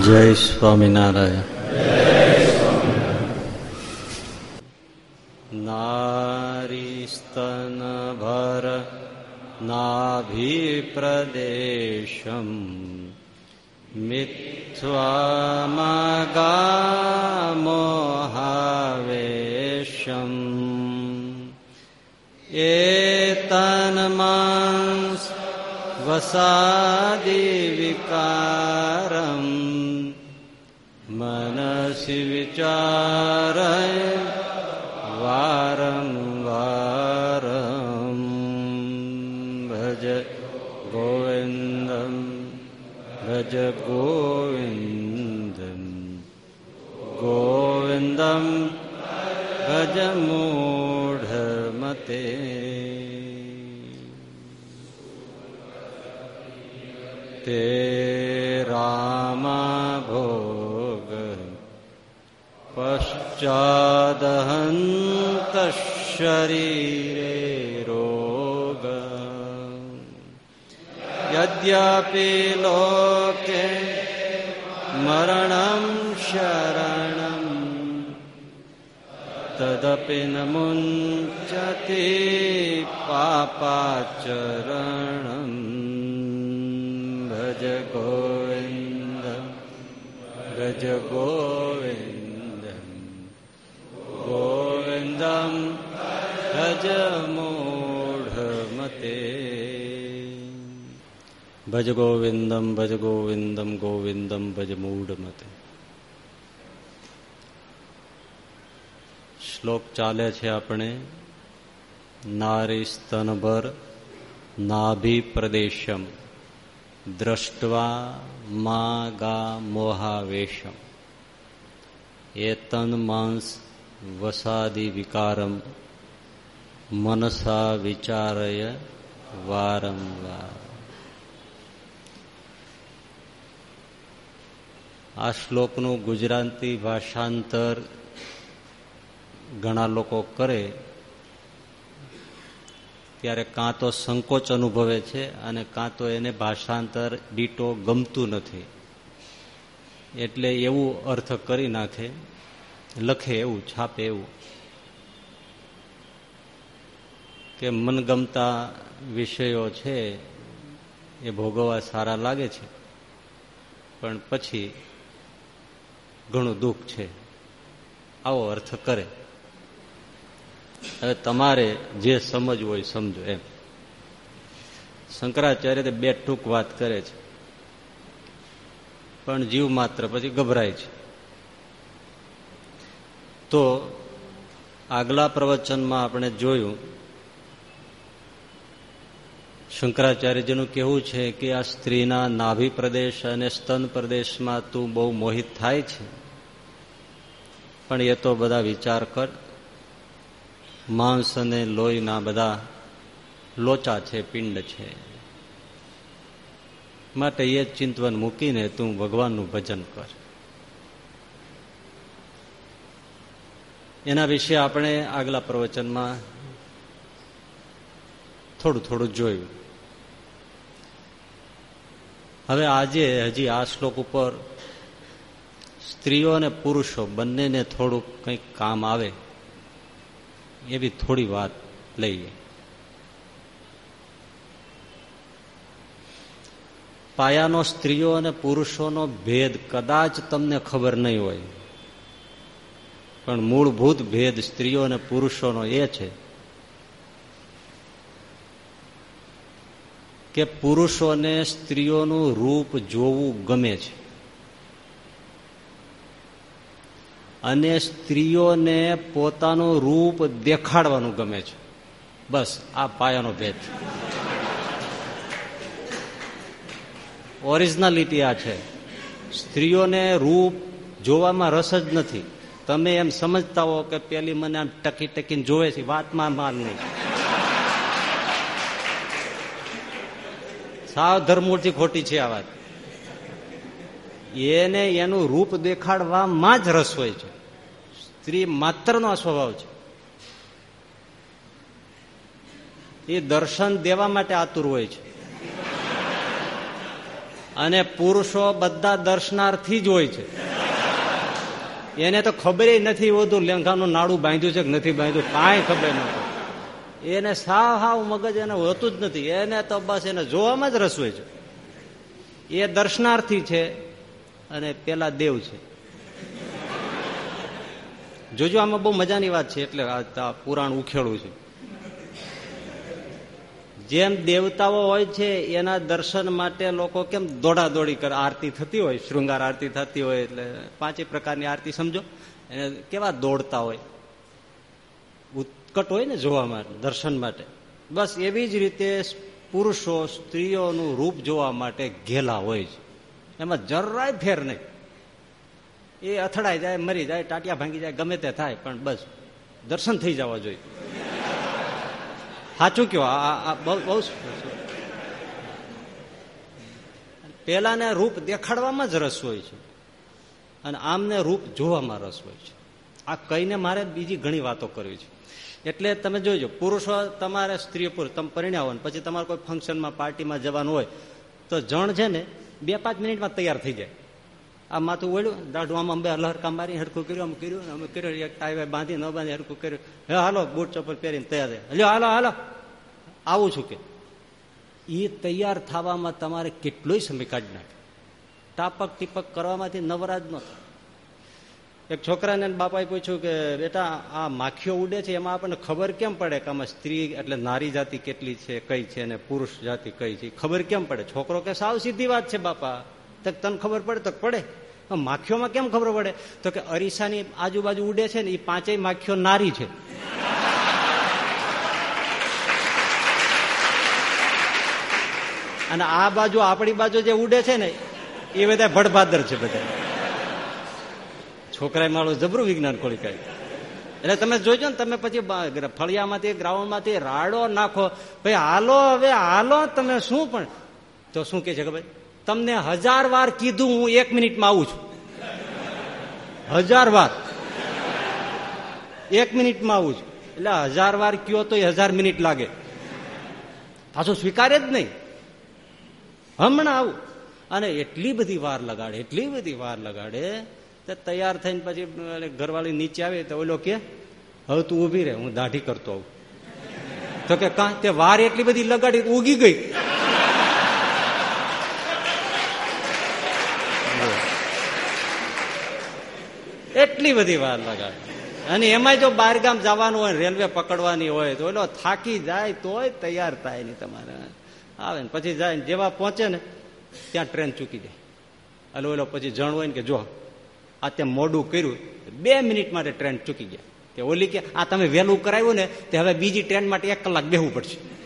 જય સ્વામિનારાયણ. નારીસ્તન ભર નાભિપ્રદેશમ મિથ્વામગામોહાવેશમ એતન્માંસ વસાદિ વિકારમ મનસી વિચારય વારંવાર ભજ ગોવિંદમ ભજ ગોવિંદમ. ગોવિંદમ ભજ મૂઢમતે તે पश्चादहन्त शरीरे रोग यद्यपि लोके मरणं शरणम् तदपि न मुञ्चति पापाचरणम् भज गोविन्द भज गोविन्दम् પદમ ભજ મૂઢમતે ભજ ગોવિંદમ ભજ ગોવિંદમ ગોવિંદમ ભજ મૂઢમતે શ્લોક ચાલે છે આપણે નારી સ્તનભર નાભિ પ્રદેશમ દ્રષ્ટવા મા ગા મોહાવેશમ એ તન માંસ વસાદિ વિકારમ મનસા વિચારય વારંવાર આ શ્લોકનું ગુજરાતી ભાષાંતર ઘણા લોકો કરે, ત્યારે કાં તો સંકોચ અનુભવે છે અને કાં તો એને ભાષાંતર ડીટો ગમતું નથી. એટલે એવું અર્થ કરી નાખે લખે એવું, છાપે એવું. કે મનગમતા વિષયો છે, એ ભોગવવા સારા લાગે છે. પણ પછી ઘણું દુઃખ છે. આવો અર્થ કરે. હવે તમારે જે સમજવું હોય સમજો એમ. શંકરાચાર્ય બે ટૂંક વાત કરે છે. પણ જીવ માત્ર પછી ગભરાય છે. તો આગલા પ્રવચનમાં આપણે જોયું, શંકરાચાર્યજીનું કહેવું છે કે આ સ્ત્રીના નાભિ પ્રદેશ અને સ્તન પ્રદેશમાં તું બહુ મોહિત થાય છે. પણ એ તો બધા વિચાર કર, માંસ અને લોહીના બધા લોચા છે, પિંડ છે. માટે એ ચિંતવન મૂકીને તું ભગવાનનું ભજન કર. એના વિશે આપણે આગલા પ્રવચનમાં થોડું થોડું જોયું. હવે આજે હજી આ શ્લોક ઉપર સ્ત્રીઓ અને પુરુષો બંનેને થોડુંક કંઈક કામ આવે એવી થોડી વાત લઈએ. પાયાનો સ્ત્રીઓ અને પુરુષોનો ભેદ કદાચ તમને ખબર નહીં હોય. પણ મૂળભૂત ભેદ સ્ત્રીઓ અને પુરુષોનો એ છે કે પુરુષોને સ્ત્રીઓનું રૂપ જોવું ગમે છે. અને સ્ત્રીઓને પોતાનું રૂપ દેખાડવાનું ગમે છે. બસ, આ પાયાનો ભેદ. ઓરિજિનાલિટી આ છે. સ્ત્રીઓને રૂપ જોવામાં રસ જ નથી. તમે એમ સમજતા હો કે પેલી મને આમ ટકી ટકીને જોવે છે, વાતમાં માલ નહીં. સાવ ધર્મૂળથી ખોટી છે આ વાત. એને એનું રૂપ દેખાડવામાં જ રસ હોય છે. સ્ત્રી માત્રનો સ્વભાવ છે. એ દર્શન દેવા માટે આતુર હોય છે. અને પુરુષો બધા દર્શનાર્થી જ હોય છે. એને તો ખબર નથી હોતું, લેંઘાનું નાડું બાંધ્યું છે કે નથી બાંધ્યું, કાંઈ ખબર નથી એને સાવ હાવ મગજ એને હોતું જ નથી. એને તો બસ એને જોવામાં જ રસ હોય છે. એ દર્શનાર્થી છે અને પેલા દેવ છે. જોજો, આમાં બહુ મજાની વાત છે, એટલે આ પુરાણ ઉખેડું છે. જેમ દેવતાઓ હોય છે, એના દર્શન માટે લોકો કેમ દોડા દોડી કરે? આરતી થતી હોય, શૃંગાર આરતી થતી હોય એટલે પાંચે પ્રકારની આરતી, સમજો? એને કેવા દોડતા હોય? ઉત્કટ હોય ને જોવા માટે દર્શન માટે. બસ એવી જ રીતે પુરુષો સ્ત્રીઓનું રૂપ જોવા માટે ઘેલા હોય છે. એમાં જરાય ફેર નહીં. એ અથડાઈ જાય, મરી જાય, ટાટિયા ભાંગી જાય, ગમે તે થાય, પણ બસ દર્શન થઈ જવા જોઈએ. સાચું કયો? આ બહુ પેલાને રૂપ દેખાડવામાં જ રસ હોય છે. અને આમને રૂપ જોવામાં રસ હોય છે. આ કહીને મારે બીજી ઘણી વાતો કરવી છે. એટલે તમે જોજો, પુરુષો તમારે સ્ત્રી પુરુષ, તમે પરિણ્યા હોય પછી તમારે કોઈ ફંક્શનમાં, પાર્ટીમાં જવાનું હોય, તો જણ છે ને બે પાંચ મિનિટમાં તૈયાર થઈ જાય. આ માથું ઓળ્યું દાઢું આમ અંબે લહરકા મારી હડકું કર્યું, આમ કર્યું અમે કર્યું, એક ટાઈવે બાંધી ન બાંધી હડકું કર્યું. હે, હાલો, બૂટ ચપ્પલ પહેરીને તૈયાર લ્યો, હાલો હાલો. આવું છું કે એ તૈયાર થવામાં તમારે કેટલોય સમય કાઢી નાખે ટાપક ટીપક કરવામાંથી નવરાજ ન થાય. એક છોકરાને બાપાએ પૂછ્યું કે, બેટા, આ માખીઓ ઉડે છે, એમાં આપણને ખબર કેમ પડે કે આમાં સ્ત્રી એટલે નારી જાતિ કેટલી છે, કઈ છે અને પુરુષ જાતિ કઈ છે? ખબર કેમ પડે? છોકરો કે, સાવ સીધી વાત છે, બાપા. તો તને ખબર પડે તો પડે. માખીઓમાં કેમ ખબર પડે? તો કે, અરીસાની આજુબાજુ ઉડે છે ને એ પાંચેય માખીઓ નારી છે. અને આ બાજુ, આપણી બાજુ જે ઉડે છે ને, એ બધા ભડભાદર છે બધા. છોકરાએ મારું જબરું વિજ્ઞાન ખોલી કાઢ્યું. એટલે તમે જોજો ને, તમે પછી ફળિયામાંથી, ગ્રાઉન્ડમાંથી રાડો નાખો. ભાઈ, હાલો, હવે હાલો, તમે શું પણ? તો શું કે છે ભાઈ તમને હજાર વાર કીધું હું એક મિનિટમાં આવું છું. હજાર વાર. એક મિનિટમાં આવું છું. એટલે હજાર વાર કયો તો હજાર મિનિટ લાગે. પાછું સ્વીકારે જ નહીં. હમણાં આવું. અને એટલી બધી વાર લગાડે, એટલી બધી વાર લગાડે તો તૈયાર થઈને પછી ઘરવાળી નીચે આવે તો ઓલો કે, હવે તું ઊભી રહે, હું દાઢી કરતો આવું. તો કે, કા, તે વાર એટલી બધી લગાડી ઉગી ગઈ. એટલી બધી વાર લગાડે. અને એમાં જો બહારગામ જવાનું હોય, રેલવે પકડવાની હોય, તો ઓલો થાકી જાય તોય તૈયાર થાય નહીં તમારે. આવે ને, પછી જાય ને, જેવા પહોંચે ને, ત્યાં ટ્રેન ચૂકી જાય. એટલે ઓલો પછી જણ હોય ને કે જો, આ તે મોડું કર્યું, બે મિનિટ માટે ટ્રેન ચૂકી ગયા. તે ઓલી કે, આ તમે વહેલું કરાવ્યું ને, તે હવે બીજી ટ્રેન માટે એક કલાક બેહવું પડશે.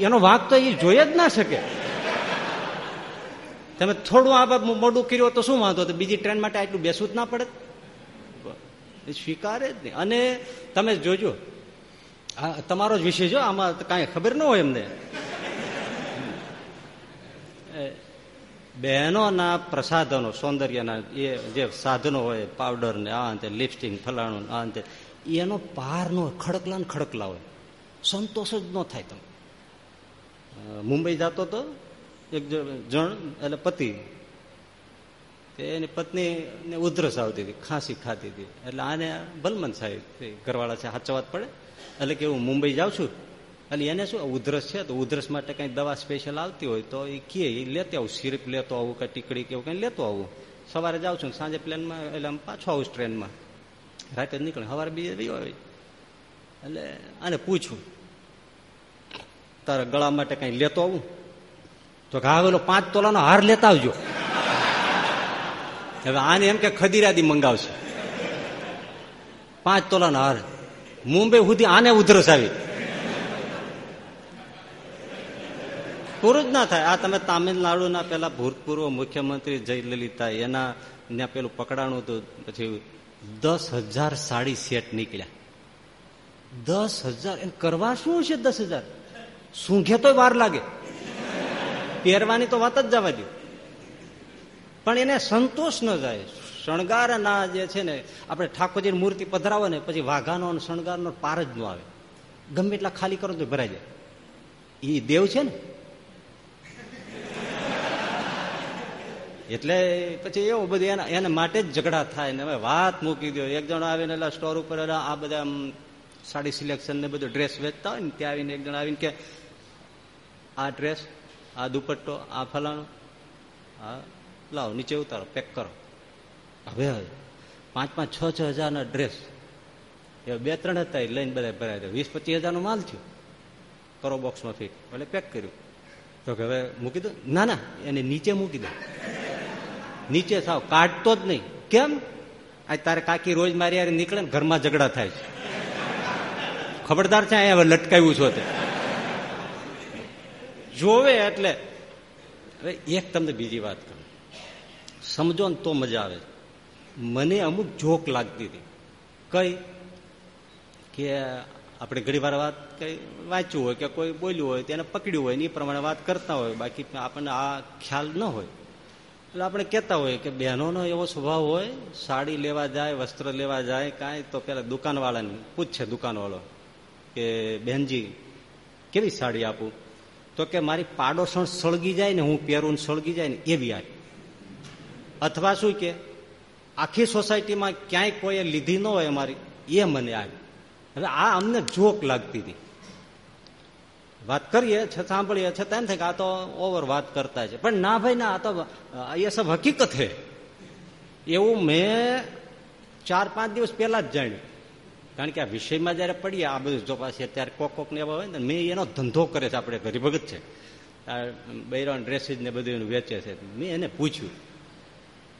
એનો વાંક તો એ જોઈ જ ના શકે. તમે થોડું આ મોડું કર્યું તો શું વાંધો? તો બીજી ટ્રેન માટે આટલું બેસવું જ ના પડે. સ્વીકારે જ નહીં. અને તમે જોજો તમારો જ વિષય જો, આમાં કાંઈ ખબર ન હોય એમને. બહેનોના પ્રસાધનો, સૌંદર્યના, એ જે સાધનો હોય પાવડર ને આ અંતે લિપસ્ટિક ફલાણું, આ અંતે, એનો પાર નો ખડકલા ને ખડકલા હોય. સંતોષ જ ન થાય તમે મુંબઈ જતો તો એક જણ, એટલે પતિ એની પત્ની ને ઉધરસ આવતી હતી, ખાંસી ખાતી હતી. એટલે આને બલમન સાહેબ ઘરવાળા છે હાચવાત પડે. એટલે કે હું મુંબઈ જાઉં છું. એટલે એને શું, ઉધરસ છે, તો ઉધરસ માટે કઈ દવા સ્પેશિયલ આવતી હોય તો એ કહે એ લેતી આવું સિરપ લેતો આવું, કઈ ટીકડી કે એવું કઈ લેતો આવું. સવારે જાઉં છું, સાંજે પ્લેનમાં, એટલે આમ પાછો આવું ટ્રેનમાં. રાતે નીકળે સવારે બીજે રહ્યો હોય. એટલે આને પૂછું તારા ગળા માટે કઈ લેતો આવું? તો કે આવેલો પાંચ તોલાનો હાર લેતા આવજો. હવે આને એમ કે ખદીરાદી મંગાવશે. પાંચ તોલાના હાર. મુંબઈ સુધી આને ઉધરસ આવી. પૂરું જ ના થાય. આ તમે તામિલનાડુના પેલા ભૂતપૂર્વ મુખ્યમંત્રી જયલલિતા, એના ત્યાં પેલું પકડાણું હતું, પછી દસ હજાર સાડી સેટ નીકળ્યા. દસ હજાર. એને કરવા શું છે દસ હજાર? સૂંઘે તો વાર લાગે. પહેરવાની તો વાત જ જવા દો પણ એને સંતોષ ન જાય. શણગારના જે છે ને, આપણે ઠાકોરજી મૂર્તિ પધરાવો ને, પછી વાઘાનો અને શણગારનો પાર જ ન આવે. ગમે એટલા ખાલી કરો તો ભરાઈ જાય. એ દેવ છે ને? એટલે પછી એવું બધું એના એને માટે જ ઝઘડા થાય ને. હવે વાત મૂકી દો. એક જણ આવીને એટલે સ્ટોર ઉપર આ બધા સાડી સિલેક્શન ને બધું ડ્રેસ વેચતા હોય ને, ત્યાં આવીને એક જણ આવીને કે, આ ડ્રેસ, આ દુપટ્ટો, આ ફલાણું હા લાવો, નીચે ઉતારો, પેક કરો. હવે પાંચ પાંચ છ છ હજારના ડ્રેસ એ બે ત્રણ હતા લઈને બધા ભરાય વીસ પચીસ હજારનો માલ થયો. કરો બોક્સમાં ફિટ એટલે પેક કર્યું. તો કે હવે મૂકી દો? ના ના, એને નીચે મૂકી દો. નીચે સાવ, કાઢતો જ નહીં. કેમ? આ તારે કાકી રોજ મારી યાર નીકળે ને ઘરમાં ઝઘડા થાય છે. ખબરદાર છે, અહીંયા હવે લટકાવ્યું છો તે જોવે એટલે. હવે એક તમને બીજી વાત કરું સમજો ને તો મજા આવે. મને અમુક જોક લાગતી હતી. કઈ? કે આપણે ઘણી વાર વાત કઈ વાંચ્યું હોય કે કોઈ બોલ્યું હોય તેને પકડ્યું હોય એ પ્રમાણે વાત કરતા હોય. બાકી આપણને આ ખ્યાલ ન હોય. એટલે આપણે કહેતા હોય કે બહેનોનો એવો સ્વભાવ હોય, સાડી લેવા જાય, વસ્ત્ર લેવા જાય, કાંઈ તો પેલા દુકાનવાળાને પૂછશે દુકાનવાળો કે, બહેનજી, કેવી સાડી આપું? તો કે, મારી પાડોશણ સળગી જાય ને, હું પહેરું સળગી જાય ને, એવી આવી અથવા શું કે, આખી સોસાયટીમાં ક્યાંય કોઈએ લીધી ન હોય અમારી, એ મને આવી હવે આ અમને જોક લાગતી હતી. વાત કરીએ સાંભળીએ, છતાં એમ થાય કે આ તો ઓવર વાત કરતા છે. પણ ના ભાઈ, ના, આ તો એ સબ હકીકત હે. એવું મેં ચાર પાંચ દિવસ પહેલા જ જાણ્યું. કારણ કે આ વિષયમાં જયારે પડીએ, આ બધું જો પાસે ત્યારે કોક કોક ને એવા હોય ને મેં એનો ધંધો કરે છે, આપણે ગરીભગત છે. બૈરાન ડ્રેસીસ ને બધું વેચે છે. મેં એને પૂછ્યું.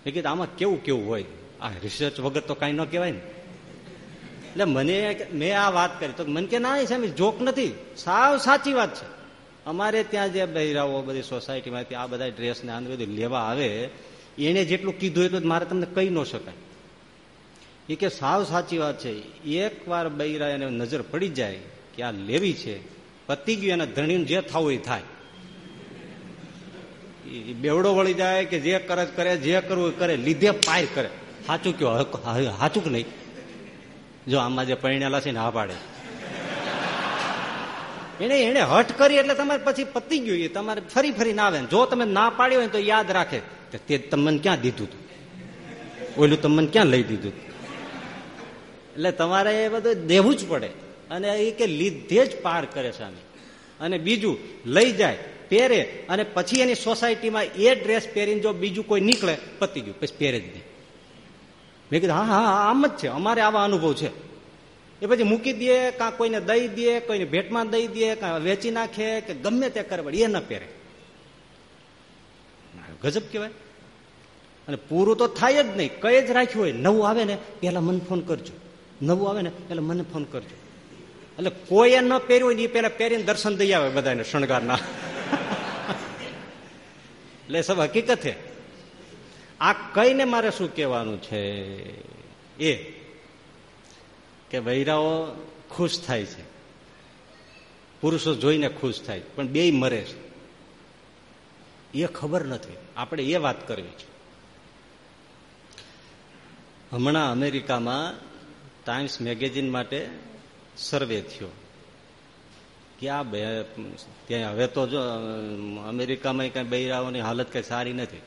એ કીધું આમાં કેવું કેવું હોય? આ રિસર્ચ વગર તો કાંઈ ન કહેવાય ને. એટલે મને મેં આ વાત કરી. તો મને કે ના સામે જોક નથી. સાવ સાચી વાત છે. અમારે ત્યાં જે બહેરાઓ, બધી સોસાયટીમાંથી આ બધા ડ્રેસ ને આ બધું લેવા આવે, એને જેટલું કીધું એટલું મારે તમને કહી ન શકાય. એ કે સાવ સાચી વાત છે. એક વાર બૈરા એને નજર પડી જાય કે આ લેવી છે. પતી ગયું એના ધણીને જે થવું એ થાય. બેવડો વળી જાય કે જે કરે કરે, જે કરવું કરે, લીધે પાર કરે. સાચું કયો? સાચું કે નહીં? જો આમાં જે પરિણેલા છે ને હા પાડે. એને એને હટ કરી એટલે તમારે પછી પતી ગયું. તમારે ફરી ફરી ના આવે. જો તમે ના પાડ્યો હોય તો યાદ રાખે તે તમને ક્યાં દીધું હતું? ઓલું તમને ક્યાં લઈ દીધું એટલે તમારે એ બધું દેવું જ પડે. અને એ કે લીધે જ પાર કરે સામે અને બીજું, લઈ જાય. પહેરે અને પછી એની સોસાયટીમાં એ ડ્રેસ પહેરીને જો બીજું કોઈ નીકળે, પતી ગયું. પછી પહેરે જ નહીં. મેં કીધું, હા હા આમ જ છે. અમારે આવા અનુભવ છે. એ પછી મૂકી દે, કાં કોઈને દઈ દે, કોઈને ભેટમાં દઈ દે, કાં વેચી નાખે, કે ગમે તે કરે એ ન પહેરે. ગજબ કહેવાય. અને પૂરું તો થાય જ નહીં. કઈ જ રાખ્યું હોય. નવું આવે ને પેલા મને ફોન કરજો. નવું આવે ને, એટલે મને ફોન કરજો. એટલે કોઈ ન પહેર્યું હોય ને, એ પેલા પહેરીને દર્શન દઈ આવે બધાને, શણગારના. એટલે સબ હકીકત છે. આ કઈને મારે શું કહેવાનું છે? એ કે વૈરાઓ ખુશ થાય છે. પુરુષો જોઈને ખુશ થાય પણ બે મરે છે. એ ખબર નથી. આપણે એ વાત કરવી છે. હમણાં અમેરિકામાં ટાઈમ્સ મેગેઝિન માટે સર્વે થયો. કે બે, ત્યાં હવે તો જો, અમેરિકામાં કઈ બૈરાઓની હાલત કઈ સારી નથી.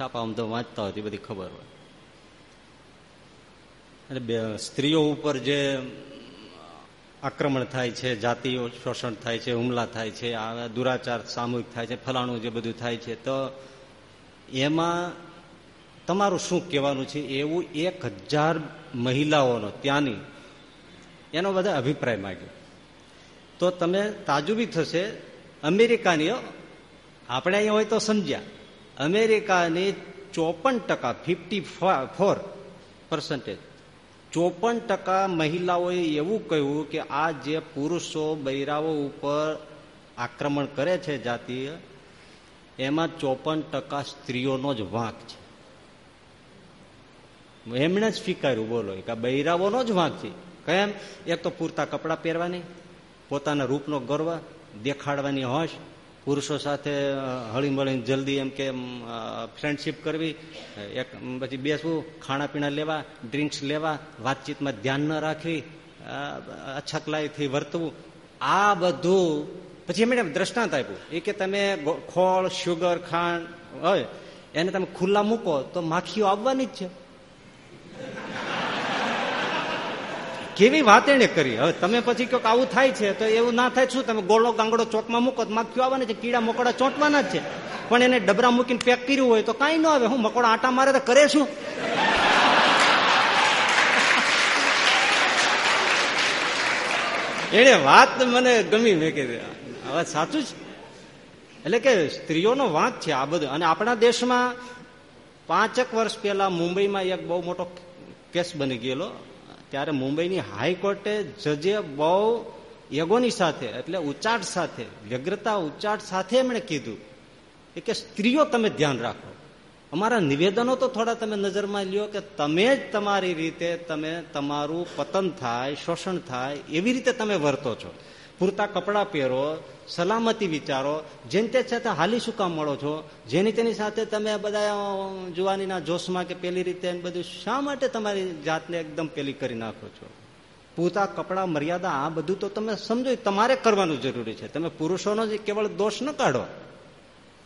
છાપા આમ તો વાંચતા હોય બધી ખબર હોય. અને બે, સ્ત્રીઓ ઉપર જે આક્રમણ થાય છે, જાતિઓ શોષણ થાય છે, હુમલા થાય છે, આ દુરાચાર સામૂહિક થાય છે, ફલાણું જે બધું થાય છે, તો એમાં તમારું શું કહેવાનું છે? એવું એક હજાર મહિલાઓનો ત્યાંની એનો બધા અભિપ્રાય માંગ્યો. તો તમે તાજુબી થશે. અમેરિકાની આપણે અહીંયા હોય તો સમજ્યા. અમેરિકાની ચોપન ટકા, ફિફ્ટી ફોર પર્સન્ટેજ ચોપન ટકા મહિલાઓએ એવું કહ્યું કે આ જે પુરુષો બૈરાઓ ઉપર આક્રમણ કરે છે જાતીય, એમાં ચોપન ટકા સ્ત્રીઓનો જ વાંક છે. એમણે જ સ્વીકાર્યું, બોલો. કે બૈરાઓનો જ વાંક છે. કેમ? એક તો પૂરતા કપડાં પહેરવાની પોતાના રૂપનો ગર્વ દેખાડવાની હોશ, પુરુષો સાથે હળીમળીને જલ્દી એમ કે ફ્રેન્ડશીપ કરવી, એક પછી બેસવું ખાણાપીણા લેવા ડ્રિંક્સ લેવા, વાતચીતમાં ધ્યાન ન રાખવી અછકલાઈથી વર્તવું, આ બધું પછી એમણે દ્રષ્ટાંત આપ્યું. એ કે તમે ખોળ શુગર ખાંડ, હોય, એને તમે ખુલ્લા મૂકો તો માખીઓ આવવાની જ છે. કેવી વાત એને કરી? હવે તમે પછી કહો આવું થાય છે તો એવું ના થાય. શું તમે ગોળો ગાંગડો ચોકમાં મૂકો તો માખીઓ આવવાના છે? કીડા મકોડા ચોંટવાના જ છે. પણ એને ડબરા મૂકીને પેક કર્યું હોય તો કાંઈ ન આવે. હું મકોડા આટા મારે તો કરે શું? એને વાત મને ગમી. મેં કીધી હવે સાચું છે? એટલે કે સ્ત્રીઓનો વાંક છે આ બધું. અને આપણા દેશમાં પાંચેક વર્ષ પહેલા મુંબઈમાં એક બહુ મોટો કેસ બની ગયેલો. ત્યારે મુંબઈની હાઈકોર્ટે જજે બહુ યગોની સાથે, એટલે ઉચ્ચાટ સાથે, વ્યગ્રતા ઉચ્ચાટ સાથે એમણે કીધું કે સ્ત્રીઓ તમે ધ્યાન રાખો. અમારા નિવેદનો તો થોડા તમે નજરમાં લ્યો કે તમે જ તમારી રીતે તમે તમારું પતન થાય, શોષણ થાય, એવી રીતે તમે વર્તો છો. પૂરતા કપડાં પહેરો, સલામતી વિચારો, જેને તે સાથે હાલી શું કામ મળો છો? જેની તેની સાથે તમે બધા જુવાનીના જોશમાં કે પેલી રીતે બધું શા માટે તમારી જાતને એકદમ પેલી કરી નાખો છો? પૂરતા કપડા, મર્યાદા, આ બધું તો તમે સમજો, તમારે કરવાનું જરૂરી છે. તમે પુરુષોનો જ કેવળ દોષ ન કાઢો.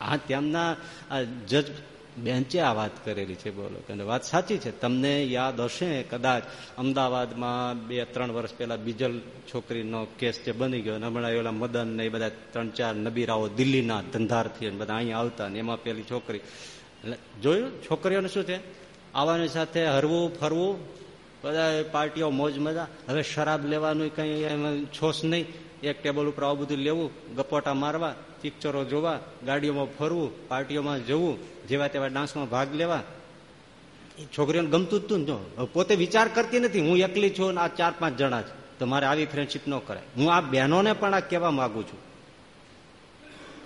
આ તેમના જજ બેન્ચે આ વાત કરેલી છે, બોલો. કે વાત સાચી છે. તમને યાદ હશે કદાચ અમદાવાદમાં બે, ત્રણ વર્ષ પહેલા બીજલ છોકરીનો કેસ જે બની ગયો હમણાં એલા મદન ને એ બધા ત્રણ, ચાર નબીરાઓ દિલ્હીના ધંધારથી બધા અહીંયા આવતા ને એમાં પેલી છોકરી. એટલે જોયું છોકરીઓને શું છે? આવવાની સાથે હરવું, ફરવું, બધા પાર્ટીઓ મોજ મજા. હવે શરાબ લેવાનું કઈ છોસ નહીં. એક ટેબલ ઉપર આવું બધું લેવું, ગપોટા મારવા પિક્ચરો જોવા, ગાડીઓમાં ફરવું, પાર્ટીઓમાં જવું. જેવા તેવા ડાન્સમાં ભાગ લેવા, એ છોકરીઓને ગમતું જ તું જો. પોતે વિચાર કરતી નથી, હું એકલી છું આ ચાર પાંચ જણા છે. તો મારે આવી ફ્રેન્ડશીપ ન કરાય. હું આ બહેનોને પણ આ કહેવા માગું છું.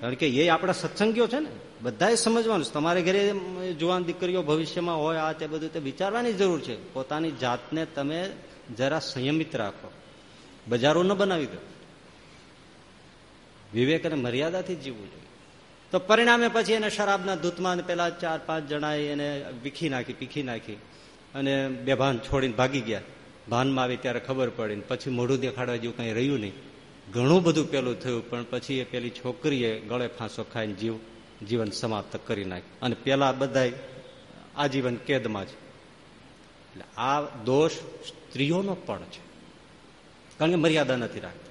કારણ કે એ આપણા સત્સંગીઓ છે ને. બધાએ સમજવાનું છે. તમારે ઘરે જુવાન દીકરીઓ ભવિષ્યમાં હોય, આ તે બધું, તે વિચારવાની જરૂર છે. પોતાની જાતને તમે જરા સંયમિત રાખો. બજારો ન બનાવી દો. વિવેક અને મર્યાદાથી જીવવું જોઈએ. તો પરિણામે પછી એને શરાબના દૂતમાં પેલા ચાર, પાંચ જણાએ એને વીખી નાખી, પીખી નાખી અને બે ભાન છોડીને ભાગી ગયા. ભાનમાં આવી ત્યારે ખબર પડી પછી મોઢું દેખાડવા જેવું કઈ રહ્યું નહીં. ઘણું બધું પેલું થયું, પણ પછી એ પેલી છોકરીએ ગળે ફાંસો ખાઈને જીવ, જીવન સમાપ્ત કરી નાખ્યું. અને પેલા બધા આજીવન કેદમાં છે. એટલે આ દોષ સ્ત્રીઓનો પણ છે. કારણ કે મર્યાદા નથી રાખતી.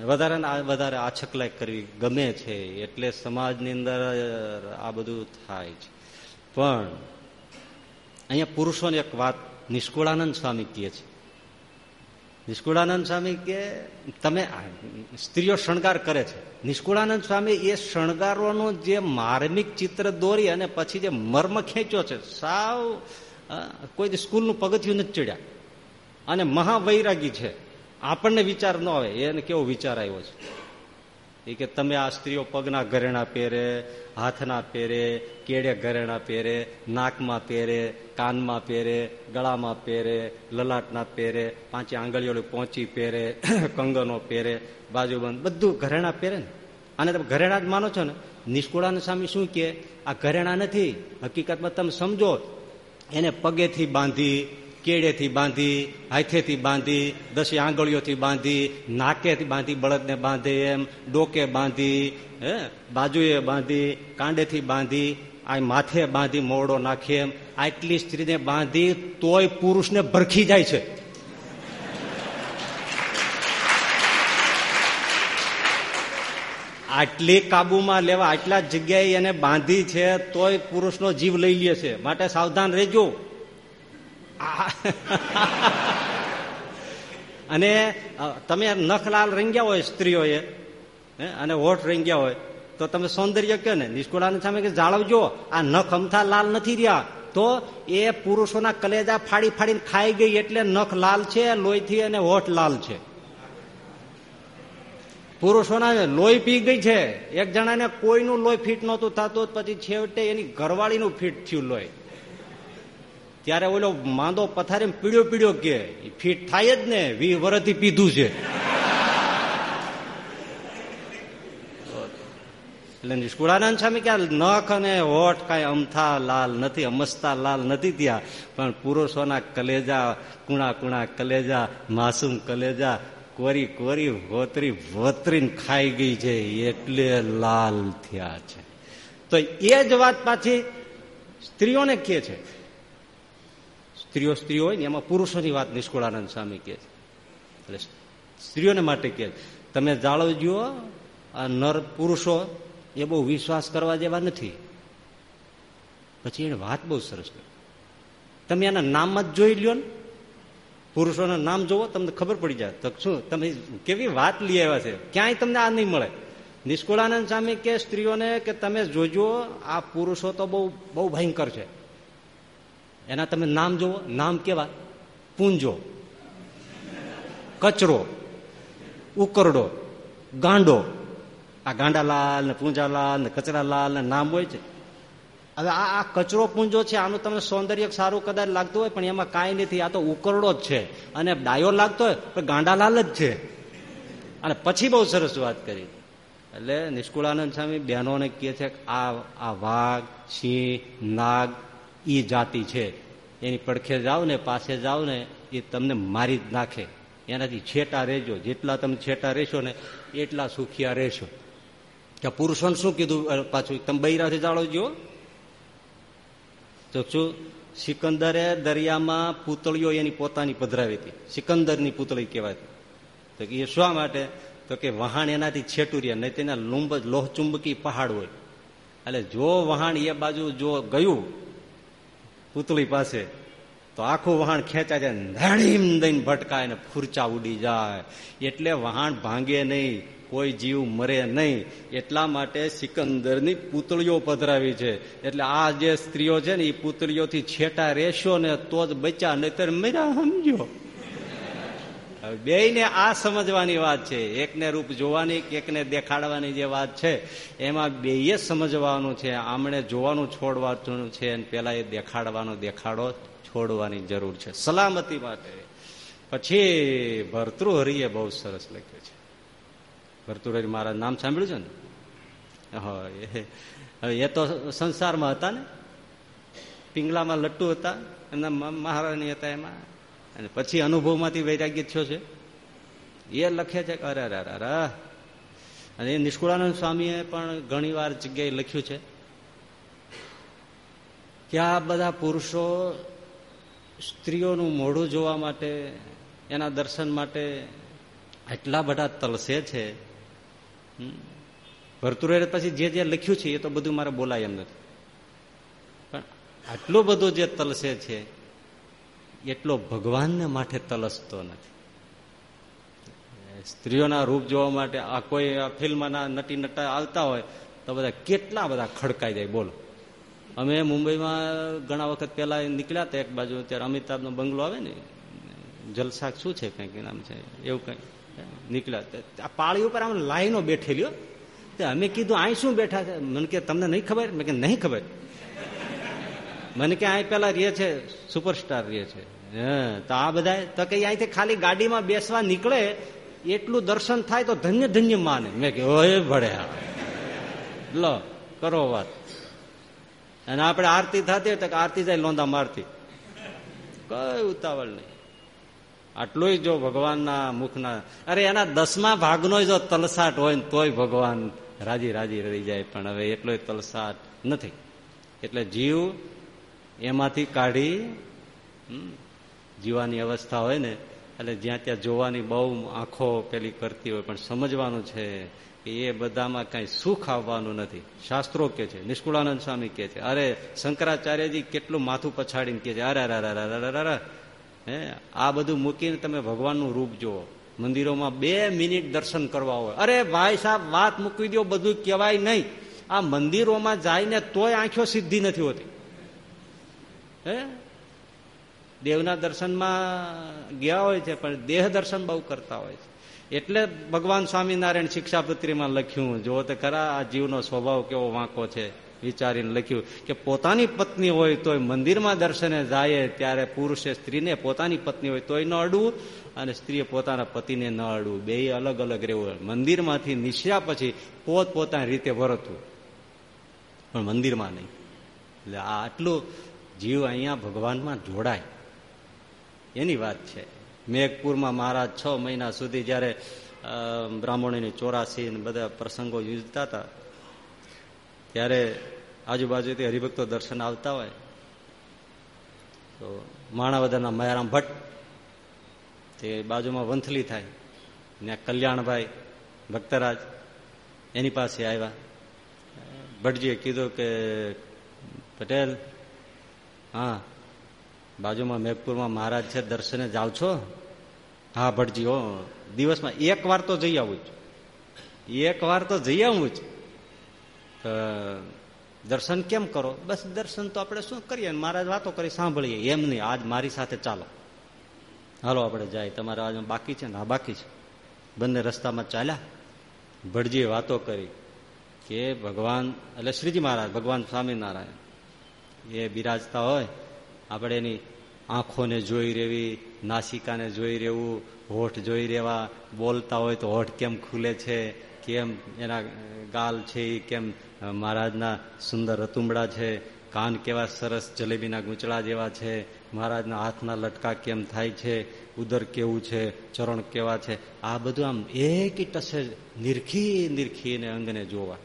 વધારે વધારે આછકલાય કરવી ગમે છે, એટલે સમાજની અંદર આ બધું થાય છે. પણ, અહીંયા પુરુષોની એક વાત નિષ્કુળાનંદ સ્વામી કહે છે. નિષ્કુળાનંદ સ્વામી કે, તમે સ્ત્રીઓ શણગાર કરે છે. નિષ્કુળાનંદ સ્વામી એ શણગારોનું જે માર્મિક ચિત્ર દોરી અને પછી જે મર્મ ખેંચ્યો છે, સાવ કોઈ સ્કૂલનું પગથિયું નથી ચડ્યા. અને મહાવૈરાગી છે. આપણને વિચાર ન આવે, એને કેવો વિચાર આવ્યો છે? એ કે તમે આ સ્ત્રીઓ પગના ઘરેણા પહેરે, હાથના પહેરે, કેડે ઘરેણા પહેરે, નાકમાં પહેરે, કાનમાં પહેરે, ગળામાં પહેરે, લલાટના પહેરે, પાંચે આંગળીઓ પહોંચી પહેરે, કંગનો પહેરે, બાજુબંધ, બધું ઘરેણા પહેરે ને. અને તમે ઘરેણા જ માનો છો ને? નિષ્કુળાના સામે શું કે આ ઘરેણા નથી. હકીકતમાં તમે સમજો, એને પગેથી બાંધી કેડેથી બાંધી, હાથેથી બાંધી, દસે આંગળીઓથી બાંધી, નાકેથી બાંધી, બળદને બાંધે એમ, ડોકે બાંધી, હે, બાજુએ બાંધી, કાંડેથી બાંધી આ માથે બાંધી મોડો નાખે એમ. આટલી સ્ત્રીને બાંધી તોય પુરુષને ભરખી જાય છે. આટલી કાબુમાં લેવા આટલા જગ્યાએ એને બાંધી છે, તોય પુરુષનો જીવ લઈ લે છે. માટે સાવધાન રહેજો. અને તમે નખલાલ રંગ્યા હોય સ્ત્રીઓએ અને હોઠ રંગ્યા હોય, તો તમે સૌંદર્ય કહો ને, નિષ્કુળાની સામે જાળવજો આ નખ અમથા લાલ નથી રહ્યા, તો એ પુરુષોના કલેજા ફાડી ફાડીને ખાઈ ગઈ એટલે નખ લાલ છે, લોહીથી અને હોઠ લાલ છે. પુરુષોના લોહી પી ગઈ છે, એક જણાને કોઈનું લોહી ફીટ નહોતું થતું, પછી છેવટે એની ઘરવાળીનું ફીટ થયું લોહી. ત્યારે ઓલો માંદો પથારી પીડ્યો પીડ્યો કે ફીટ થાય જ ને વી વરથી પીધું છે. એટલે નિષ્કુળાનંદ સ્વામી કે નખ અને હોઠ કઈ અમથા લાલ નથી, અમસ્તા લાલ નથી ત્યાં. પણ પુરુષોના કલેજા, કુણા કુણા કલેજા, માસૂમ કલેજા, કોરી કોરી વોતરી વોતરીને ખાઈ ગઈ છે, એટલે લાલ થયા છે. તો એ જ વાત પાછી સ્ત્રીઓને કે છે. સ્ત્રીઓ સ્ત્રીઓ હોય ને, એમાં પુરુષોની વાત નિષ્કુળાનંદ સ્વામી કે છે. એટલે સ્ત્રીઓને માટે કે તમે જાળવજો, આ નર પુરુષો એ બહુ વિશ્વાસ કરવા જેવા નથી. પછી એને વાત બહુ સરસ કરી. તમે એના નામ જ જોઈ લ્યો ને. પુરુષોના નામ જોવો, તમને ખબર પડી જાય. તો શું, તમે કેવી વાત લઈ આવ્યા છે? ક્યાંય તમને આ નહીં મળે. નિષ્કુળાનંદ સ્વામી કે સ્ત્રીઓને કે તમે જોજો, આ પુરુષો તો બહુ બહુ ભયંકર છે. એના તમે નામ જુઓ, નામ કેવા? પૂંજો. કચરો. ઉકરડો. ગાંડો. આ ગાંડાલાલ ને પૂંજાલાલ ને કચરાલાલ ને નામ હોય છે. હવે આ આ કચરો પૂંજો છે, આનું તમને સૌંદર્ય સારું કદાચ લાગતું હોય, પણ એમાં કાંઈ નથી. આ તો ઉકરડો જ છે. અને ડાયો લાગતો હોય, પણ ગાંડાલાલ જ છે. અને પછી બહુ સરસ વાત કરી. એટલે નિષ્કુળાનંદ સ્વામી બહેનોને કહે છે આ આ વાઘ, સિંહ, નાગ ઈ જાતિ છે. એની પડખે જાઓ ને, પાસે જાઓ ને, એ તમને મારી જ નાખે. એનાથી છેટા રહેજો. જેટલા તમે છેટા રહેશો ને, એટલા સુખિયા રહેશો. કે પુરુષોને શું કીધું? પાછું તમે બૈરાથી જાળવજો તો શું? સિકંદરે દરિયામાં પૂતળીઓ એની પોતાની પધરાવી હતી. સિકંદરની પૂતળી કહેવાતી. તો એ શા માટે? તો કે વહાણ એનાથી છેટું રહ્યા. નહીં તેના લુંબ લોહચુંબકી પહાડ હોય. એટલે જો વહાણ એ બાજુ જો ગયું પૂતળી પાસે, તો આખું વહાણ ખેંચાય જાય ધડીમ દઈને ભટકાય ને ફૂરચા ઉડી જાય. એટલે વહાણ ભાંગે નહીં, કોઈ જીવ મરે નહીં. એટલા માટે સિકંદરની પૂતળીઓ પધરાવી છે. એટલે આ જે સ્ત્રીઓ છે ને એ પૂતળીઓથી છેટા રહેશો ને તો જ બચ્યા, નહીતર મર્યા સમજો. બે ને આ સમજવાની વાત છે. એકને રૂપ જોવાની, એકને દેખાડવાની જે વાત છે, એમાં બે સમજવાનું છે. આમણે જોવાનું છોડવાનું છે અને પેલા એ દેખાડવાનો દેખાડો છોડવાની જરૂર છે. સલામતી માટે. પછી ભરતૃહરિએ બહુ સરસ લખ્યું છે. ભરતુહરી મારા નામ સાંભળ્યું છે ને? હા, એ તો સંસારમાં હતા ને? પિંગલામાં લટ્ટુ હતા. એમના મહારાણી હતા એમાં. અને પછી અનુભવમાંથી વૈરાગ્ય થયો છે. એ લખે છે કે અરે અરે અરે અને એ નિષ્કુળાનંદ સ્વામીએ પણ ઘણી વાર જગ્યાએ લખ્યું છે કે આ બધા પુરુષો સ્ત્રીઓનું મોઢું જોવા માટે, એના દર્શન માટે એટલા બધા તલસે છે. ભરતુરે પછી જે જે લખ્યું છે એ તો બધું મારે બોલાય એમ નથી. પણ આટલું બધું જે તલસે છે એટલો ભગવાનને માટે તલસતો નથી. સ્ત્રીઓના રૂપ જોવા માટે આ કોઈ ફિલ્મના નટી નટા આવતા હોય તો બધા કેટલા બધા ખડકાઈ જાય, બોલો. અમે મુંબઈમાં ઘણા વખત પહેલા નીકળ્યા હતા એક બાજુ, ત્યારે અમિતાભનો બંગલો આવે ને, જલસાક શું છે કંઈક નામ છે, એવું કંઈ નીકળ્યા આ પાળી ઉપર આમ લાઈનો બેઠેલી તે અમે કીધું અહીં શું બેઠા છે? મને કે, તમને નહીં ખબર? મેં કે, નહીં ખબર. મને કે અહીં પેલા રે છે, સુપરસ્ટાર રે છે. તો આ બધા તો કે અહીંથી ખાલી ગાડીમાં બેસવા નીકળે, એટલું દર્શન થાય તો ધન્ય ધન્ય માને. મેં કે ઓય ભળે લો, કરો વાત. અને આપણે આરતી થતી તો આરતી જાય લોંદા મારતી. કઈ ઉતાવળ નહીં. આટલું જો ભગવાનના મુખના, અરે એના દસમા ભાગનો જો તલસાટ હોય ને તોય ભગવાન રાજી રાજી રહી જાય, પણ હવે એટલો તલસાટ નથી. એટલે જીવ એમાંથી કાઢી જીવાની અવસ્થા હોય ને, એટલે જ્યાં ત્યાં જોવાની બહુ આંખો પેલી કરતી હોય, પણ સમજવાનું છે કે એ બધામાં કઈ સુખ આવવાનું નથી. શાસ્ત્રો કે છે, નિષ્કુળાનંદ સ્વામી કે છે, અરે શંકરાચાર્યજી કેટલું માથું પછાડીને કે છે, અરે અરે અરે હે, આ બધું મૂકીને તમે ભગવાનનું રૂપ જુઓ. મંદિરોમાં બે મિનિટ દર્શન કરવા હોય. અરે ભાઈ સાહેબ, વાત મૂકી દો બધું કહેવાય નહીં. આ મંદિરોમાં જઈને તોય આંખો સિદ્ધિ નથી હોતી. હે? દેવના દર્શનમાં ગયા હોય છે, પણ દેહ દર્શન બહુ કરતા હોય છે. એટલે ભગવાન સ્વામિનારાયણ શિક્ષાપત્રીમાં લખ્યું જો તો ખરા, આ જીવનો સ્વભાવ કેવો વાંકો છે, વિચારીને લખ્યું કે પોતાની પત્ની હોય તોય મંદિરમાં દર્શને જાય ત્યારે પુરુષે સ્ત્રીને પોતાની પત્ની હોય તોય ન અડવું અને સ્ત્રીએ પોતાના પતિને ન અડવું. બે અલગ અલગ રહેવું મંદિરમાંથી નિશ્યા પછી પોત પોતાની રીતે વરતવું. પણ મંદિરમાં નહીં. એટલે આટલું જીવ અહીંયા ભગવાનમાં જોડાય. એની વાત છે. મેઘપુરમાં મહારાજ છ મહિના સુધી જયારે બ્રાહ્મણોની ચોરાસી બધા પ્રસંગો યુજતા હતા, ત્યારે આજુબાજુથી હરિભક્તો દર્શન આવતા હોય, તો માણાવદરના મયારામ ભટ્ટ તે બાજુમાં વંથલી થાય. ને કલ્યાણભાઈ ભક્તરાજ એની પાસે આવ્યા. ભટ્ટજીએ કીધું કે, પટેલ, હા બાજુમાં મેઘપુરમાં મહારાજ છે, દર્શને જાવ છો? હા, ભટજી, હો. દિવસમાં એક વાર તો જઈ આવું છું. એક વાર તો જઈ આવું જ દર્શન કેમ કરો? બસ દર્શન તો આપણે શું કરીએ? મહારાજ વાતો કરી સાંભળીએ. એમ નહીં, આજ મારી સાથે ચાલો. હાલો, આપણે જાય. તમારે આજ બાકી છે ને? હા, બાકી છે. બંને રસ્તામાં ચાલ્યા. ભટજીએ વાતો કરી કે ભગવાન, એટલે શ્રીજી મહારાજ, ભગવાન સ્વામિનારાયણ, એ બિરાજતા હોય, આપણે એની આંખોને જોઈ રહેવી નાસિકાને જોઈ રહેવું હોઠ જોઈ રહેવા બોલતા હોય તો હોઠ કેમ ખુલે છે, કેમ એના ગાલ છે કેમ મહારાજના સુંદર રતુંબડા છે, કાન કેવા સરસ જલેબીના ગૂંચળા જેવા છે, મહારાજના હાથના લટકા કેમ થાય છે, ઉદર કેવું છે, ચરણ કેવા છે, આ બધું આમ એક ટસે નિરખી નિરખીને અંગને જોવા.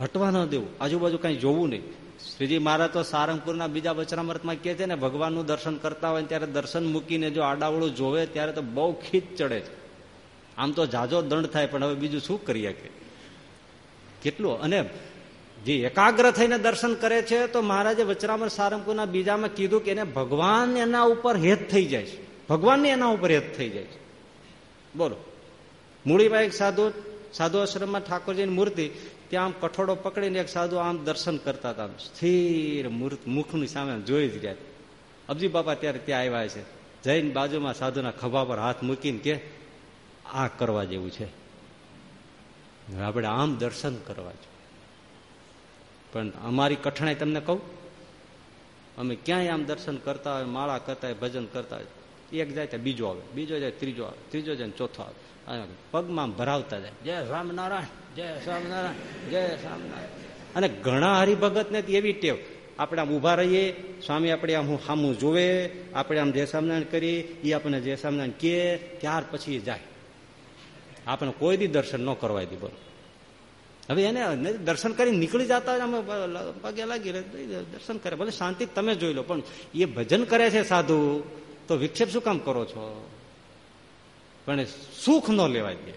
હટવા ન દેવું. આજુબાજુ કઈ જોવું નહીં. શ્રીજી મહારાજ તો સારંગપુરના બીજા વચનામૃતમાં કહે છે ને, ભગવાનનું દર્શન કરતા હોય ત્યારે દર્શન મૂકીને જો આડાવડું જોવે ત્યારે તો બહુ ખીચ ચડે છે. આમ તો જાજો દંડ થાય, પણ હવે બીજું શું કરીએ કે? કેટલું? અને જે એકાગ્ર થઈને દર્શન કરે છે તો મહારાજે વચરામર સારંગપુરના બીજામાં કીધું કે એને ભગવાન એના ઉપર હેત થઈ જાય છે. ભગવાનને એના ઉપર હેત થઈ જાય છે. બોલો. મૂળીભાઈ સાધુ સાધુ આશ્રમમાં ઠાકોરજીની મૂર્તિ ત્યાં આમ કઠોડો પકડીને એક સાધુ આમ દર્શન કરતા હતા. સ્થિર મૂર્ત મુખની સામે જોઈ જ રહ્યા અબજી બાપા ત્યારે ત્યાં આવ્યા છે. જઈને બાજુમાં સાધુના ખભા પર હાથ મૂકીને કે, આ કરવા જેવું છે. આપણે આમ દર્શન કરવા જોઈએ પણ અમારી કઠણાઈ તમને કહું? અમે ક્યાંય આમ દર્શન કરતા હોય, માળા કરતા હોય, ભજન કરતા હોય. એક જાય ત્યાં બીજો આવે, બીજો જાય ત્રીજો આવે, ત્રીજો જાય ચોથો આવે. પગમાં ભરાવતા જાય. જય સ્વામિનારાયણ જય સ્વામિનારાયણ જય સ્વામિનારાયણ. અને ઘણા હરિભગત ને એવી ટેવ. આપણે આમ ઊભા રહીએ, સ્વામી આપણે આમ હું સામું જોવે, આપણે આમ જય સ્વામિનારાયણ કરીએ એ આપણને જય સ્વામિનારાયણ કે ત્યાર પછી જાય. આપણે કોઈ દી દર્શન ન કરવા દી બોલો. હવે એને દર્શન કરી નીકળી જતા અમે પગે લાગી દર્શન કરે. ભલે શાંતિ તમે જોઈ લો, પણ એ ભજન કરે છે સાધુ, તો વિક્ષેપ શું કામ કરો છો? પણ સુખ ન લેવાય દે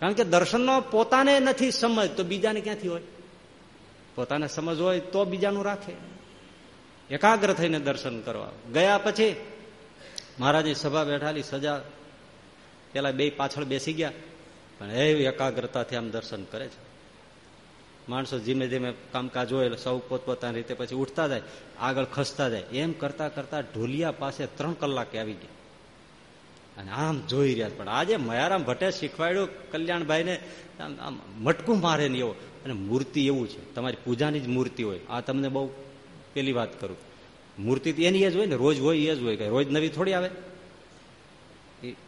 કારણ કે દર્શનનો પોતાને નથી સમજ, તો બીજાને ક્યાંથી હોય? પોતાને સમજ હોય તો બીજાનું રાખે. એકાગ્ર થઈને દર્શન કરવા. ગયા પછી મહારાજે સભા બેઠાલી, સજા પેલા બે પાછળ બેસી ગયા. પણ એવી એકાગ્રતાથી આમ દર્શન કરે છે. માણસો ધીમે ધીમે કામકાજ હોય સૌ પોતપોતાની રીતે પછી ઉઠતા જાય, આગળ ખસતા જાય. એમ કરતા કરતા ઢોલિયા પાસે ત્રણ કલાકે આવી ગયા. અને આમ જોઈ રહ્યા પણ આજે મયારામ ભટ્ટે શીખવાડ્યું કલ્યાણભાઈને આમ મટકું મારે ને એવો. અને મૂર્તિ એવું છે. તમારી પૂજાની જ મૂર્તિ હોય. આ તમને બહુ પેલી વાત કરું. મૂર્તિ તો એની એ જ હોય ને, રોજ હોય એ જ હોય. કે રોજ નવી થોડી આવે?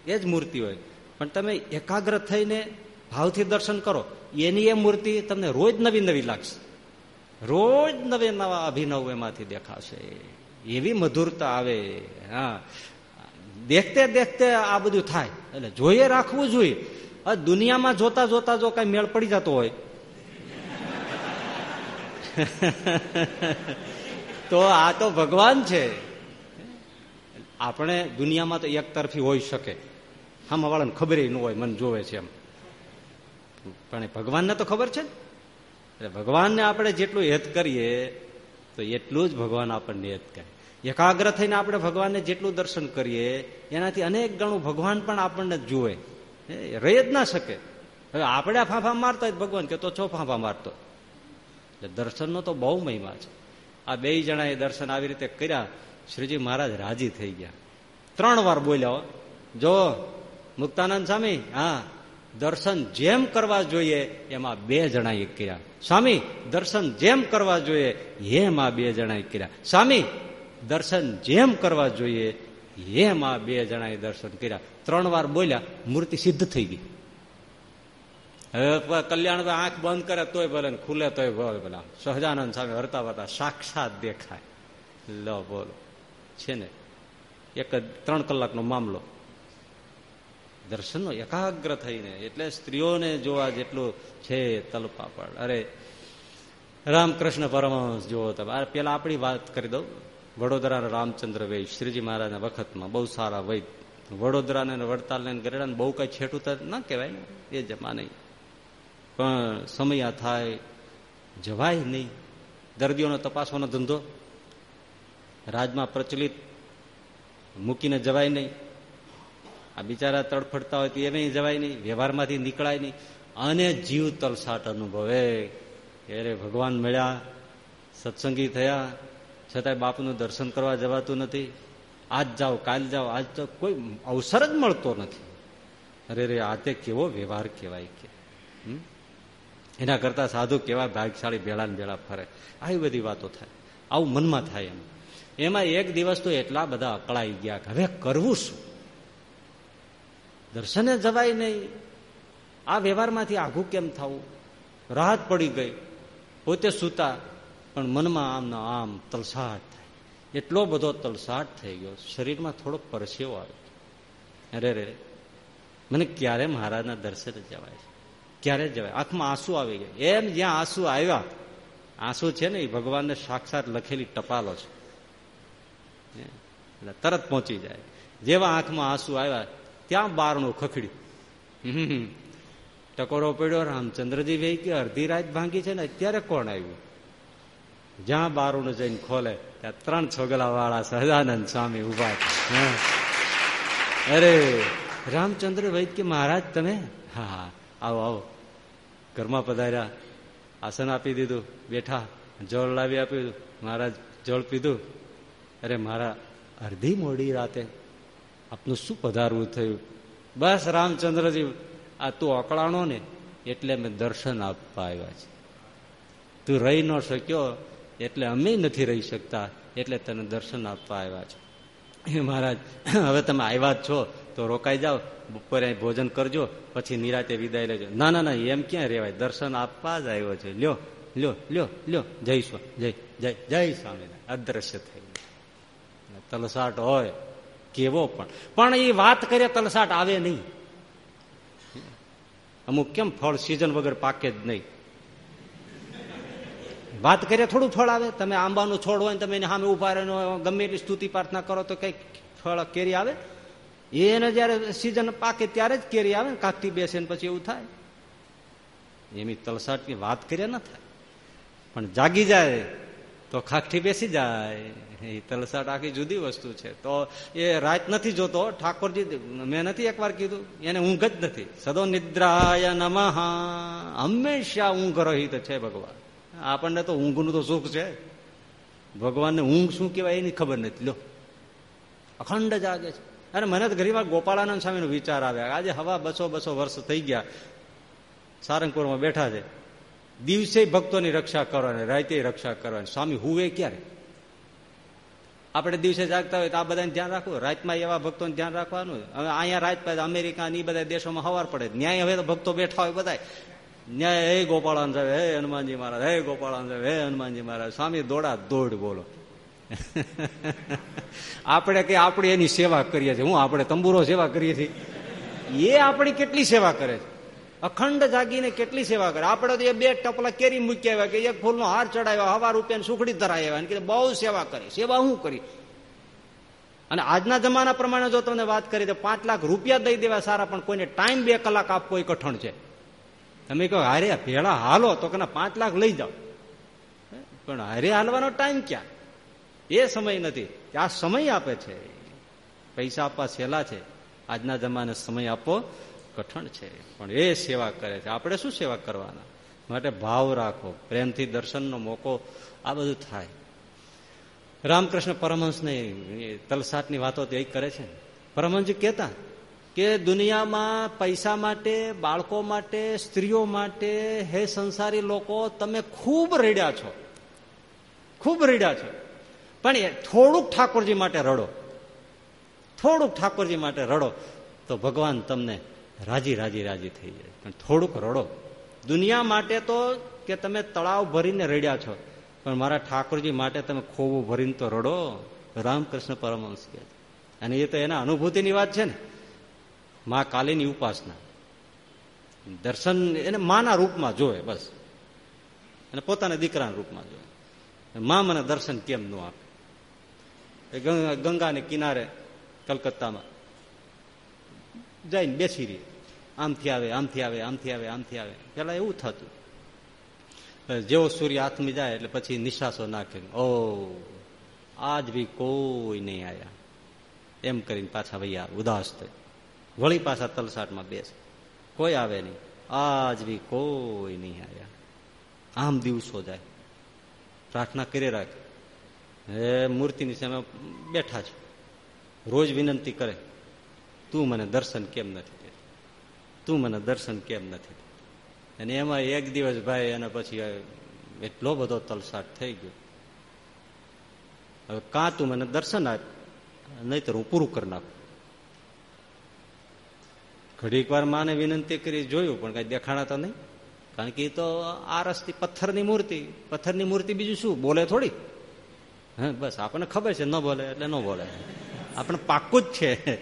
એ જ મૂર્તિ હોય. પણ તમે એકાગ્ર થઈને ભાવથી દર્શન કરો. એની એ મૂર્તિ તમને રોજ નવી નવી લાગશે. રોજ નવે નવા અભિનવ એમાંથી દેખાશે. એવી મધુરતા આવે. હા. દેખતે દેખતે આ બધું થાય. એટલે જોઈએ, રાખવું જોઈએ. દુનિયામાં જોતા જોતા જો કઈ મેળ પડી જતો હોય. તો આ તો ભગવાન છે. આપણે દુનિયામાં તો એક તરફી હોઈ શકે. આમાં વાળાને ખબર ન હોય, મને જોવે છે એમ. પણ ભગવાનને તો ખબર છે એટલે ભગવાનને આપણે જેટલું હેત કરીએ, તો એટલું જ ભગવાન આપણને હેત કરે. એકાગ્ર થઈને આપણે ભગવાનને જેટલું દર્શન કરીએ, એનાથી અનેક ગણું ભગવાન પણ આપણને જુએ. રહી જ ના શકે. હવે આપણે ફાંફા મારતા ભગવાન કે તો છો ફાંફા મારતો એટલે દર્શનનો તો બહુ મહિમા છે. આ બે જણાએ દર્શન આવી રીતે કર્યા, શ્રીજી મહારાજ રાજી થઈ ગયા. ત્રણ વાર બોલ્યા જો, મુક્તાનંદ સ્વામી, હા, દર્શન જેમ કરવા જોઈએ એમાં બે જણાએ કર્યા. સ્વામી, દર્શન જેમ કરવા જોઈએ એમાં બે જણાએ કર્યા. સ્વામી દર્શન જેમ કરવા જોઈએ, એમ આ બે જણાએ દર્શન કર્યા. ત્રણ વાર બોલ્યા, મૂર્તિ સિદ્ધ થઈ ગઈ. હવે કલ્યાણભાઈ આંખ બંધ કરે તોય ભલે ખુલે તોય ભલે ભલા. સહજાનંદ સામે હરતા વરતા સાક્ષાત દેખાય. લો, બોલો. છે ને? એક ત્રણ કલાકનો મામલો. દર્શનનો એકાગ્ર થઈને, એટલે સ્ત્રીઓને જોવા જેટલું છે તલપાપડ. અરે, રામકૃષ્ણ પરમહંસ જુઓ તમે. પેલા આપણી વાત કરી દઉં. વડોદરાના રામચંદ્ર વૈદ શ્રીજી મહારાજના વખતમાં બહુ સારા વૈદ. વડોદરાને વડતાલને ગરેડાને બહુ કઈ છેટું ના કહેવાય ને, એ જમા નહીં પણ સમય થાય, જવાય નહીં. દર્દીઓનો તપાસવાનો ધંધો. રાજમાં પ્રચલિત, મૂકીને જવાય નહીં. આ બિચારા તડફડતા હોય તો નહીં જવાય નહીં, વ્યવહારમાંથી નીકળાય નહીં. અને જીવ તલસાટ અનુભવે. અરે ભગવાન મળ્યા, સત્સંગી થયા છતાંય બાપનું દર્શન કરવા જવાતું નથી. આજ જાઓ, કાલ જાઓ, આજ તો કોઈ અવસર જ મળતો નથી. અરે રે, આ તે કેવો વ્યવહાર કહેવાય કે એના કરતા સાધુ કેવા ભાગશાળી ભેળા ભેળા ફરે. આવી બધી વાતો થાય. આવું મનમાં થાય એમ. એમાં એક દિવસ તો એટલા બધા અકળાઈ ગયા હવે કરવું શું? દર્શને જવાય નહીં. આ વ્યવહારમાંથી આઘું કેમ થવું? રાહત પડી ગઈ. પોતે સૂતા. પણ મનમાં આમનો આમ તલસાટ થાય. એટલો બધો તલસાટ થઈ ગયો. શરીરમાં થોડો પરસેવો આવે અરે રે, મને ક્યારે મહારાજના દર્શન જવાય છે? ક્યારે જવાય? આંખમાં આંસુ આવી ગયા. એમ જ્યાં આંસુ આવ્યા, આંસુ છે ને, એ ભગવાનને સાક્ષાત લખેલી ટપાલો છે. એટલે તરત પહોંચી જાય. જેવા આંખમાં આંસુ આવ્યા, ત્યાં બારણું ખખડ્યું. ટકોરો પડ્યો, રામચંદ્રજી ભાઈ કે અડધી રાત ભાંગી છે ને, અત્યારે કોણ આવ્યું? જ્યાં બારું જઈને ખોલે ત્યાં ત્રણ છોગલા વાળા સહજાનંદ સ્વામી ઊભા અરે રામચંદ્ર વૈદ કે મહારાજ તમે? હા હા. આવો આવો. ઘરમાં પધાર્યા. આસન આપી દીધું બેઠા. જળ લાવી આપ્યું મહારાજ જળ પીધું. અરે મારા અડધી મોડી રાતે આપનું શું પધારવું થયું? બસ રામચંદ્રજી આ તું અકળાણો ને એટલે મેં દર્શન આપવા આવ્યા છે. તું રહી ન શક્યો એટલે અમે નથી રહી શકતા એટલે તને દર્શન આપવા આવ્યા છે. મહારાજ, હવે તમે આવ્યા જ છો, તો રોકાઈ જાઓ, બપોરે ભોજન કરજો, પછી નિરાતે વિદાય લેજો. ના ના ના, એમ ક્યાં રેવાય દર્શન આપવા જ આવ્યો છે. લ્યો લ્યો લ્યો લ્યો. જય સ્વ, જય જય જય સ્વામિનારાયણ. અદ્રશ્ય થઈ તલસાટ હોય, કેવો પણ. પણ એ વાત કરે તલસાટ આવે નહીં. અમુક કેમ ફળ સિઝન વગર પાકે જ નહીં. વાત કરીએ, થોડું ફળ આવે. તમે આંબાનું છોડ હોય તમે એને સામે ઊભા રહે ગમે એટલી સ્તુતિ પ્રાર્થના કરો તો કંઈક ફળ કેરી આવે. એને જયારે સિઝન પાકે ત્યારે જ કેરી આવે ને કાકતી બેસે પછી એવું થાય. એમની તલસાટની વાત કરીએ ન થાય. પણ જાગી જાય તો ખાકઠી બેસી જાય. એ તલસાટ આખી જુદી વસ્તુ છે. તો એ રાત નથી જોતો. ઠાકોરજી, મેં નથી એકવાર કીધું, એને ઊંઘ જ નથી. સદો નિદ્રાય નમઃ. હંમેશા ઊંઘ રહિત છે ભગવાન. આપણને તો ઊંઘનું તો સુખ છે. ભગવાનને ઊંઘ શું કહેવાય એની ખબર નથી. લો. અખંડ જાગે છે. અને મને તો ઘણી વાર ગોપાળાનંદ સ્વામીનો વિચાર આવે આજે હવા બસો બસો વર્ષ થઈ ગયા. સારંગપુરમાં બેઠા છે. દિવસે ભક્તોની રક્ષા કરવાની રાતે રક્ષા કરવાની સ્વામી હુવે ક્યારે? આપણે દિવસે જાગતા હોય તો આ બધાને ધ્યાન રાખવું. રાતમાં એવા ભક્તોને ધ્યાન રાખવાનું હવે અહીંયા રાત પાસે અમેરિકા એ બધા દેશોમાં હવાર પડે. ન્યાય હવે તો ભક્તો બેઠા હોય બધા ન્યાય હે ગોપાળાન સાહેબ, હે હનુમાનજી મહારાજ, હે ગોપાળાન સાહેબ, હે હનુમાનજી મહારાજ, સ્વામી દોડા દોડ બોલો. આપણે કે આપણે એની સેવા કરીએ છીએ. હું આપણે તંબુરો સેવા કરીએ છીએ. એ આપણી કેટલી સેવા કરે છે? અખંડ જાગીને કેટલી સેવા કરે? આપણે તો એ બે ટપલા કેરી મૂકી આવ્યા કે એક ફૂલનો હાર ચડાવ્યા, હવા રૂપિયા સુખડી ધરાઈ આવ્યા. બહુ સેવા કરી. સેવા હું કરી? અને આજના જમાના પ્રમાણે જો તમને વાત કરી તો પાંચ લાખ રૂપિયા દઈ દેવા સારા, પણ કોઈને ટાઈમ બે કલાક આપવો એ કઠણ છે. તમે કહો હારે ભેળા હાલો, તો કે પાંચ લાખ લઈ જાઓ. પણ હારે હાલવાનો ટાઈમ ક્યાં? એ સમય નથી. આ સમય આપે છે. પૈસા આપવા સહેલા છે. આજના જમાને સમય આપવો કઠણ છે. પણ એ સેવા કરે છે. આપણે શું સેવા કરવાના? માટે ભાવ રાખો. પ્રેમથી દર્શનનો મોકો આ બધું થાય. રામકૃષ્ણ પરમહંસ ને તલસાટની વાતો તે કરે છે પરમહંસજી કહેતા કે દુનિયામાં પૈસા માટે, બાળકો માટે, સ્ત્રીઓ માટે, હે સંસારી લોકો, તમે ખૂબ રેડ્યા છો. ખૂબ રેડ્યા છો. પણ થોડુંક ઠાકોરજી માટે રડો. થોડુંક ઠાકોરજી માટે રડો, તો ભગવાન તમને રાજી રાજી રાજી થઈ જાય. પણ થોડુંક રડો. દુનિયા માટે તો કે તમે તળાવ ભરીને રડ્યા છો, પણ મારા ઠાકોરજી માટે તમે ખોવું ભરીને તો રડો. રામકૃષ્ણ પરમહંસ કે અને એ તો એના અનુભૂતિની વાત છે ને. મા કાલીની ઉપાસના. દર્શન એને માના રૂપમાં જોવે, બસ. અને પોતાના દીકરાના રૂપમાં જોવે. મા મને દર્શન કેમ ન આપે? ગંગાને કિનારે કલકત્તામાં જઈને બેસી રહી. આમથી આવે આમથી આવે આમથી આવે આમથી આવે. પેલા એવું થતું. જેવો સૂર્ય હાથમાં જાય એટલે પછી નિશાસો નાખે. ઓ, આજ બી કોઈ નહીં આયા. એમ કરીને પાછા ભૈયા ઉદાસ થઈ. વળી પાછા તલસાટમાં બેસે. કોઈ આવે નહીં. આજ બી કોઈ નહીં આવ્યા આમ દિવસો જાય. પ્રાર્થના કરી રાખે. હે મૂર્તિની સામે બેઠા છો. રોજ વિનંતી કરે. તું મને દર્શન કેમ નથી તું મને દર્શન કેમ નથી અને એમાં એક દિવસ ભાઈ એના પછી એટલો બધો તલસાટ થઈ ગયો. હવે કાં તું મને દર્શન આપ નહીં તો હું પૂરું કરી નાખું. ઘડીક વાર માને વિનંતી કરી જોયું, પણ કઈ દેખાણા તો નહીં. કારણ કે એ તો આ રસ્તી પથ્થરની મૂર્તિ. પથ્થરની મૂર્તિ બીજું શું? બોલે થોડી? હા, બસ, આપણને ખબર છે, ન બોલે એટલે ન બોલે. આપણે પાક્કું જ છે.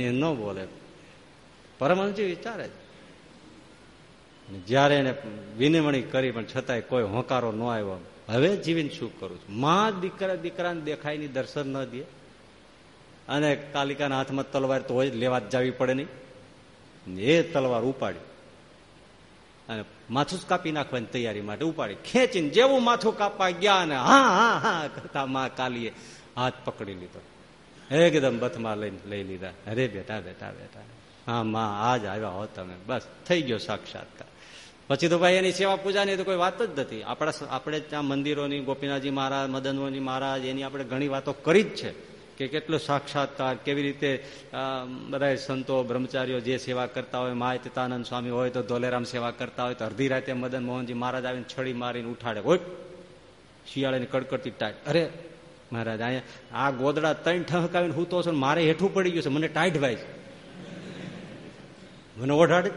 એ ન બોલે. પરમહંસજી વિચારે જયારે એને વિનિમણી કરી, પણ છતાંય કોઈ હોંકારો ન આવ્યો. હવે જીવીને શું કરું છું? માં દીકરા, દીકરાને દેખાયની દર્શન ન દે. અને કાલિકાના હાથમાં તલવાર તો હોય લેવા જ જવી પડે નહીં. એ તલવાર ઉપાડી અને માથું કાપી નાખવાની તૈયારી માટે ઉપાડી. ખેંચીને જેવું માથું કાપવા ગયા ને હા હા હા, કરતા માં કાલીએ હાથ પકડી લીધો. એકદમ બથમાં લઈને લઈ લીધા. અરે બેટા બેટા બેટા. હા, માં, આજ આવ્યા હો તમે. બસ, થઈ ગયો સાક્ષાત્કાર. પછી તો ભાઈ એની સેવા પૂજાની તો કોઈ વાત જ નથી. આપણા આપણે ત્યાં મંદિરોની, ગોપીનાથજી મહારાજ મદનવજી મહારાજ, એની આપણે ઘણી વાતો કરી જ છે. કે કેટલો સાક્ષાત્કાર, કેવી રીતે બધા સંતો, બ્રહ્મચારીઓ જે સેવા કરતા હોય મા તિતાનંદ સ્વામી હોય તો ધોલેરામ સેવા કરતા હોય, તો અડધી રાતે મદન મોહનજી મહારાજ આવીને છડી મારીને ઉઠાડે. હોય શિયાળાની કડકડતી ટાઈટ. અરે, મહારાજ, અહીંયા આ ગોદડા ત્રણ ઠહકાવીને હું તો છું મારે હેઠું પડી ગયું છે. મને ટાઈટ ભાઈ. મને ઓઢાડે.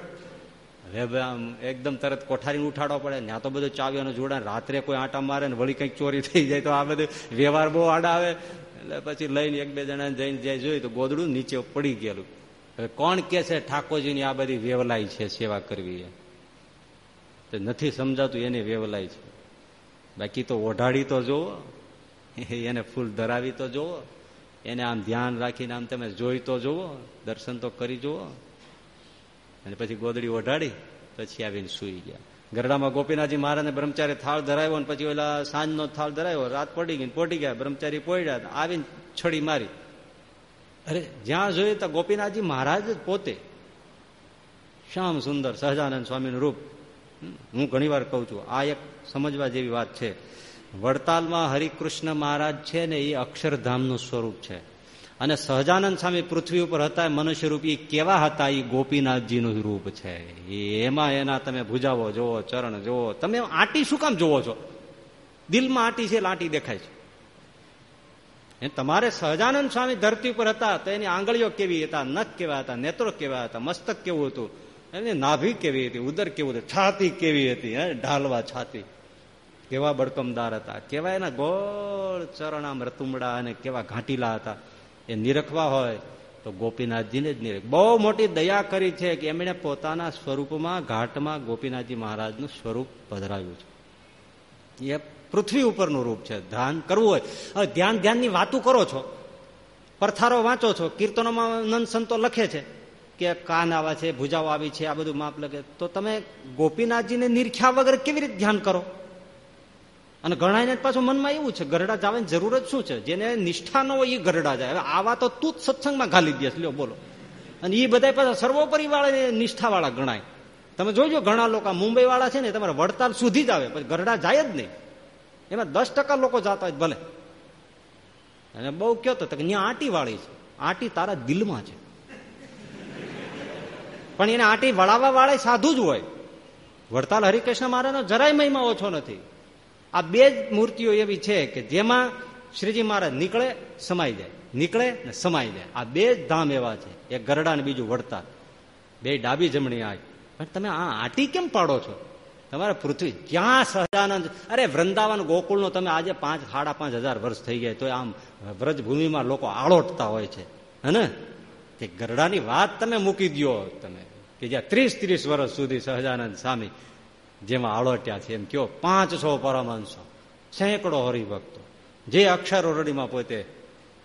હવે આમ એકદમ તરત કોઠારી ઉઠાડવો પડે. ત્યાં તો બધું ચાવીઓનું જોડાણ. રાત્રે કોઈ આંટા મારે ને વળી કંઈક ચોરી થઈ જાય તો આ બધું વ્યવહાર બહુ આડા આવે. એટલે પછી લઈને એક બે જણા જઈને જાય જોયું તો ગોદડું નીચે પડી ગયેલું. હવે કોણ કે છે ઠાકોરજીની આ બધી વેવલાઈ છે સેવા કરવી એ? તો નથી સમજાતું એની વેવલાઈ છે. બાકી તો ઓઢાડી તો જોવો. એને ફૂલ ધરાવી તો જોવો. એને આમ ધ્યાન રાખીને આમ તમે જોઈ તો જોવો. દર્શન તો કરી જુઓ અને પછી ગોદડી ઓઢાડી, પછી આવીને સુઈ ગયા. ગરડામાં ગોપીનાથજી મહારાજને બ્રહ્મચારી થાળ ધરાવ્યો અને પછી ઓલા સાંજનો થાળ ધરાવ્યો, રાત પડી ગઈ પોટી ગયા. બ્રહ્મચારી પોડ્યા આવીને છડી મારી. અરે, જ્યાં જોઈએ તો ગોપીનાથજી મહારાજ પોતે. શ્યામ સુંદર સહજાનંદ સ્વામીનું રૂપ. હું ઘણી વાર કહું છું, આ એક સમજવા જેવી વાત છે. વડતાલમાં હરિકૃષ્ણ મહારાજ છે ને એ અક્ષરધામનું સ્વરૂપ છે. અને સહજાનંદ સ્વામી પૃથ્વી ઉપર હતા મનુષ્ય રૂપ કેવા હતા એ ગોપીનાથજીનું રૂપ છે? એમાં એના તમે ભુજાવો જોવો ચરણ જોવો તમે આટી શું કામ જોવો છો? દિલમાં આટી છે લાટી દેખાય છે. તમારે સહજાનંદ સ્વામી ધરતી ઉપર હતા તો એની આંગળીઓ કેવી હતા? નખ કેવા હતા? નેત્રો કેવા હતા? મસ્તક કેવું હતું? એની નાભી કેવી હતી? ઉદર કેવું હતું? છાતી કેવી હતી? ઢાલવા છાતી. કેવા બળકમદાર હતા? કેવા એના ગોળ ચરણ આમ રતુમડા અને કેવા ઘાંટીલા હતા? એ નિરખવા હોય તો ગોપીનાથજીને જ નિરખ. બહુ મોટી દયા કરી છે કે એમણે પોતાના સ્વરૂપમાં, ઘાટમાં ગોપીનાથજી મહારાજનું સ્વરૂપ પધરાવ્યું છે. એ પૃથ્વી ઉપરનું રૂપ છે. ધ્યાન કરવું હોય. હવે ધ્યાન ધ્યાનની વાતો કરો છો. પરથારો વાંચો છો. કીર્તનોમાં નંદ સંતો લખે છે કે કાન આવા છે, ભુજાઓ આવી છે, આ બધું માપ લખે તો તમે ગોપીનાથજીને નિરખ્યા વગર કેવી રીતે ધ્યાન કરો? અને ઘણા પાછું મનમાં એવું છે, ગરડા જવાની જરૂર જ શું છે? જેને નિષ્ઠા ન હોય એ ગરડા જાય. હવે આવા તો તું જ સત્સંગમાં ઘાલી દે લ્યો, બોલો. અને એ બધા પાછા સર્વોપરી વાળા નિષ્ઠા વાળા ગણાય. તમે જોજો ઘણા લોકો મુંબઈ વાળા છે ને તમારે વડતાલ સુધી જ આવે. પછી ગરડા જાય જ નહીં. એમાં દસ ટકા લોકો જતા હોય, ભલે. અને બહુ કયો તો, ત્યાં આટી વાળી છે. આટી તારા દિલમાં છે. પણ એને આટી વળાવવા વાળા સાધુ જ હોય. વડતાલ હરિકૃષ્ણ મહારાજનો જરાય મહિમા ઓછો નથી. આ બે જ મૂર્તિઓ એવી છે કે જેમાં શ્રીજી મહારાજ નીકળે, સમાઈ જાય. નીકળે ને સમાઈ જાય. આ બે જ ધામ એવા છે. એક ગરડા ને બીજું વડતા બે ડાબી જમણી આંખ પણ તમે આ આટી કેમ પાડો છો? તમારે પૃથ્વી ક્યાં સહજાનંદ અરે, વૃંદાવન ગોકુળનો તમે આજે પાંચ સાડા પાંચ હજાર વર્ષ થઈ ગયા તો આમ વ્રજભૂમિમાં લોકો આળોટતા હોય છે. હે તે ગરડાની વાત તમે મૂકી દો તમે. કે જ્યાં ત્રીસ ત્રીસ વર્ષ સુધી સહજાનંદ સ્વામી જેમાં આળોટ્યા છે એમ કયો, પાંચસો પરમહંસો, સેંકડો હરિભક્તો. જે અક્ષર ઓરડીમાં પોતે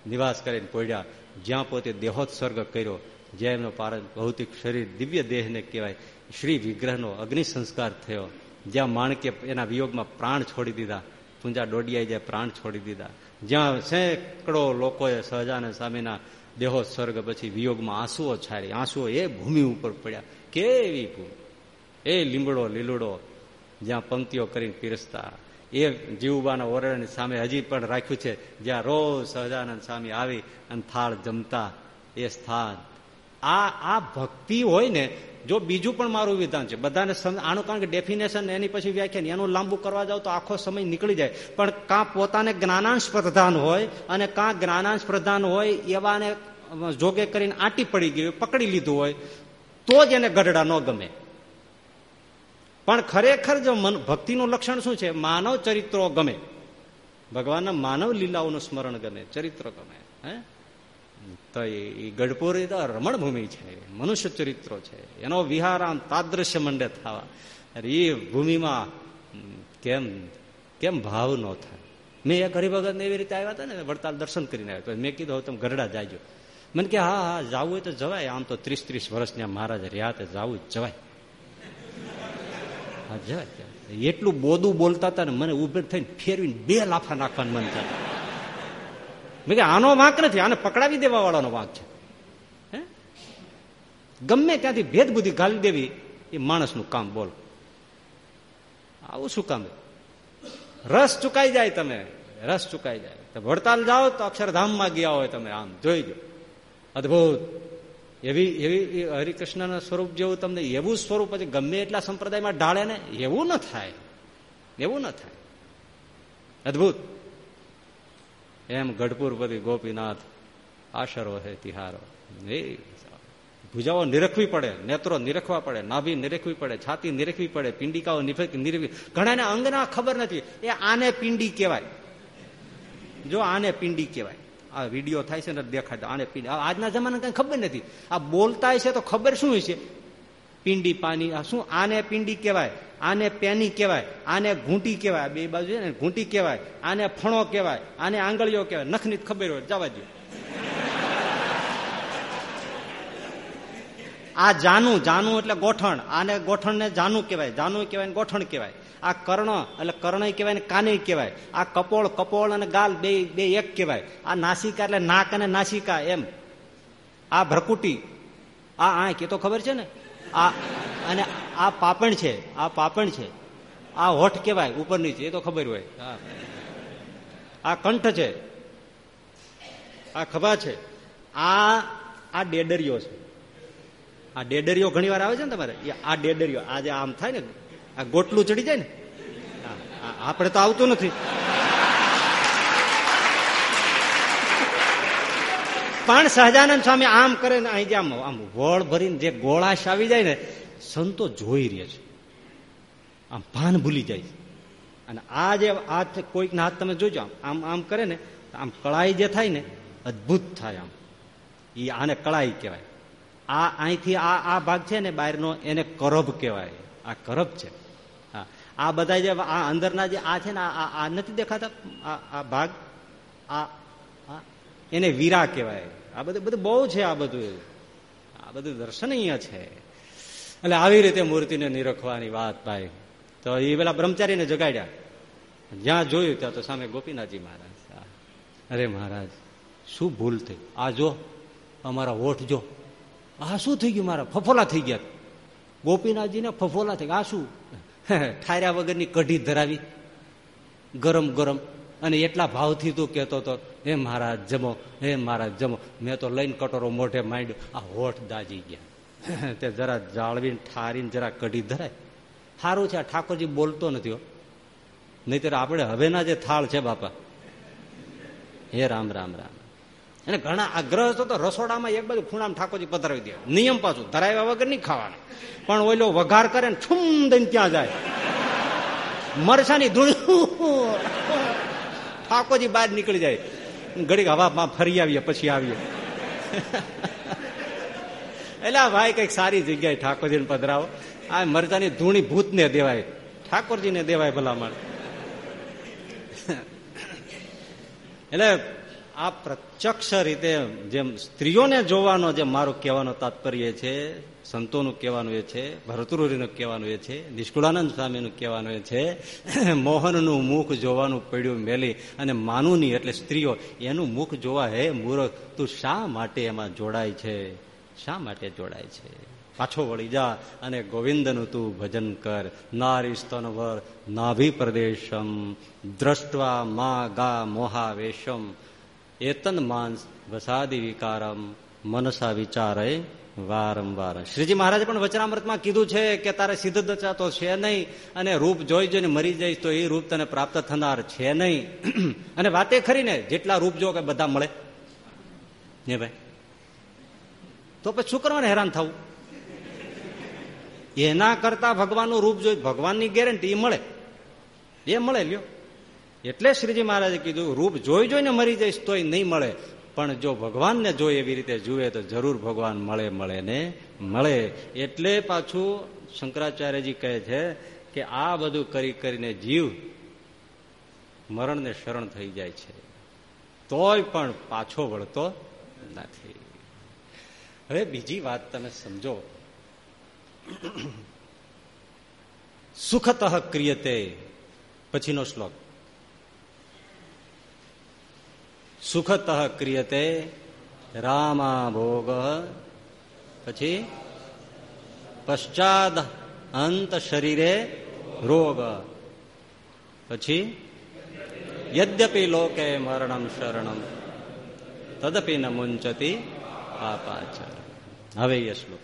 નિવાસ કરીને પોડ્યા જ્યાં પોતે દેહોત્સર્ગ કર્યો, જ્યાં એમનો ભૌતિક શરીર, દિવ્ય દેહને કહેવાય, શ્રી વિગ્રહનો અગ્નિ સંસ્કાર થયો. જ્યાં માણકે એના વિયોગમાં પ્રાણ છોડી દીધા, પૂંજા ડોડિયાઈ જાય, પ્રાણ છોડી દીધા. જ્યાં સેંકડો લોકોએ સહજાનંદ સ્વામીના દેહોત્સર્ગ પછી વિયોગમાં આંસુઓ છારી આંસુઓ એ ભૂમિ ઉપર પડ્યા. કેવી ભૂમિ? એ લીમડો, લીલુડો જ્યાં પંક્તિઓ કરીને પીરસતા. એ જીવબાના ઓરડાની સામે હજી પણ રાખ્યું છે. જ્યાં રોજ સહજાનંદ સ્વામી આવી અને થાળ જમતા. એ સ્થાન. આ આ ભક્તિ હોય ને, જો બીજું પણ મારું વિધાન છે. બધાને આનું કારણ કે ડેફિનેશન એની પછી વ્યાખ્યાન એનું લાંબુ કરવા જાવ તો આખો સમય નીકળી જાય. પણ કાં પોતાને જ્ઞાનાંશ પ્રધાન હોય અને કાં જ્ઞાનાંશ પ્રધાન હોય, એવાને જોગે કરીને આંટી પડી ગયું પકડી લીધું હોય, તો જ એને ગઢડા ન ગમે. પણ ખરેખર જો મન ભક્તિનું લક્ષણ શું છે? માનવ ચરિત્રો ગમે. ભગવાનના માનવ લીલાઓનું સ્મરણ ગમે, ચરિત્ર ગમે, હે? તો એ ગઢપુર તો રમણભૂમિ છે, મનુષ્ય ચરિત્રો છે. એનો વિહાર આમ તાદ્રશ્ય મંડે થવા. એ ભૂમિમાં કેમ કેમ ભાવ ન થાય? મેં એક હરિભગતને એવી રીતે આવ્યા હતા ને, વડતાલ દર્શન કરીને આવ્યો. મેં કીધું તમે ગરડા જાજો. મને કે, હા હા, જવું હોય તો જવાય. આમ તો ત્રીસ ત્રીસ વર્ષના મહારાજ રહ્યા તે જવું જવાય. એટલું બોદું બોલતા હતા ને મને ઉભે થઈને ફેરવીને બે લાફા નાખવાનું મન થાય. મેં આનો વાંક નથી, આને પકડાવી દેવા વાળાનો વાંક છે. ગમે ત્યાંથી ભેદ બુદ્ધિ ગાલી દેવી, એ માણસનું કામ બોલ. આવું શું કામ? રસ ચુકાઈ જાય તમે, રસ ચુકાઈ જાય. વડતાલ જાઓ તો અક્ષરધામમાં ગયા હોય તમે, આમ જોઈ ગયો અદભુત. એવી એવી હરિકૃષ્ણના સ્વરૂપ જેવું તમને એવું સ્વરૂપ જ ગમે એટલા સંપ્રદાયમાં ઢાળે ને, એવું ન થાય. એવું ન થાય. અદભુત. એમ ગઢપુરપતિ ગોપીનાથ, આશરો હે તિહારો. ભુજાઓ નિરખવી પડે, નેત્રો નિરખવા પડે, નાભી નિરખવી પડે, છાતી નિરખવી પડે, પિંડિકાઓ નિરખવી ઘણાને અંગના ખબર નથી. એ આને પિંડી કહેવાય. જો આને પિંડી કહેવાય. આ વીડિયો થાય છે ને દેખાય આને પિંડી આજના જમાના કઈ ખબર નથી. આ બોલતા છે તો ખબર શું છે પિંડી પાની શું? આને પિંડી કહેવાય. આને પેની કહેવાય. આને ઘૂંટી કહેવાય. બે બાજુ ને, ઘૂંટી કહેવાય. આને ફણો કહેવાય. આને આંગળીઓ કહેવાય. નખની ખબર હોય. જવા દો આ જાનું જાનું એટલે ગોઠણ. આને ગોઠણ ને જાનું કહેવાય. જાનું કહેવાય ગોઠણ કહેવાય. આ કર્ણ, એટલે કર્ણ કહેવાય ને કાને કહેવાય. આ કપોળ કપોળ અને ગાલ બે બે એક કહેવાય. આ નાસિકા એટલે નાક અને નાસિકા એમ. આ ભ્રકુટી, આ આંખ, એ તો ખબર છે ને? આ, અને આ પાપણ છે, આ પાપણ છે. આ હોઠ કહેવાય, ઉપર નીચે, એ તો ખબર હોય. આ કંઠ છે. આ ખભા છે. આ આ ડેડરીઓ છે. આ ડેડરીઓ ઘણી આવે છે ને તમારે? આ ડેડરીઓ આજે આમ થાય ને આ ગોટલું ચડી જાય ને? આપણે તો આવતું નથી. પણ સહજાનંદ સ્વામી આમ કરે ને અહીં આમ આમ વળ ભરીને જે ગોળાશ આવી જાય ને, સંતો જોઈ રહ્યા છે. આમ ભાન ભૂલી જાય અને આ જે હાથ કોઈકના હાથ તમે જોજો, આમ આમ કરે ને આમ કળાઈ જે થાય ને, અદભુત થાય આમ. એ આને કળાઈ કહેવાય. આ અહીંથી આ આ ભાગ છે ને, બહારનો એને કરભ કહેવાય. આ કરબ છે. આ બધા જે આ અંદરના જે આ છે ને, આ નથી દેખાતા? આ ભાગ? આ એને વીરા કહેવાય. આ બધું બધું બહુ છે આ બધું આ બધું દર્શનીય છે. એટલે આવી રીતે મૂર્તિને નિરખવાની વાત ભાઈ. તો એ પેલા બ્રહ્મચારીને જગાડ્યા. જ્યાં જોયું ત્યાં તો સામે ગોપીનાથજી મહારાજ. અરે મહારાજ, શું ભૂલ થઈ? આ જો, અમારા હોઠ જો. આ શું થઈ ગયું? મારા ફફોલા થઈ ગયા. ગોપીનાથજીને ફફોલા થઈ ગયા. આ શું? ઠાર્યા વગરની કઢી ધરાવી. ગરમ ગરમ. અને એટલા ભાવથી તું કહેતો હતો હે મહારાજ, જમો, હે મહારાજ, જમો. મેં તો લઈને કટોરો મોઢે માંડ્યો. આ હોઠ દાજી ગયા. તે જરા જાળવીને, ઠારીને જરા કઢી ધરાય. સારું છે, આ ઠાકોરજી બોલતો નથી હો. નહીતર આપણે હવેના જે થાળ છે બાપા. હે રામ રામ રામ. અને ઘણા આગ્રહ હતો તો રસોડામાં એક બાજુ ખૂણામાં ઠાકોરજી પધરાવી દે. નિયમ પાછું, ધરાવ્યા વગર નહીં ખાવાનું. પણ ઓલો વઘાર કરે ને ઠુમ દઈને ત્યાં જાય. મરસાની ધૂળ. ઠાકોરજી બહાર નીકળી જાય. ઘડીક હવામાં ફરી આવીએ, પછી આવીએ. એટલે ભાઈ કંઈક સારી જગ્યાએ ઠાકોરજીને પધરાવો. આ મરચાની ધૂણી ભૂતને દેવાય. ઠાકોરજીને દેવાય ભલામણ. એટલે આ પ્રત્યક્ષ રીતે જેમ સ્ત્રીઓને જોવાનો જે મારું કહેવાનો તાત્પર્ય છે, સંતોનું કહેવાનું એ છે ભરતૃરીનું કહેવાનું એ છે, નિષ્કુળાનંદ સ્વામીનું કહેવાનું એ છે, મોહનનું મુખ જોવાનું પડ્યું મેલી અને માનુની એટલે સ્ત્રીઓ, એનું મુખ જોવા, હે મૂર્ખ, તું શા માટે એમાં જોડાય છે? શા માટે જોડાય છે? પાછો વળી જા અને ગોવિંદનું તું ભજન કર. નારી સ્તનવર, નાભી પ્રદેશમ, દ્રષ્ટવા મા ગા મોહાવેશમ. એતન માનસ વસાદી વિકારમ મનસા વિચારે વારંવાર શ્રીજી મહારાજે પણ વચનામૃતમાં કીધું છે કે તારે સિદ્ધ દચા તો છે નહીં અને રૂપ જોઈ જોઈને મરી જઈશ તો એ રૂપ તને પ્રાપ્ત થનાર છે નહીં. અને વાતે ખરી ને જેટલા રૂપ જો કે બધા મળે. ને ભાઈ? તો પછી શું કરવાનું હેરાન થવું? એના કરતા ભગવાનનું રૂપ જોઈ ભગવાનની ગેરંટી મળે. એ મળે લ્યો. એટલે શ્રીજી મહારાજે કીધું, રૂપ જોઈ જોઈને મરી જઈશ તોય નહીં મળે. પણ જો ભગવાનને જોઈ એવી રીતે જુએ તો જરૂર ભગવાન મળે મળે ને મળે. એટલે પાછું શંકરાચાર્યજી કહે છે કે આ બધું કરી કરીને જીવ મરણને શરણ થઈ જાય છે. તોય પણ પાછો વળતો નથી. હવે બીજી વાત તમે સમજો. સુખત ક્રિયતે. પછીનો શ્લોક. સુખતઃ ક્રિયતે રામા ભોગ પછી પશ્ચાદ અંત શરીરે રોગ. પછી યદ્યપી લોકે મરણમ શરણમ, તદપી ન મુંચતી પાપાચર. હવે એ શ્લોક.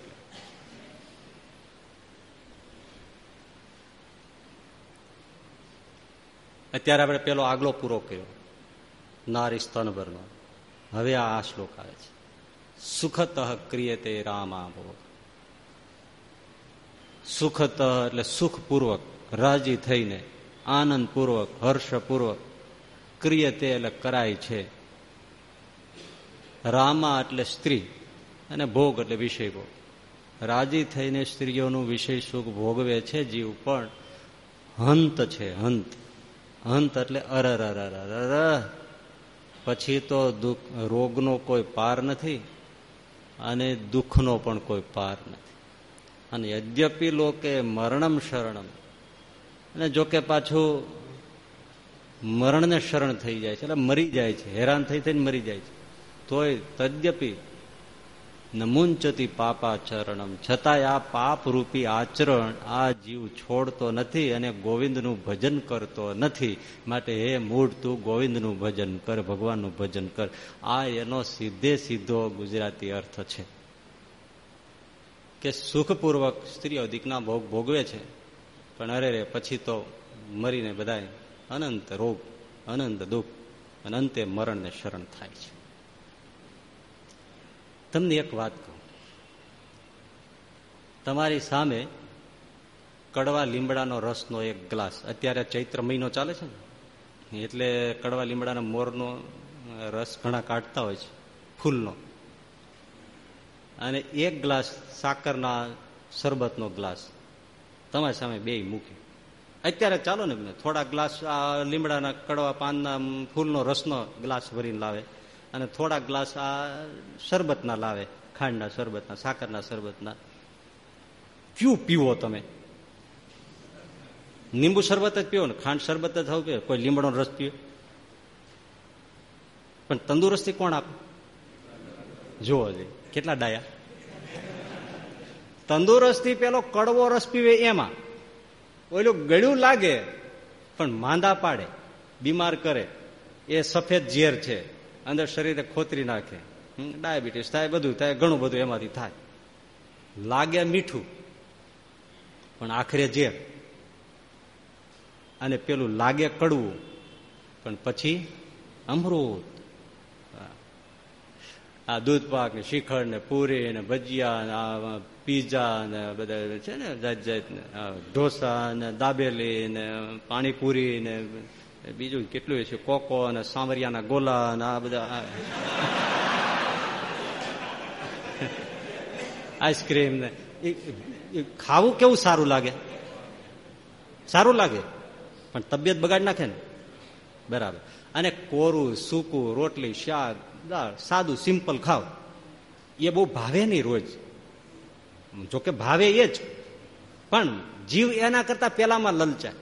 અત્યારે આપણે પેલો આગલો પૂરો કર્યો. નારી સ્તનભરનો. હવે આ શ્લોક આવે છે. સુખત ક્રિયતે રામા ભોગ સુખત એટલે સુખપૂર્વક, રાજી થઈને, આનંદપૂર્વક, હર્ષપૂર્વક, ક્રિયતે એટલે કરાય છે. રામા એટલે સ્ત્રી અને ભોગ એટલે વિષય ભોગ રાજી થઈને સ્ત્રીઓનું વિષય સુખ ભોગવે છે જીવ, પણ હંત છે, હંત. હંત એટલે અરર અરર પછી તો દુઃખ, રોગનો કોઈ પાર નથી અને દુઃખનો પણ કોઈ પાર નથી. અને યદ્યપી લોકે મરણમ શરણમ. અને જોકે પાછું મરણને શરણ થઈ જાય છે, એટલે મરી જાય છે, હેરાન થઈ થઈને મરી જાય છે. તોય તદ્યપી નમુંચતી પાપાચરણમ. છતાંય આ પાપરૂપી આચરણ આ જીવ છોડતો નથી અને ગોવિંદનું ભજન કરતો નથી. માટે હે મૂળ તું ગોવિંદનું ભજન કર, ભગવાનનું ભજન કર. આ એનો સીધે સીધો ગુજરાતી અર્થ છે. કે સુખપૂર્વક સ્ત્રીઓ દીકના ભોગ ભોગવે છે. પણ અરે રે, પછી તો મરીને બધાય અનંત રોગ અનંત દુઃખ અને અંતે મરણને શરણ થાય છે. તમને એક વાત કહું. તમારી સામે કડવા લીમડાનો રસનો એક ગ્લાસ. અત્યારે ચૈત્ર મહિનો ચાલે છે ને? એટલે કડવા લીમડાના મોરનો રસ ઘણા કાઢતા હોય છે, ફૂલનો. અને એક ગ્લાસ સાકરના શરબતનો ગ્લાસ તમારી સામે બે મૂકી. અત્યારે ચાલો ને, થોડા ગ્લાસ લીમડાના કડવા પાનના ફૂલનો રસનો ગ્લાસ ભરીને લાવે. અને થોડા ગ્લાસ આ શરબતના લાવે, ખાંડના શરબતના, સાકરના શરબતના. ક્યુ પીવો તમે? લીંબુ શરબત જ પીવો ને? ખાંડ શરબત જ થવું કોઈ લીમડો રસ પીવો? પણ તંદુરસ્તી કોણ આપે? જુઓ જોઈએ કેટલા ડાયા. તંદુરસ્તી પેલો કડવો રસ પીવે એમાં. ઓલું ગળ્યું લાગે, પણ માંદા પાડે, બીમાર કરે. એ સફેદ ઝેર છે. અંદર શરીરે ખોતરી નાખે. ડાયાબિટીસ થાય, બધું થાય, ઘણું બધું એમાંથી થાય. લાગે મીઠું, પણ આખરે ઝેર. અને પેલું લાગે કડવું, પણ પછી અમૃત. આ દૂધ પાક ને શિખર ને પૂરી ને ભજીયા પીઝા ને બધા છે ને જાત જાત ઢોસા ને દાબેલી ને પાણીપુરી ને બીજું કેટલું છે? કોકો અને સામરિયાના ગોલા અને આ બધા આઈસ્ક્રીમ ને. ખાવું કેવું સારું લાગે? સારું લાગે. પણ તબિયત બગાડ નાખે ને. બરાબર. અને કોરું, સૂકું, રોટલી, શાક, દાળ, સાદું, સિમ્પલ ખાવ. એ બહુ ભાવે નહીં રોજ. જોકે ભાવે એ જ. પણ જીવ એના કરતા પેલામાં લલચાય.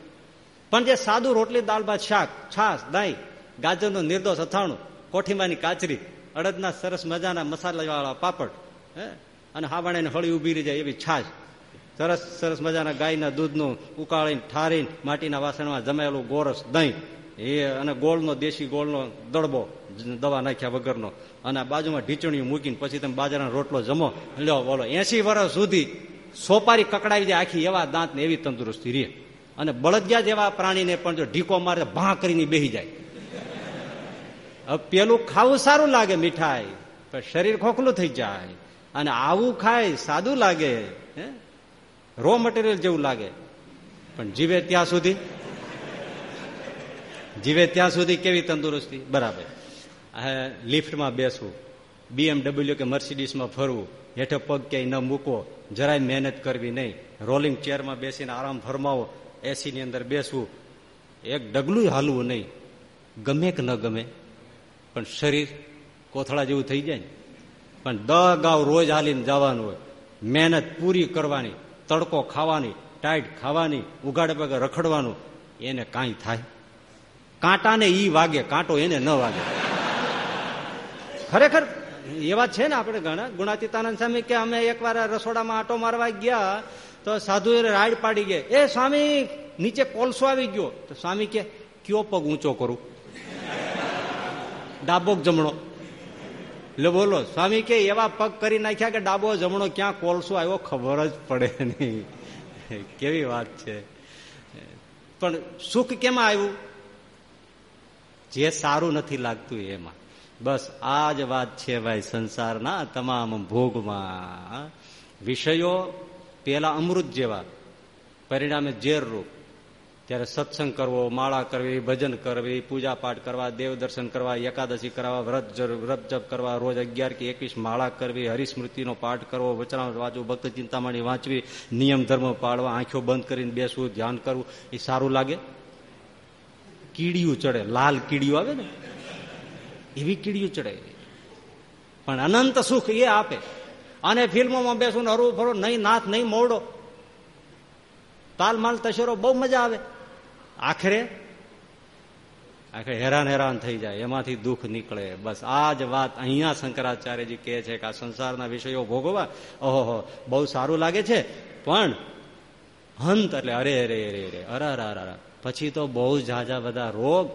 પણ જે સાદું રોટલી, દાળ, ભાત, શાક છાસ દહીં, ગાજરનો નિર્દોષ, અથાણું, કોઠીમાની કાચરી, અડદના સરસ મજાના મસાલાવાળા પાપડ, હે? અને હાવાણે હળી ઊભી રહી જાય એવી છાશ. સરસ સરસ મજાના ગાયના દૂધનું ઉકાળીને, ઠારીને, માટીના વાસણમાં જમાયેલું ગોરસ દહીં. એ અને ગોળનો, દેશી ગોળનો દડબો દવા નાખ્યા વગરનો. અને બાજુમાં ઢીચણીયું મૂકીને પછી તમે બાજરાનો રોટલો જમો. લ્યો, બોલો એસી વર્ષ સુધી સોપારી કકડાવી જાય આખી એવા દાંત ને એવી તંદુરસ્તી રહે. અને બળદિયા જેવા પ્રાણીને પણ જો ઢીકો મારે ભા કરીને બેહી જાય. પેલું ખાવું સારું લાગે મીઠાઈ, પણ શરીર ખોખલું થઈ જાય. અને આવું ખાય સાદું લાગે રો મટીરિયલ જેવું લાગે. પણ જીવે ત્યાં સુધી? જીવે ત્યાં સુધી કેવી તંદુરસ્તી? બરાબર. લિફ્ટમાં બેસવું. બીએમડબલ્યુ કે મર્સિડીસમાં ફરવું. હેઠે પગ ક્યાંય ન મૂકવો. જરાય મહેનત કરવી નહીં. રોલિંગ ચેરમાં બેસીને આરામ ફરમાવો. એસીની અંદર બેસવું, એક ડગલું હાલવું નહીં. ગમે કે ન ગમે, પણ શરીર કોથળા જેવું થઈ જાય પણ દ ગાવ રોજ હાલીને જવાનું હોય. મહેનત પૂરી કરવાની, તડકો ખાવાની, ટાઈટ ખાવાની ઉગાડે પગે રખડવાનું, એને કાંઈ થાય. કાંટાને ઈ વાગે, કાંટો એને ન વાગે. ખરેખર એવા છે ને આપણે ઘણા ગુણાતીતાનંદ સ્વામી કે અમે એકવાર રસોડામાં આટો મારવા ગયા તો સાધુ એ રાડ પાડી ગયા એ સ્વામી, નીચે કોલસો આવી ગયો. તો સ્વામી કે, કયો પગ ઊંચો કરું? ડાબો જમણો. એટલે બોલો, સ્વામી કે, એવા પગ કરી નાખ્યા કે ડાબો જમણો ક્યાં કોલસો આવ્યો ખબર જ પડે નહીં. કેવી વાત છે. પણ સુખ કેમાં આવ્યું? જે સારું નથી લાગતું એમાં. બસ, આ જ વાત છે ભાઈ સંસારના તમામ ભોગમાં. વિષયો પેલા અમૃત જેવા પરિણામે ઝેર રૂપ. ત્યારે સત્સંગ કરવો, માળા કરવી, ભજન કરવી પૂજા પાઠ કરવા, દેવ દર્શન કરવા, એકાદશી કરવા વ્રત વ્રત જપ કરવા, રોજ અગિયાર કે એકવીસ માળા કરવી, હરિસ્મૃતિનો પાઠ કરવો વચના વાંચવું, ભક્ત ચિંતામણી વાંચવી, નિયમ ધર્મ પાળવા, આંખો બંધ કરીને બેસવું, ધ્યાન કરવું, એ સારું લાગે? કીડિયું ચડે. લાલ કીડિયું આવે ને? એવી કીડિયું ચડે. પણ અનંત સુખ એ આપે. અને ફિલ્મોમાં બેસું હરવું ફરવું, નહીં નાથ, નહીં મોડો. તાલમાલ, તશેરો, બહુ મજા આવે. આખરે આખરે હેરાન હેરાન થઈ જાય, એમાંથી દુઃખ નીકળે. બસ, આ જ વાત અહીંયા શંકરાચાર્યજી કહે છે કે આ સંસારના વિષયો ભોગવવા ઓહો બહુ સારું લાગે છે, પણ હંત એટલે અરે અરે અરે અરે અરે અરે પછી તો બહુ ઝાઝા બધા રોગ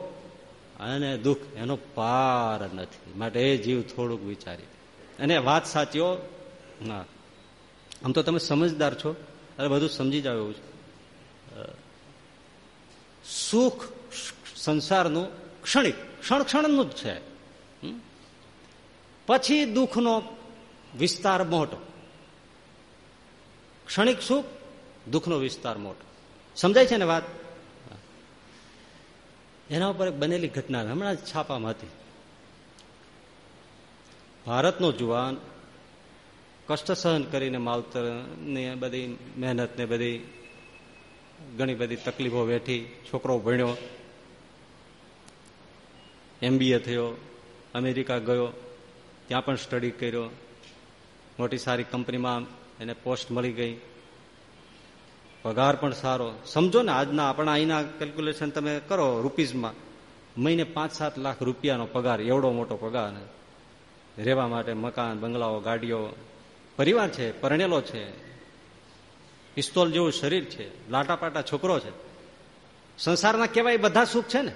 અને દુઃખ, એનો પાર નથી. માટે એ જીવ થોડુંક વિચારી. અને વાત સાચીઓ હા આમ તો તમે સમજદાર છો. અરે બધું સમજી જાવ એવું છે. સુખ સંસારનું ક્ષણિક, ક્ષણ ક્ષણનું જ છે. પછી દુઃખનો વિસ્તાર મોટો. ક્ષણિક સુખ, દુઃખનો વિસ્તાર મોટો. સમજાય છે ને વાત? એના ઉપર બનેલી ઘટના હમણાં છાપામાં હતી. ભારતનો જુવાન કષ્ટ સહન કરીને માવતર ને બધી મહેનત ને બધી ઘણી બધી તકલીફો વેઠી છોકરો ભણ્યો, એમબીએ થયો, અમેરિકા ગયો, ત્યાં પણ સ્ટડી કર્યો. મોટી સારી કંપનીમાં એને પોસ્ટ મળી ગઈ. પગાર પણ સારો. સમજો ને આજના આપણા અહીંના કેલ્ક્યુલેશન તમે કરો રૂપીઝમાં. મહિને પાંચ સાત લાખ રૂપિયાનો પગાર, એવડો મોટો પગાર. રહેવા માટે મકાન, બંગલાઓ, ગાડીઓ પરિવાર છે, પરણેલો છે, પિસ્તોલ જેવું શરીર છે, લાટાપાટા છોકરો છે. સંસારના કેવાય બધા સુખ છે ને?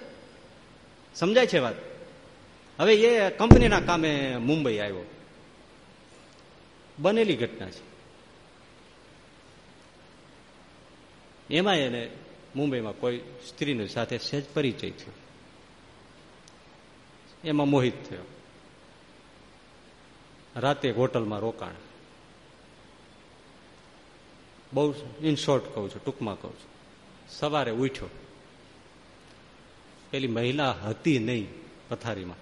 સમજાય છે વાત? હવે એ કંપનીના કામે મુંબઈ આવ્યો. બનેલી ઘટના છે. એમાં એને મુંબઈમાં કોઈ સ્ત્રીની સાથે સહેજ પરિચય થયો. એમાં મોહિત થયો. રાતે હોટલમાં રોકાણ. બહુ ઇન શોર્ટ કહું છું, ટૂંકમાં કહું છું. સવારે ઉઠ્યો. પેલી મહિલા હતી નહીં પથારીમાં.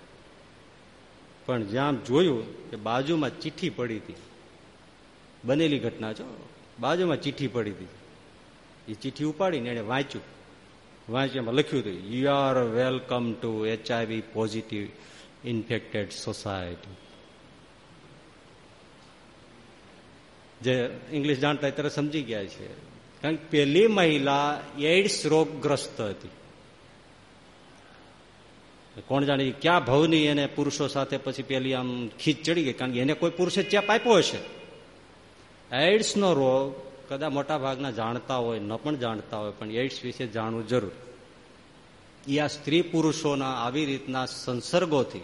પણ જ્યાં જોયું કે બાજુમાં ચિઠ્ઠી પડી હતી. બનેલી ઘટના છો બાજુમાં ચિઠ્ઠી પડી હતી. એ ચિઠ્ઠી ઉપાડીને એને વાંચ્યું. વાંચ્યું એમાં લખ્યું હતું you are welcome to HIV positive infected society જે ઇંગ્લિશ જાણતા તરત સમજી ગયા છે. કારણ કે પેલી મહિલા એઇડ્સ રોગગ્રસ્ત હતી. કોણ જાણે ક્યાં ભવની એને પુરુષો સાથે પછી પેલી આમ ખીચ ચડી ગઈ, કારણ કે એને કોઈ પુરુષે ચેપ આપ્યો હશે. એઇડ્સ નો રોગ કદાચ મોટા ભાગના જાણતા હોય, ન પણ જાણતા હોય, પણ એઇડ્સ વિશે જાણવું જરૂર. એ આ સ્ત્રી પુરુષોના આવી રીતના સંસર્ગોથી,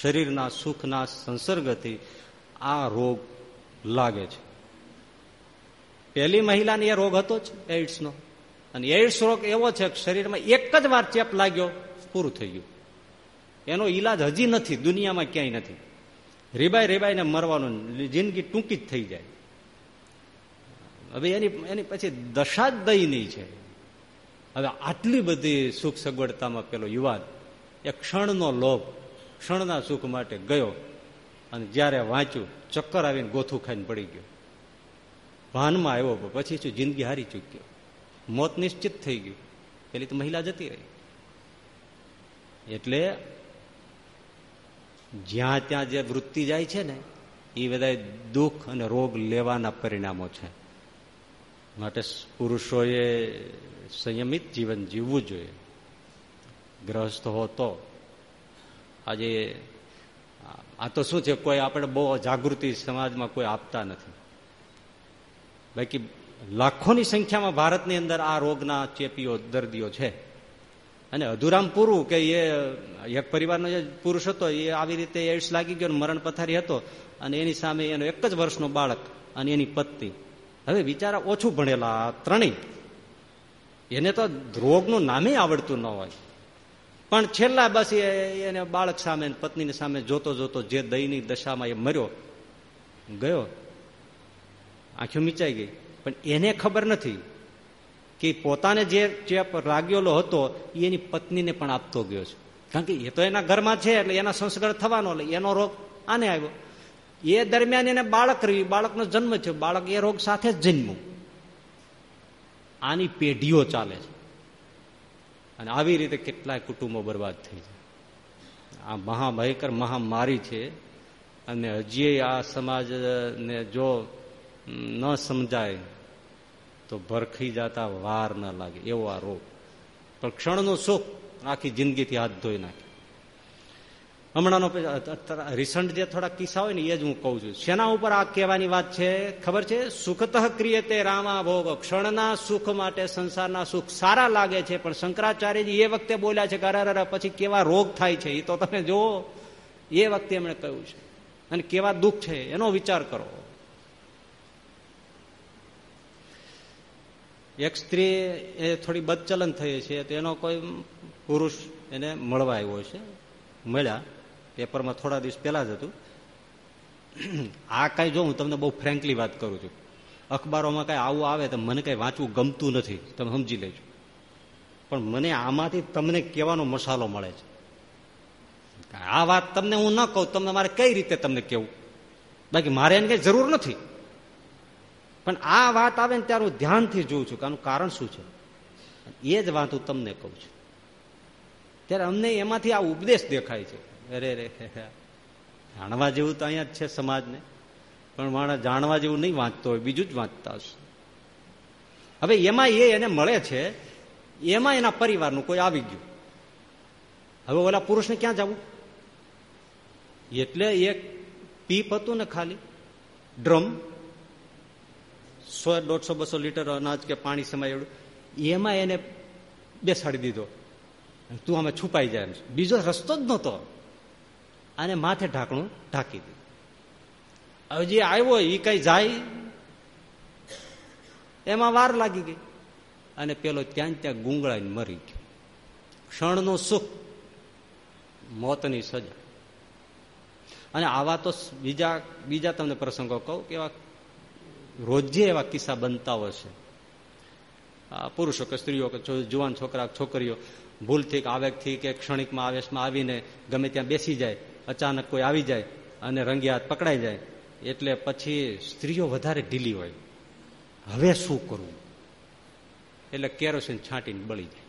શરીરના સુખના સંસર્ગથી આ રોગ લાગે છે. પહેલી મહિલાને એ રોગ હતો જ એઇડ્સનો. અને એઇડ્સ રોગ એવો છે કે શરીરમાં એક જ વાર ચેપ લાગ્યો, પૂરું થઈ ગયું. એનો ઈલાજ હજી નથી, દુનિયામાં ક્યાંય નથી. રીબાઈ રીબાઈને મરવાનું, જિંદગી ટૂંકી જ થઈ જાય. હવે એની એની પછી દશા જ દયની છે. હવે આટલી બધી સુખ સગવડતામાં પેલો યુવાન, એ ક્ષણનો લોભ, ક્ષણના સુખ માટે ગયો અને જ્યારે વાંચ્યું, ચક્કર આવીને ગોથું ખાઈને પડી ગયો. ભાનમાં આવ્યો પછી શું જિંદગી હારી ચૂક્યો? મોત નિશ્ચિત થઈ ગયું. પેલી તો મહિલા જતી રહી. એટલે જ્યાં ત્યાં જે વૃત્તિ જાય છે ને, એ બધા દુઃખ અને રોગ લેવાના પરિણામો છે. માટે પુરુષોએ સંયમિત જીવન જીવવું જોઈએ. ગ્રહસ્થ હો તો. આજે આ તો શું છે, કોઈ આપણે બહુ જાગૃતિ સમાજમાં કોઈ આપતા નથી. બાકી લાખોની સંખ્યામાં ભારતની અંદર આ રોગના ચેપીઓ, દર્દીઓ છે. અને અધુરામ પૂરું કે એ, એક પરિવારનો જે પુરુષ હતો, એ આવી રીતે એડ્સ લાગી ગયો મરણ પથારી હતો અને એની સામે એનો એક જ વર્ષનો બાળક અને એની પત્ની. હવે બિચારા ઓછું ભણેલા ત્રણેય. એને તો રોગનું નામે આવડતું ન હોય. પણ છેલ્લા બસ એને બાળક સામે પત્નીની સામે જોતો જોતો જે દયની દશામાં એ મર્યો, ગયો. આંખો મીચાઈ ગઈ. પણ એને ખબર નથી કે પોતાને જે ચેપ લાગેલો હતો, એ એની પત્નીને પણ આપતો ગયો છે. કારણ કે એ તો એના ઘરમાં છે, એટલે એના સંસ્કાર થવાનો, એટલે એનો રોગ આને આવ્યો. એ દરમિયાન એને બાળક રહ્યું. બાળકનો જન્મ થયો. બાળક એ રોગ સાથે જ જન્મ્યું. આની પેઢીઓ ચાલે છે. અને આવી રીતે કેટલાય કુટુંબો બરબાદ થઈ જાય આ મહાભયંકર, મહામારી છે. અને હજી આ સમાજને જો ન સમજાય તો ભરખી જતા વાર ન લાગે, એવો આ રોગ. પણ ક્ષણનું સુખ આખી જિંદગીથી હાથ ધોઈ નાખે. હમણાંનો રિસન્ટ જે થોડા કિસ્સા હોય ને, એ જ હું કહું છું. શેના ઉપર આ કહેવાની વાત છે? ખબર છે? સુખત ક્રિયતે રામા ભોગ. ક્ષણના સુખ માટે સંસારના સુખ સારા લાગે છે, પણ શંકરાચાર્યજી એ વખતે બોલ્યા છે કે અરે પછી કેવા રોગ થાય છે? એ તો તમે જુઓ. એ વખતે એમણે કહ્યું છે. અને કેવા દુઃખ છે? એનો વિચાર કરો. એક સ્ત્રી એ થોડી બદચલન થઈ છે, તો એનો કોઈ પુરુષ એને મળવા આવ્યો છે. મળ્યા. પેપરમાં થોડા દિવસ પહેલા જ હતું. આ કઈ જો હું તમને બહુ ફ્રેન્કલી વાત કરું છું. અખબારોમાં કઈ આવું આવે તો મને કઈ વાંચવું ગમતું નથી. તમે સમજી લેજો. પણ મને આમાંથી તમને કહેવાનો મસાલો મળે છે. આ વાત તમને હું ન કહું, તમને મારે કઈ રીતે તમને કેવું બાકી મારે એને કઈ જરૂર નથી. પણ આ વાત આવે ને ત્યારે હું ધ્યાનથી જોઉં છું કે આનું કારણ શું છે. એ જ વાત હું તમને કહું છું. ત્યારે અમને એમાંથી આ ઉપદેશ દેખાય છે. અરે રે જાણવા જેવું તો અહીંયા જ છે સમાજને. પણ માણસ જાણવા જેવું નહીં વાંચતો હોય, બીજું જ વાંચતા હશે. હવે એમાં એ એને મળે છે, એમાં એના પરિવારનું કોઈ આવી ગયું. હવે ઓલા પુરુષને ક્યાં જવું? એટલે એક પીપ હતું ને ખાલી, ડ્રમ. સો દોઢસો, બસો લીટર અનાજ કે પાણી સમાયેલું એમાં એને બેસાડી દીધો. તું અમે છુપાઈ જાય બીજો રસ્તો જ નહોતો. અને માથે ઢાંકણું ઢાંકી દીધું. હવે જે આવ્યો એ કઈ જાય. એમાં વાર લાગી ગઈ. અને પેલો ત્યાં ત્યાં ગુંગળાઈને મરી ગયો. ક્ષણનું સુખ, મોતની સજા. અને આવા તો બીજા બીજા તમને પ્રસંગો કહું કે એવા રોજે એવા કિસ્સા બનતા હોય છે. પુરુષો કે સ્ત્રીઓ કે જુવાન છોકરા છોકરીઓ ભૂલથી કે આવેગથી કે ક્ષણિકમાં આવેશમાં આવીને ગમે ત્યાં બેસી જાય, અચાનક કોઈ આવી જાય અને રંગી હાથ પકડાઈ જાય, એટલે પછી સ્ત્રીઓ વધારે ઢીલી હોય. હવે શું કરવું? એટલે કેરોસીન છાંટીને બળી જાય.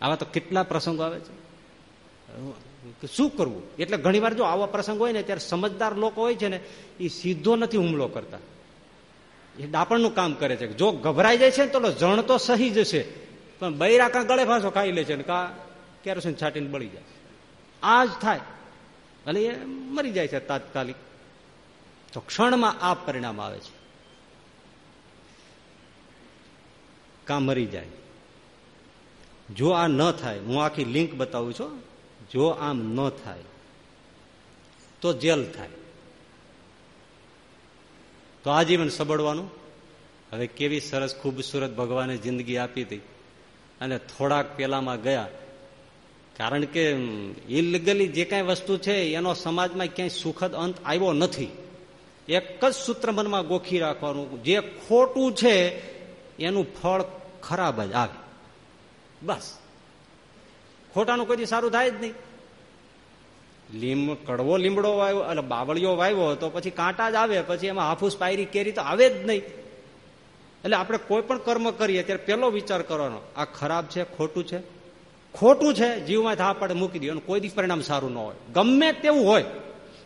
આવા તો કેટલા પ્રસંગો આવે છે. શું કરવું? એટલે ઘણીવાર જો આવા પ્રસંગ હોય ને ત્યારે સમજદાર લોકો હોય છે ને એ સીધો નથી હુમલો કરતા. એ ડાપણનું કામ કરે છે જો ગભરાઈ જાય છે ને તો જણ તો સહી જશે પણ બૈરા કાં ગળે ફાંસો ખાઈ લે છે ને કા કેરોસીન છાંટીને બળી જાય આ જ થાય. એટલે એ મરી જાય છે તાત્કાલિક. તો ક્ષણમાં આ પરિણામ આવે છે. કા મરી જાય. જો આ ન થાય, હું આખી લિંક બતાવું છું. જો આમ ન થાય, તો જેલ થાય. તો આજીવન સબડવાનું હવે કેવી સરસ ખૂબસૂરત ભગવાને જિંદગી આપી હતી. અને થોડાક પેલામાં ગયા. કારણ કે ઇલીગલી જે કાંઈ વસ્તુ છે, એનો સમાજમાં ક્યાંય સુખદ અંત આવ્યો નથી. એક જ સૂત્ર મનમાં ગોખી રાખવાનું. જે ખોટું છે, એનું ફળ ખરાબ જ આવે. બસ. ખોટાનું કોઈ સારું થાય જ નહીં. લીંબ, કડવો લીમડો વાવ્યો એટલે બાવળીઓ વાવ્યો તો પછી કાંટા જ આવે, પછી એમાં હાફૂસ પાયરી કેરી તો આવે જ નહીં. એટલે આપણે કોઈ પણ કર્મ કરીએ, ત્યારે પેલો વિચાર કરવાનો, આ ખરાબ છે, ખોટું છે? ખોટું છે, જીવમાં થા પડે મૂકી અને કોઈ દી પરિણામ સારું ન હોય. ગમે તેવું હોય.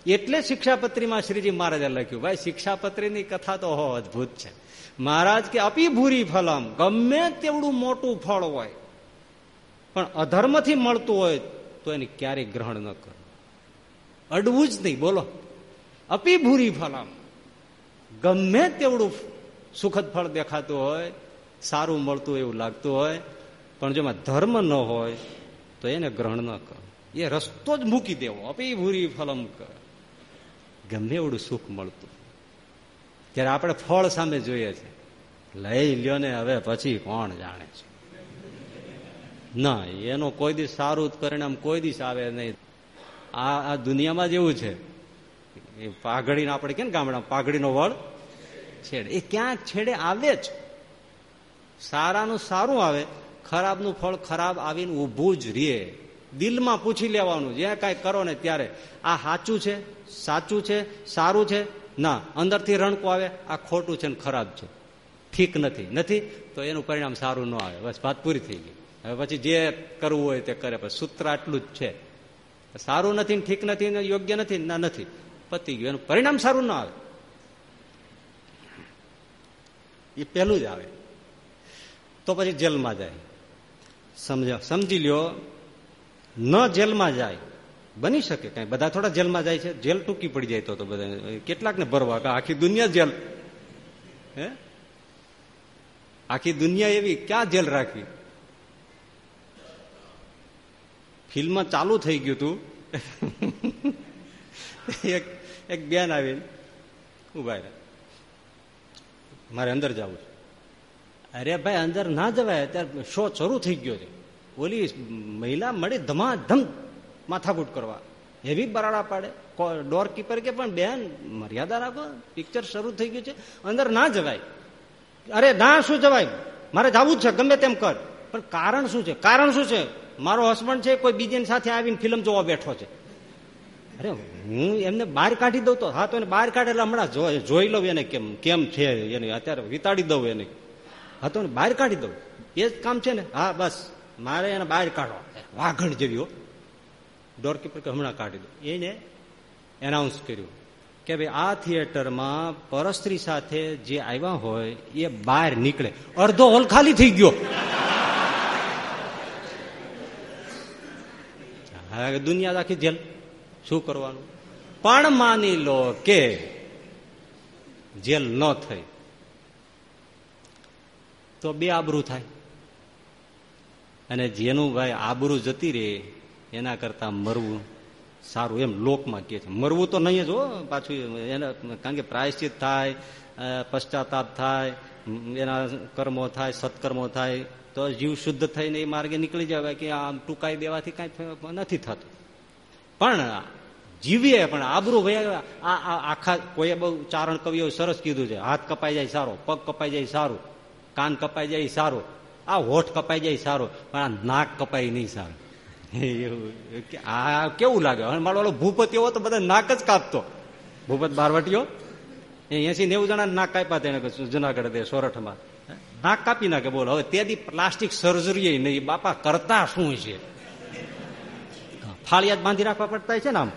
એટલે શિક્ષાપત્રીમાં શ્રીજી મહારાજે લખ્યું, ભાઈ, શિક્ષાપત્રીની કથા તો હો અદભુત છે. મહારાજ કે, અપી ભૂરી ફલમ. ગમે તેવડું મોટું ફળ હોય, પણ અધર્મથી મળતું હોય, તો એને ક્યારેય ગ્રહણ ન કરો. અડવું જ નહીં, બોલો. અપી ભૂરી ફલમ. ગમે તેવડું સુખદ ફળ દેખાતું હોય, સારું મળતું એવું લાગતું હોય, પણ જો ધર્મ ન હોય, તો એને ગ્રહણ ન કરો. એ રસ્તો જ મૂકી દેવો. અપી ભૂરી ફલમ કર ગમે એવડું સુખ મળતું. ત્યારે આપણે ફળ સામે જોઈએ છે. લઈ લ્યો ને હવે પછી કોણ જાણે છે? ના, એનો કોઈ દિવસ સારું પરિણામ કોઈ દિવસ આવે નહીં. આ આ દુનિયામાં જ એવું છે. એ પાઘડીને આપણે કે ગામડા પાઘડીનો વળ છેડે. એ ક્યાંક છેડે આવે જ. સારાનું સારું આવે, ખરાબનું ફળ ખરાબ આવીને ઊભું જ રહે દિલમાં પૂછી લેવાનું, જે કાંઈ કરો ને ત્યારે. આ સાચું છે? સાચું છે? સારું છે? ના. અંદરથી રણકો આવે, આ ખોટું છે ને ખરાબ છે. ઠીક નથી. નથી, તો એનું પરિણામ સારું ન આવે. બસ, વાત પૂરી થઈ ગઈ. હવે પછી જે કરવું હોય તે કરે. પછી સૂત્ર આટલું જ છે. સારું નથી ઠીક નથી ને યોગ્ય નથી ના નથી. પતી ગયું. એનું પરિણામ સારું ના આવે. એ પહેલું જ આવે. તો પછી જેલમાં જાય. સમજ, સમજી લ્યો. ન જેલમાં જાય. બની શકે કઈ. બધા થોડા જેલમાં જાય છે. જેલ ટૂંકી પડી જાય તો બધા. કેટલાક ને ભરવા આખી દુનિયા જેલ. હે? આખી દુનિયા એવી. ક્યાં જેલ રાખવી? ફિલ્મ ચાલુ થઈ ગયું તું. એક એક બેન આવીને ઊભા રહ્યા. મારે અંદર જવું છે. અરે ભાઈ, અંદર ના જવાય. અત્યારે શો શરૂ થઈ ગયો છે. ઓલી મહિલા મળી ધમાધમ માથાકૂટ કરવા. એવી બરાડા પાડે. ડોરકીપર કે પણ બેન, મર્યાદા રાખો. પિક્ચર શરૂ થઈ ગયું છે. અંદર ના જવાય. અરે ના, શું જવાય? મારે જવું જ છે. ગમે તેમ કર. પણ કારણ શું છે? કારણ શું છે? મારો હસબન્ડ છે, કોઈ બીજાની સાથે આવીને ફિલ્મ જોવા બેઠો છે. અરે, હું એમને બહાર કાઢી દઉં તો? હા, તો એને બહાર કાઢે એટલે હમણાં જોઈ લઉં એને કેમ કેમ છે એને, અત્યારે વિતાડી દઉં એને. હા, તો બહાર કાઢી દઉં. એ જ કામ છે ને? હા, બસ. મારે એને બહાર કાઢો વાઘણ જેવી, હો. ડોરકીપર કે હમણાં કાઢી દો એને એનાઉન્સ કર્યું કે ભાઈ, આ થિયેટરમાં પરસ્ત્રી સાથે જે આવ્યા હોય, એ બહાર નીકળે. અડધો હોલ ખાલી થઈ ગયો. હવે દુનિયા આખી જેલ શું કરવાનું? પણ માની લો કે જેલ ન થઈ, તો બે આબરૂ થાય. અને જેનું ભાઈ આબરૂ જતી રહે એના કરતા મરવું સારું એમ લોકમાં કે છે. મરવું તો નહીં જ હો, પાછું એના કારણ કે પ્રાયશ્ચિત થાય પશ્ચાતાપ થાય, એના કર્મો થાય, સત્કર્મો થાય તો જીવ શુદ્ધ થઈને એ માર્ગે નીકળી જવાય કે આમ ટૂંકાઈ દેવાથી કાંઈ નથી થતું. પણ જીવીએ પણ આબરું આ આખા કોઈએ બહુ ચારણ કવિઓ સરસ કીધું છે, હાથ કપાઈ જાય સારો, પગ કપાઈ જાય સારું, કાન કપાઈ જાય સારું, આ હોઠ કપાઈ જાય સારું, પણ આ નાક કપાઈ નહીં સારું. આ કેવું લાગે? મારો વાળો ભૂપતિઓ તો બધા નાક જ કાપતો. ભૂપત બારવટીઓ? એસી નેવું જણા નાક કાપ્યા તેને જુનાગઢ સોરઠમાં. નાક કાપી નાખે, બોલો. હવે તેથી પ્લાસ્ટિક સર્જરી નહીં. બાપા, કરતા શું છે? ફાળિયાત બાંધી રાખવા પડતા છે ને આમ.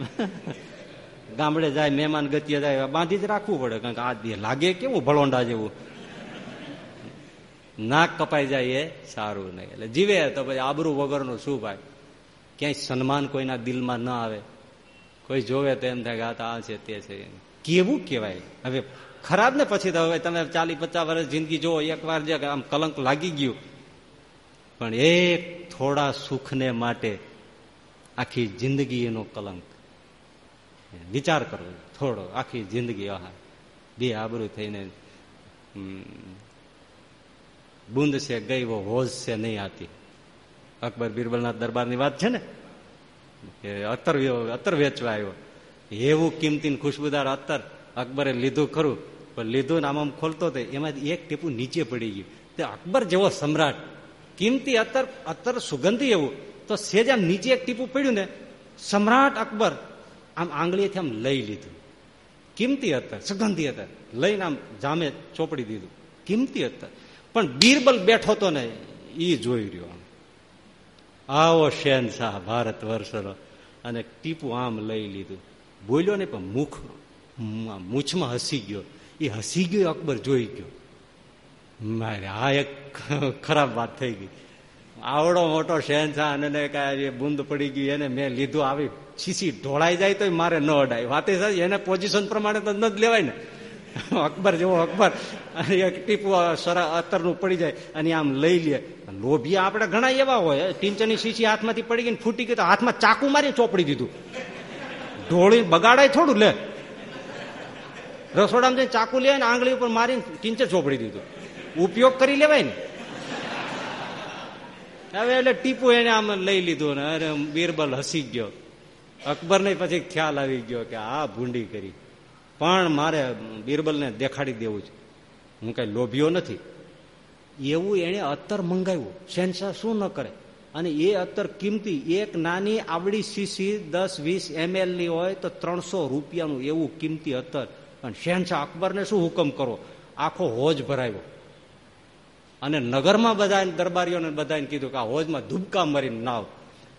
ગામડે જાય, મહેમાન ગતિએ જાય બાંધી જ રાખવું પડે. કારણ કે આ લાગે કેવું ભળોંડા જેવું. નાક કપાઈ જાય એ સારું નહીં. એટલે જીવે તો પછી આબરું વગરનું શું ભાઈ? ક્યાંય સન્માન કોઈના દિલમાં ના આવે. કોઈ જોવે તો એમ થાય આ છે, તે છે. કેવું કેવાય હવે ખરાબ ને પછી તો હવે તમે ચાલીસ પચાસ વર્ષ જિંદગી જુઓ, એક વાર જે આમ કલંક લાગી ગયું. પણ એક થોડા સુખને માટે આખી જિંદગી એનો કલંક. વિચાર કરવો થોડો, આખી જિંદગી, આહા, બે આબરું થઈને બુંદ છે ગઈ હોજ છે, નહીં આતી. અકબર બિરબલના દરબારની વાત છે ને? કે અત્તર અત્તર વેચવા આવ્યો. એવું કિંમતી ખુશબુદાર અત્તર અકબરે લીધું ખરું. પણ લીધું આમ આમ ખોલતો હતો એમાં એક ટીપું નીચે પડી ગયું. તે અકબર જેવો સમ્રાટ, કિંમતી અત્તર અત્તર સુગંધી એવું. તો સેજ નીચે એક ટીપું પડ્યું ને, સમ્રાટ અકબર આમ આંગળીએથી આમ લઈ લીધું. કિંમતી અત્તર સુગંધી અત્તર લઈને આમ જામે ચોપડી દીધું. કિંમતી અત્તર પણ બીરબલ બેઠો તો ને એ જોઈ રહ્યો આવો શહેનશાહ ભારત વર્ષનો અને ટીપું આમ લઈ લીધું. બોલ્યો ને પણ મુખ મૂછમાં હસી ગયો. એ હસી ગયો, અકબર જોઈ ગયો. મારે આ એક ખરાબ વાત થઈ ગઈ. આવડો મોટો શહેનશાહ અને કાંઈ બુંદ પડી ગઈ, એને મેં લીધું આવી. શીશી ઢોળાઈ જાય તો મારે ન અડાય. વાતે એને પોઝિશન પ્રમાણે તો ન જ લેવાય ને. અકબર જેવો અકબર. એક ટીપુ અત્તરનું પડી જાય, અને આમ લઈ લે. લોભિયા આપણે ઘણા એવા હોય. ટીંચની શીશી હાથમાંથી પડી ગઈ ફૂટી ગઈ તો હાથમાં ચાકુ મારી ચોપડી દીધું. ઢોળી બગાડાય થોડું, લે. રસોડામાં જઈને ચાકુ લે ને આંગળી ઉપર મારીને ટીંચે ચોપડી દીધું. ઉપયોગ કરી લેવાય ને. હવે એટલે ટીપુ એને આમ લઈ લીધું ને. અરે બીરબલ હસી ગયો. અકબર ને પછી ખ્યાલ આવી ગયો કે આ ભૂંડી કરી. પણ મારે બીરબલને દેખાડી દેવું છે. હું કઈ લોભ્યો નથી. એવું એને અત્તર મંગાવ્યું. શહેનશાહ શું ન કરે? અને એ અત્તર કિંમતી એક નાની આવડી સીસી દસ વીસ એમએલની હોય તો ત્રણસો રૂપિયાનું એવું કિંમતી અત્તર પણ શહેનશાહ અકબરને શું હુકમ કરો? આખો હોજ ભરાયો. અને નગરમાં બધા દરબારીઓને બધાને કીધું કે આ હોજમાં ધુબકા મારીને નાવ.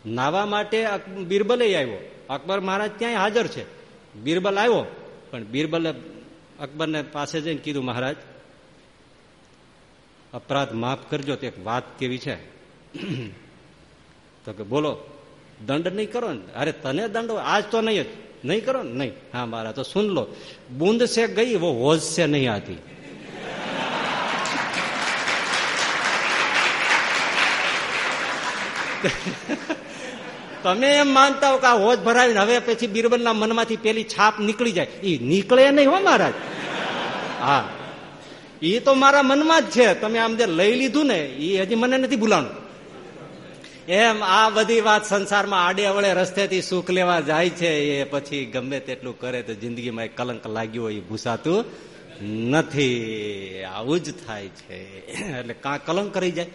નાવા માટે બિરબલે આવ્યો. અકબર મહારાજ ત્યાંય હાજર છે? બિરબલ આવ્યો. પણ બિરબલે અકબરને પાસે જઈને કીધું, મહારાજ, અપરાધ માફ કરજો, તો એક વાત કેવી છે. તો કે, બોલો, દંડ નહીં કરો ને? અરે, તને દંડ આજ તો નહીં જ. નહીં કરો ને? નહીં. હા, મારા, તો સુન લો. બુંદ સે ગઈ વો હોજ સે નહીં આતી તમે એમ માનતા હો કે આ હોજ ભરાવીને હવે પછી બિરબલના મનમાંથી પેલી છાપ નીકળી જાય. એ નીકળે નહીં હો, મહારાજ. હા. એ તો મારા મનમાં જ છે. તમે આમ જે લઈ લીધું ને એ હજી મને નથી ભૂલાણું. એમ આ બધી વાત સંસારમાં આડે અવળે રસ્તેથી સુખ લેવા જાય છે, એ પછી ગમે તેટલું કરે તો જિંદગીમાં કલંક લાગ્યું હોય એ ભૂસાતું નથી. આવું જ થાય છે. એટલે કાં કલંક કરી જાય.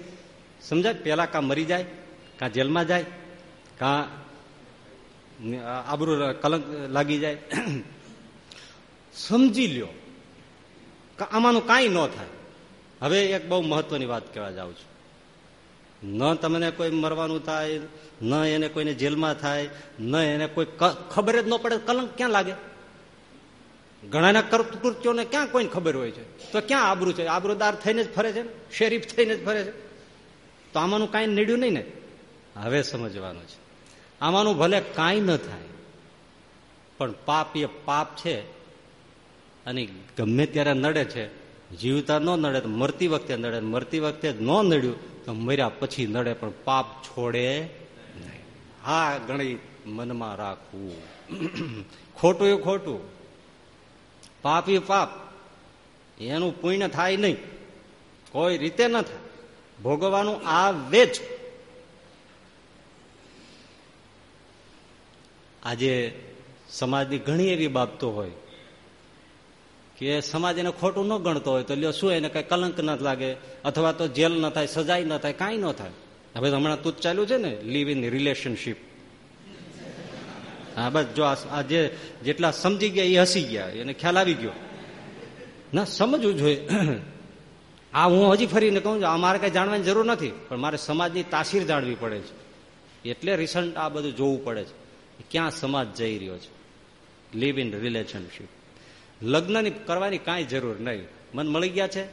સમજાય? પેલા કાં મરી જાય, કાં જેલમાં જાય, કાં આબરૂ કલંક લાગી જાય. સમજી લ્યો. આમાંનું કાંઈ ન થાય. હવે એક બહુ મહત્વની વાત કહેવા જાઉં છું. ન તમને કોઈ મરવાનું થાય, ન એને કોઈને જેલમાં થાય, ન એને કોઈ ખબર જ ન પડે કલંક ક્યાં લાગે? ઘણાના કૃત્યોને ક્યાં કોઈને ખબર હોય છે? તો ક્યાં આબરું છે? આબરૂદાર થઈને જ ફરે છે શેરીફ થઈને જ ફરે છે? તો આમાંનું કાંઈ નીડ્યું નહીં ને? હવે સમજવાનું છે. આમાંનું ભલે કાંઈ ન થાય, પણ પાપ એ પાપ છે અને ગમે ત્યારે નડે છે, જીવતા ન નડે, તો મરતી વખતે નડે, મરતી વખતે ન નડ્યું તો મર્યા પછી નડે, પણ પાપ છોડે નહીં. હા ગણી મનમાં રાખવું. ખોટું એ ખોટું. પાપ એ પાપ. એનું પુણ્ય થાય નહીં. કોઈ રીતે ન થાય. ભોગવવાનું આ વેચ આજે સમાજની ઘણી એવી બાબતો હોય. કે સમાજ એને ખોટું ન ગણતો હોય તો લ્યો શું એને કઈ કલંક ન લાગે અથવા તો જેલ ન થાય સજાઈ ન થાય, કાંઈ ન થાય. હવે હમણાં તું ચાલ્યું છે ને લીવ ઇન રિલેશનશીપ હા, બસ, જો આ જે જેટલા સમજી ગયા એ હસી ગયા, એને ખ્યાલ આવી ગયો. ના, સમજવું જોઈએ. આ હું હજી ફરીને કહું છું અમારે કઈ જાણવાની જરૂર નથી, પણ મારે સમાજની તાસીર જાણવી પડે છે. એટલે રિસન્ટ આ બધું જોવું પડે છે. ક્યાં સમાજ જઈ રહ્યો છે? લીવ ઇન રિલેશનશીપ લગ્નની કરવાની કાંઈ જરૂર નહીં. મન મળી ગયા છે,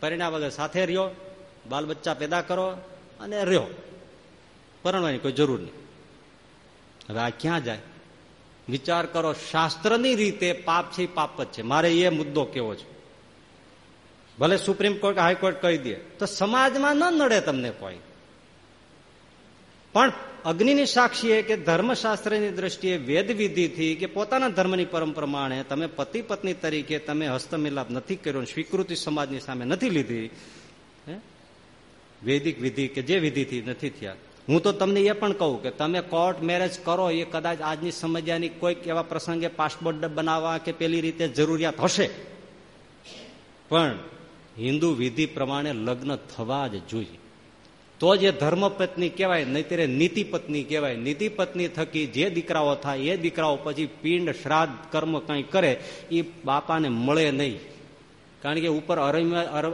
પરિણામ વગર સાથે રહ્યો બાલ બચ્ચા પેદા કરો અને રહ્યો. પરણવાની કોઈ જરૂર નહીં. હવે આ ક્યાં જાય? વિચાર કરો, શાસ્ત્રની રીતે પાપ છે પાપ જ છે. મારે એ મુદ્દો કેવો છે? ભલે સુપ્રીમ કોર્ટ હાઈકોર્ટ કહી દે, તો સમાજમાં ન નડે તમને કોઈ. પણ અગ્નિની સાક્ષીએ કે ધર્મશાસ્ત્રની દ્રષ્ટિએ વેદ વિધિથી કે પોતાના ધર્મની પરમ પ્રમાણે તમે પતિ પત્ની તરીકે તમે હસ્તમિલાપ નથી કર્યો સ્વીકૃતિ સમાજની સામે નથી લીધી વૈદિક વિધિ કે જે વિધિથી નથી થયા. હું તો તમને એ પણ કહું કે તમે કોર્ટ મેરેજ કરો એ કદાચ આજની સમજ્યાની કોઈક એવા પ્રસંગે પાસપોર્ટ બનાવવા કે પેલી રીતે જરૂરિયાત હશે. પણ હિન્દુ વિધિ પ્રમાણે લગ્ન થવા જ જોઈએ. તો જ ધર્મપત્ની કહેવાય, નહીતર નીતિ પત્ની કહેવાય. નીતિ પત્ની થકી જે દીકરાઓ થાય, એ દીકરાઓ પછી પિંડ, શ્રાદ્ધ, કર્મ કંઈ કરે, એ બાપાને મળે નહીં. કારણ કે ઉપર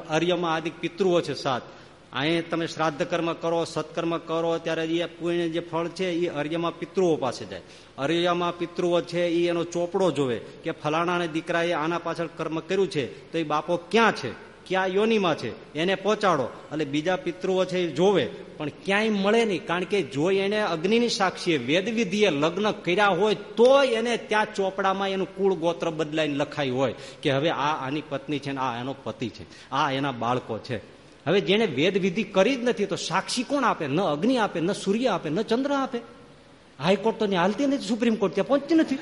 અર્યમાં આદિ પિતૃઓ છે સાત. અહીં તમે શ્રાદ્ધ કર્મ કરો, સત્કર્મ કરો, ત્યારે એ પુણ્ય જે ફળ છે, એ અર્યમાં પિતૃઓ પાસે જાય. અર્યમાં પિતૃઓ છે, એ એનો ચોપડો જોવે કે ફલાણા દીકરાએ આના પાછળ કર્મ કર્યું છે, તો એ બાપો ક્યાં છે? ક્યાં યોનીમાં છે, એને પહોંચાડો. એટલે બીજા પિતૃઓ છે એ જોવે, પણ ક્યાંય મળે નહીં, કારણ કે જો એને અગ્નિની સાક્ષીએ વેદવિધિએ લગ્ન કર્યા હોય તો એને ત્યાં ચોપડામાં એનું કુળ ગોત્ર બદલાઈને લખાયું હોય કે હવે આ આની પત્ની છે ને આ એનો પતિ છે, આ એના બાળકો છે. હવે જેને વેદવિધિ કરી જ નથી, તો સાક્ષી કોણ આપે? ન અગ્નિ આપે, ન સૂર્ય આપે, ન ચંદ્ર આપે. હાઈકોર્ટ તો હાલતી નથી, સુપ્રીમ કોર્ટ ત્યાં પહોંચતી નથી.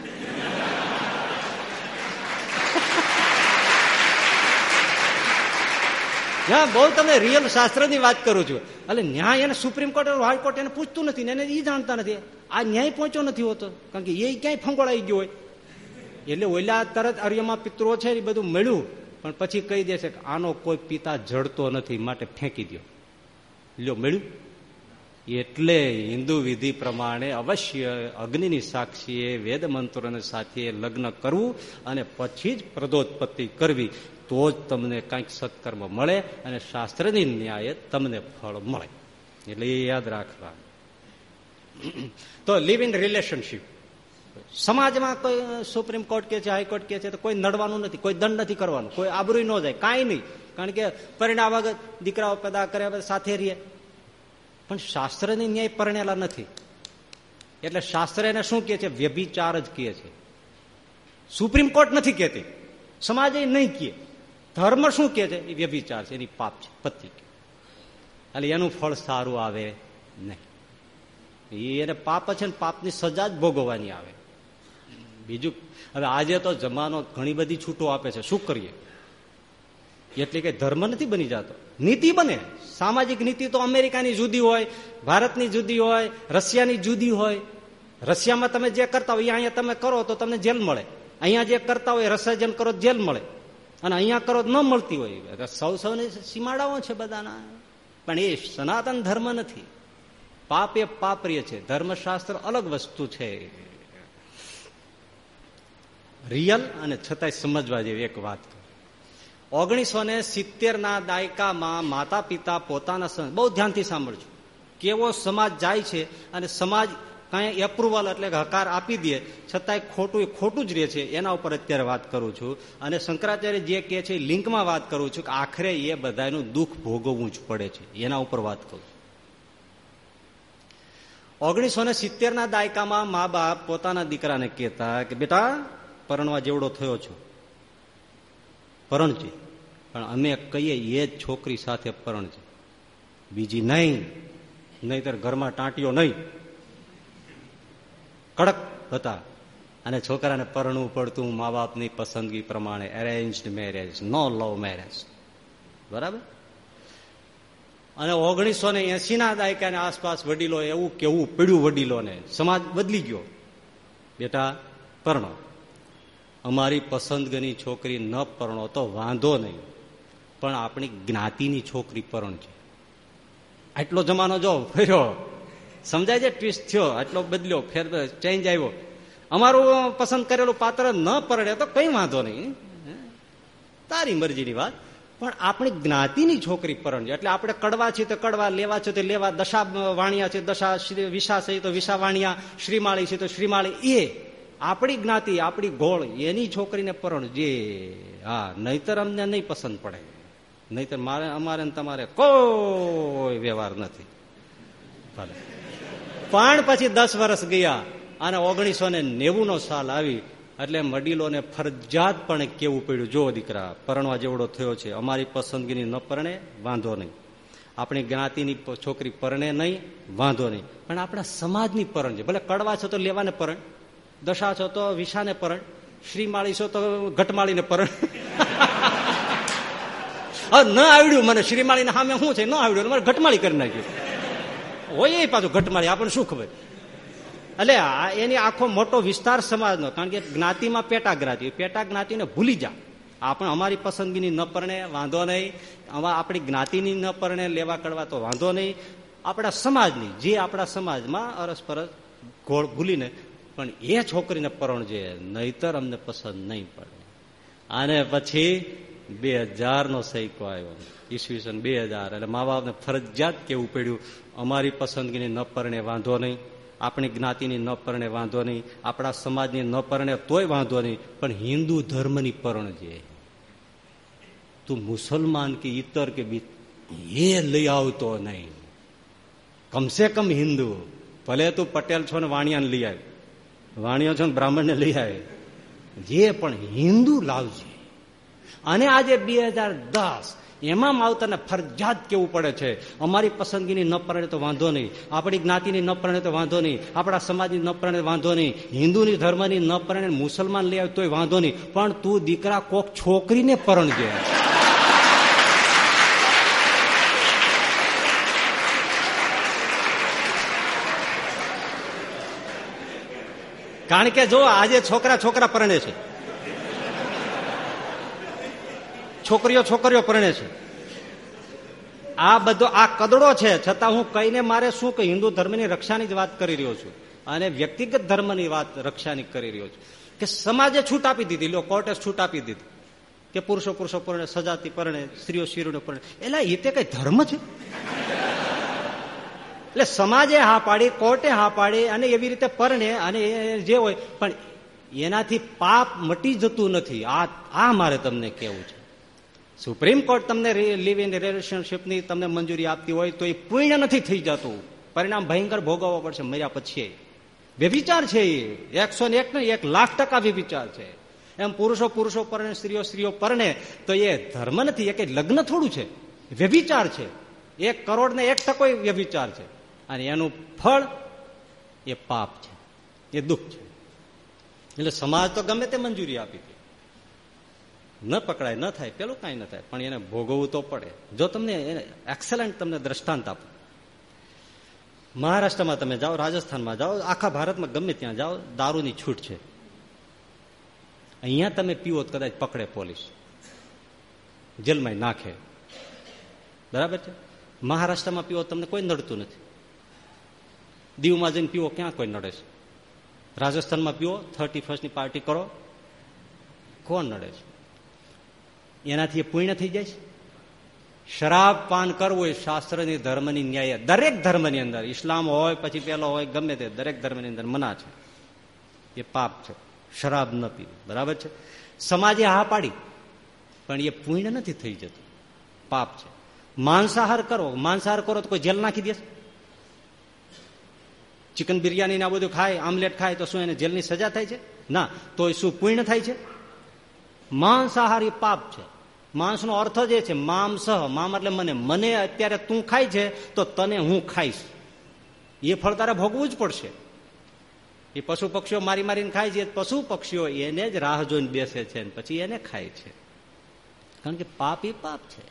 હા બહુ તમે રિયલ શાસ્ત્રની વાત કરું છું. એટલે ન્યાય એને સુપ્રીમ કોર્ટ હાઈકોર્ટ એને પૂછતું નથી એને એ જાણતા નથી. આ ન્યાય પહોંચ્યો નથી હોતો. કારણ કે એ ક્યાંય ફંગોળાઈ ગયો હોય. એટલે ઓલા તરત અર્યમાં પિત્રો છે એ બધું મળ્યું. પણ પછી કહી દેશે કે આનો કોઈ પિતા જડતો નથી માટે ફેંકી દો લ્યો, મળ્યું? એટલે હિન્દુ વિધિ પ્રમાણે અવશ્ય અગ્નિની સાક્ષીએ વેદ મંત્રોને સાથે લગ્ન કરવું અને પછી જ પ્રદોત્પત્તિ કરવી. તો જ તમને કંઈક સત્કર્મ મળે અને શાસ્ત્રની ન્યાય તમને ફળ મળે. એટલે એ યાદ રાખવા તો લિવ ઇન રિલેશનશીપ. સમાજમાં કોઈ સુપ્રીમ કોર્ટ કે છે હાઈકોર્ટ કે છે, તો કોઈ નડવાનું નથી, કોઈ દંડ નથી કરવાનું, કોઈ આબરૂ ન જાય, કાંઈ નહીં. કારણ કે પરિણામ વગર દીકરાઓ પેદા કર્યા સાથે રહીએ. પણ શાસ્ત્રની ન્યાય પરણેલા નથી. એટલે શાસ્ત્ર એને શું કહે છે? વ્યભિચાર જ કહે છે. સુપ્રીમ કોર્ટ નથી કહેતી. સમાજ નહીં કહે ધર્મ શું કે છે? એ વ્યભિચાર છે, એની પાપ છે, પતિ એટલે એનું ફળ સારું આવે નહીં. એને પાપ છે ને પાપની સજા જ ભોગવવાની આવે. બીજું, હવે આજે તો જમાનો ઘણી બધી છૂટો આપે છે. શું કરીએ? એટલે કે ધર્મ નથી બની જતો. નીતિ બને. સામાજિક નીતિ તો અમેરિકાની જુદી હોય, ભારતની જુદી હોય, રશિયાની જુદી હોય. રશિયામાં તમે જે કરતા હોય અહીંયા તમે કરો તો તમને જેલ મળે. અહીંયા જે કરતા હોય રશિયા જેમ કરો જેલ મળે. અને અહીંયા કરો ન મળતી હોય. સૌ સૌની સીમાડાઓ છે બધાના. પણ એ સનાતન ધર્મ નથી. પાપ એ પાપ્રિય છે. ધર્મશાસ્ત્ર અલગ વસ્તુ છે. રિયલ અને છતાંય સમજવા જેવી એક વાત ઓગણીસો ને સિત્તેરના દાયકામાં માતા પિતા પોતાના બહુ ધ્યાનથી સાંભળજો. કેવો સમાજ જાય છે અને સમાજ કાંઈ એપ્રુવલ એટલે હકાર આપી દે, છતાંય ખોટું ખોટું જ રહે છે. એના ઉપર અત્યારે વાત કરું છું. અને શંકરાચાર્ય જે કે છે લિંકમાં વાત કરું છું કે આખરે એ બધાનું દુઃખ ભોગવવું જ પડે છે. એના ઉપર વાત કરું ઓગણીસો ને સિત્તેર ના દાયકામાં મા બાપ પોતાના દીકરાને કહેતા કે, બેટા, પરણવા જેવડો થયો છો. પરણજે. પણ અમે કહીએ, એ જ છોકરી સાથે પરણજે. બીજી નહીં. નહીતર ઘરમાં ટાંટીઓ નહીં. કડક હતા. અને છોકરાને પરણવું પડતું મા બાપની પસંદગી પ્રમાણે એરેન્જ મેરેજ નો લવ મેરેજ બરાબર? અને ઓગણીસો ને એસી ના દાયકાની આસપાસ વડીલો એવું કેવું પડ્યું વડીલોને, સમાજ બદલી ગયો. બેટા, પરણો. અમારી પસંદગીની છોકરી ન પરણો તો વાંધો નહીં, પણ આપણી જ્ઞાતિની છોકરી પરણ છે આટલો જમાનો જો ફર્યો સમજાય છે? ટ્વિસ્ટ થયો, આટલો બદલ્યો, ફેર ચેન્જ આવ્યો. અમારું પસંદ કરેલું પાત્ર ન પરડે તો કઈ વાંધો નહીં. તારી મરજીની વાત. પણ આપણી જ્ઞાતિની છોકરી પરણ એટલે આપણે કડવા છીએ તો કડવા, લેવા છે તો લેવા. દશા વાણિયા છે, દશા વિશા છે તો વિશા વાણિયા. શ્રીમાળી છે તો શ્રીમાળી. એ આપણી જ્ઞાતિ, આપણી ગોળ, એની છોકરીને પરણ જે હા, નહીતર અમને નહીં પસંદ પડે. નહીતર મારે અમારે તમારે કોઈ વ્યવહાર નથી. પણ પછી દસ વર્ષ ગયા અને ઓગણીસો ને સાલ આવી એટલે મડીલોને ફરજિયાત પણ કેવું પડ્યું? જો દીકરા, પરણવા જેવડો થયો છે, અમારી પસંદગીની ન પરણે, વાંધો નહીં. આપણી જ્ઞાતિની છોકરી પરણે નહીં, વાંધો નહીં. પણ આપણા સમાજની પરણ છે. ભલે કડવા છો તો લેવાને પરણ, દશા છો તો વિશાને પરણ, શ્રીમાળી છો તો ઘટમાળીને પરણ. ન આવડ્યું મને, શ્રીમાળીને સામે શું છે? ન આવડ્યું મને ઘટમાળી કરી નાખ્યું. હોય એ પાછું ઘટમાળી આપણને શું ખબર? એટલે એની આખો મોટો વિસ્તાર સમાજનો, કારણ કે જ્ઞાતિમાં પેટા જ્ઞાતિ પેટા જ્ઞાતિને ભૂલી જા. આપણે અમારી પસંદગીની ન પરણે, વાંધો નહીં. આપણી જ્ઞાતિની ન પરણે લેવા કરવા તો વાંધો નહીં. આપણા સમાજની, જે આપણા સમાજમાં અરસપરસ ગોળ ભૂલીને, પણ એ છોકરીને પરણજે, નહીતર અમને પસંદ નહીં પડે. અને પછી બે હજારનો સૈકો આવ્યો. ઈસવીસન બે હજાર, એટલે મા બાપને ફરજિયાત કેવું પડ્યું? અમારી પસંદગીની ન પરણે વાંધો નહીં, આપણી જ્ઞાતિની ન પરણે વાંધો નહીં, આપણા સમાજની ન પરણે તોય વાંધો નહીં, પણ હિન્દુ ધર્મની પરણ જે તું મુસલમાન કે ઈતર કે એ લઈ આવતો નહીં. કમસે કમ હિન્દુ, ભલે તું પટેલ છો ને વાણિયાને લઈ આવે વાણિયો છો ને બ્રાહ્મણને લઈ આવે જે પણ હિન્દુ લાવજે. અને આજે બે હજાર દસ એમાં માવતરને ફરજિયાત કેવું પડે છે? અમારી પસંદગીની ન પરણે તો વાંધો નહીં. આપણી જ્ઞાતિની ન પરણે તો વાંધો નહીં. આપણા સમાજની ન પરણે વાંધો નહીં. હિન્દુની ધર્મની ન પરણે મુસલમાન લઈ આવે તોય વાંધો નહીં. પણ તું દીકરા કોક છોકરીને પરણજે કારણ કે જો આજે છોકરા છોકરા પરણે છે. છોકરીઓ છોકરીઓ પરણે છે. આ બધો આ કદડો છે, છતાં હું કહીને મારે શું કે હિન્દુ ધર્મની રક્ષાની જ વાત કરી રહ્યો છું અને વ્યક્તિગત ધર્મની વાત રક્ષાની કરી રહ્યો છું. કે સમાજે છૂટ આપી દીધી, લો, કોર્ટે છૂટ આપી દીધી. કે પુરુષો પુરુષો પરણે, સજાતી પરણે, સ્ત્રીઓ સ્ત્રીઓને પરણે. એટલે એ તે કઈ ધર્મ છે? એટલે સમાજે હા પાડી, કોર્ટે હા પાડી અને એવી રીતે પરણે અને જે હોય. પણ એનાથી પાપ મટી જતું નથી. આ આ મારે તમને કેવું છે. સુપ્રીમ કોર્ટ તમને લીવ ઇન રિલેશનશીપની તમને મંજૂરી આપતી હોય તો એ પૂર્ણ નથી થઈ જતું. પરિણામ ભયંકર ભોગવવો પડશે મર્યા પછી. વ્યભિચાર છે એ. એકસો ને એક ને એક લાખ ટકા વ્યભિચાર છે. એમ પુરુષો પુરુષો પરણે, સ્ત્રીઓ સ્ત્રીઓ પરણે, તો એ ધર્મ નથી, એ કઈ લગ્ન થોડું છે. વ્યભિચાર છે. એક કરોડ ને એક ટકો વ્યભિચાર છે. અને એનું ફળ એ પાપ છે. એ દુઃખ છે. એટલે સમાજ તો ગમે તે મંજૂરી આપી ન પકડાય, ન થાય, પેલું કાંઈ ન થાય, પણ એને ભોગવવું તો પડે. જો તમને એક્સલન્ટ તમને દ્રષ્ટાંત આપો. મહારાષ્ટ્રમાં તમે જાઓ, રાજસ્થાનમાં જાઓ, આખા ભારતમાં ગમે ત્યાં જાઓ, દારૂની છૂટ છે. અહીંયા તમે પીવો કદાચ પકડે પોલીસ. જેલમાં નાખે. બરાબર છે? મહારાષ્ટ્રમાં પીવો તમને કોઈ નડતું નથી. દીવમાં જઈને પીવો ક્યાં કોઈ નડે છે? રાજસ્થાનમાં પીવો થર્ટી ફર્સ્ટની પાર્ટી કરો, કોણ નડે છે? એનાથી પુણ્ય થઈ જાય છે. શરાબ પાન કરવું એ શાસ્ત્રની ધર્મની ન્યાય. દરેક ધર્મની અંદર. ઇસ્લામ હોય, પછી પેલો હોય, ગમે તે. દરેક ધર્મની અંદર મના છે. એ પાપ છે. શરાબ ન પીવું. બરાબર છે? સમાજે હા પાડી. પણ એ પુણ્ય નથી થઈ જતું. પાપ છે. માંસાહાર કરો. માંસાહાર કરો તો કોઈ જેલ નાખી દેશે ચિકન બિરયાની ને આ બધું ખાય, આમલેટ ખાય, તો શું એને જેલની સજા થાય છે? ના. તો શું પુણ્ય થાય છે? માંસાહાર એ પાપ છે. માંસનો અર્થ જ એ છે, મામ મામ એટલે મને. મને અત્યારે તું ખાય છે, તો તને હું ખાઈશ. એ ફળ તારે ભોગવું જ પડશે. એ પશુ પક્ષીઓ મારી મારીને ખાય છે પશુ પક્ષીઓ એને જ રાહ જોઈને બેસે છે પછી એને ખાય છે. કારણ કે પાપ એ પાપ છે.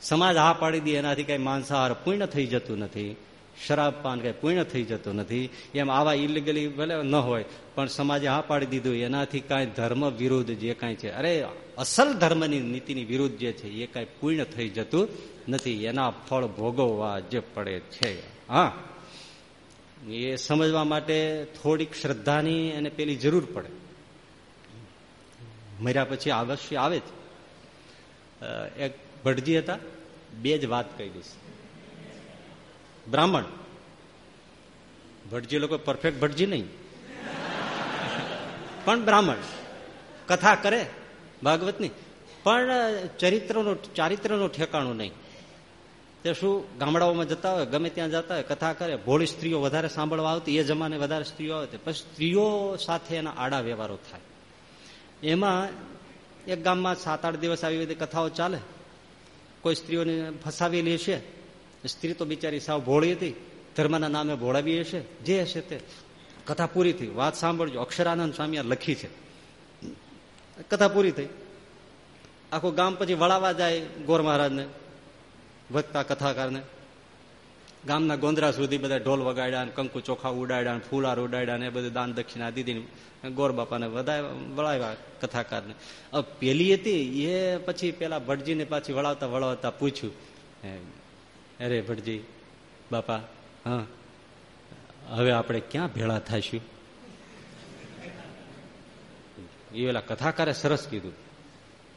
સમાજ હા પાડી દે, એનાથી કઈ માંસાહાર પૂર્ણ થઈ જતું નથી. શરાબ પાન કઈ પૂર્ણ થઈ જતું નથી. એમ આવા ઇલીગલી ભલે ન હોય, પણ સમાજે હા પાડી દીધું, એનાથી કાંઈ ધર્મ વિરુદ્ધ જે કાંઈ છે. અરે અસલ ધર્મની નીતિની વિરુદ્ધ જે છે, એ કાંઈ પૂર્ણ થઈ જતું નથી. એના ફળ ભોગવવા જે પડે છે. હા. એ સમજવા માટે થોડીક શ્રદ્ધાની અને પેલી જરૂર પડે. મર્યા પછી અવશ્ય આવે જ. એક ભટજી હતા, બે જ વાત કહી દઈશ. બ્રાહ્મણ. ભટજી લોકો પરફેક્ટ ભટજી નહીં. પણ બ્રાહ્મણ. કથા કરે. ભાગવતની. પણ ચરિત્રનું, ચારિત્રનું ઠેકાણું નહીં. તે શું ગામડાઓમાં જતા હોય, ગમે ત્યાં જતા હોય, કથા કરે, ભોળી સ્ત્રીઓ વધારે સાંભળવા આવતી, એ જમાને વધારે સ્ત્રીઓ આવતી પછી સ્ત્રીઓ સાથે એના આડા વ્યવહારો થાય. એમાં એક ગામમાં સાત આઠ દિવસ આવી બધી કથાઓ ચાલે. કોઈ સ્ત્રીઓને ફસાવેલી હશે સ્ત્રી તો બિચારી સાવ ભોળી હતી, ધર્મના નામે ભોળાવી હશે, જે હશે તે. કથા પૂરી થઈ. વાત સાંભળજો. અક્ષરાનંદ સ્વામી લખી છે. કથા પૂરી થઈ. આખું ગામ પછી વળાવા જાય ગોર મહારાજને, વધતા કથાકારને. ગામના ગોંદરા સુધી બધા ઢોલ વગાડ્યા કંકુ ચોખા ઉડાડ્યા ફૂલાર ઉડાડ્યા ને બધું દાન દક્ષિણા દીધી ગોર બાપાને વળાવ્યા કથાકારને. પેલી હતી, એ પછી પેલા ભટજીને પાછી વળાવતા વળાવતા પૂછ્યું અરે ભટજી, બાપા, હા, હવે આપણે ક્યાં ભેળા થઈશું એ પેલા કથાકારે સરસ કીધું.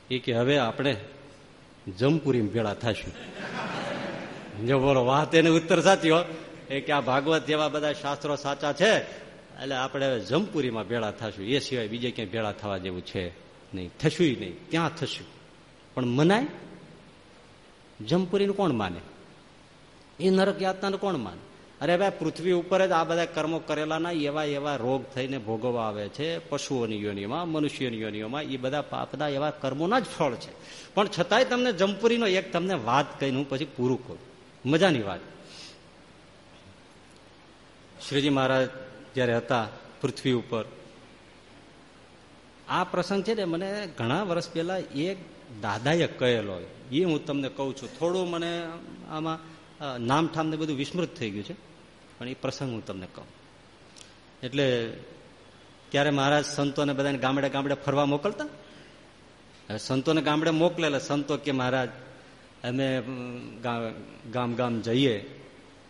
એ કે હવે આપણે જમપુરી ભેળા થશું. જો બોલો, વાત એને ઉત્તર સાચી એ કે આ ભાગવત જેવા બધા શાસ્ત્રો સાચા છે, એટલે આપણે હવે જમપુરીમાં ભેળા થશું. એ સિવાય બીજે ક્યાંય ભેળા થવા જેવું છે નહીં. થશું નહીં. ત્યાં થશું? પણ મનાય? જમપુરીનું કોણ માને? એ નરક યાતનાને કોણ માને? અરે ભાઈ, પૃથ્વી ઉપર જ આ બધા કર્મો કરેલાના એવા એવા રોગ થઈને ભોગવવા આવે છે, પશુઓની યોનિમાં, મનુષ્યોની યોનિઓમાં એ બધા પાપના એવા કર્મોના જ ફળ છે. પણ છતાંય તમને જમપુરીનો એક તમને વાત કહીને હું પછી પૂરું કરું. મજાની વાત. શ્રીજી મહારાજ જયારે હતા પૃથ્વી ઉપર, આ પ્રસંગ છે ને મને ઘણા વર્ષ પહેલા એક દાદાએ કહેલો. એ હું તમને કહું છું, થોડું મને આમાં નામઠામને બધું વિસ્મૃત થઈ ગયું છે. પણ એ પ્રસંગ હું તમને કહું. એટલે ત્યારે મહારાજ સંતોને બધાને ગામડે ગામડે ફરવા મોકલતા. સંતોને ગામડે મોકલેલા. સંતો કે મહારાજ, અમે ગામ ગામ જઈએ.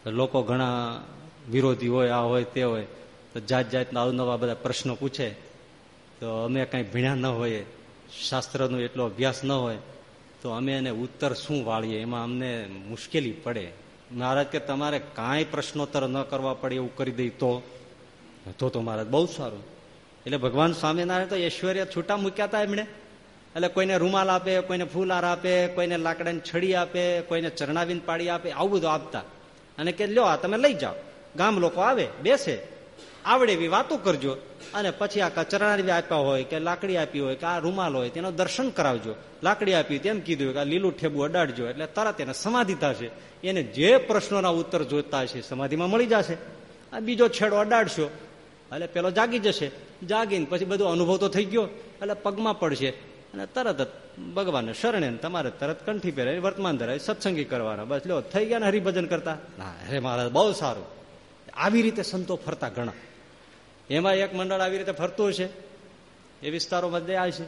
લોકો ઘણા વિરોધી હોય, આ હોય, તે હોય. તો જાત જાતના અવનવા બધા પ્રશ્નો પૂછે. તો અમે કાંઈ ભીણ્યા ન હોઈએ. શાસ્ત્રનો એટલો અભ્યાસ ન હોય. તો અમે એને ઉત્તર શું વાળીએ? એમાં અમને મુશ્કેલી પડે. મહારાજ કે તમારે કાંઈ પ્રશ્નોત્તર ન કરવા પડે એવું કરી દઈ તો? તો મહારાજ, બહુ સારું. એટલે ભગવાન સ્વામિનારાયણ તો ઐશ્વર્ય છૂટા મૂક્યા હતા એમણે. એટલે કોઈને રૂમાલ આપે, કોઈને ફૂલાર આપે, કોઈને લાકડાની છડી આપે, કોઈને ચરણાવીને પાડી આપે, આવું બધું આપતા. અને કે લ્યો આ તમે લઈ જાઓ. ગામ લોકો આવે, બેસે. આવડે એવી વાતો કરજો. અને પછી આ કચરાની આપ્યા હોય કે લાકડી આપી હોય કે આ રૂમાલ હોય તેનો દર્શન કરાવજો. લાકડી આપી તેમ કીધું કે આ લીલું ઠેબુ અડાડજો, એટલે તરત એને સમાધિ થશે. એને જે પ્રશ્નોના ઉત્તર જોતા હશે સમાધિમાં મળી જશે. આ બીજો છેડો અડાડશો, એટલે પેલો જાગી જશે. જાગીને પછી બધો અનુભવ તો થઈ ગયો, એટલે પગમાં પડશે. અને તરત જ ભગવાનને શરણે તમારે તરત કંઠી પહેરે વર્તમાન ધરાય સત્સંગી કરવાના. બસ લો થઈ ગયા ને હરિભજન કરતા? ના અરે મહારાજ, બહુ સારું. આવી રીતે સંતો ફરતા ઘણા. એમાં એક મંડળ આવી રીતે ફરતું છે એ વિસ્તારોમાં જાય છે.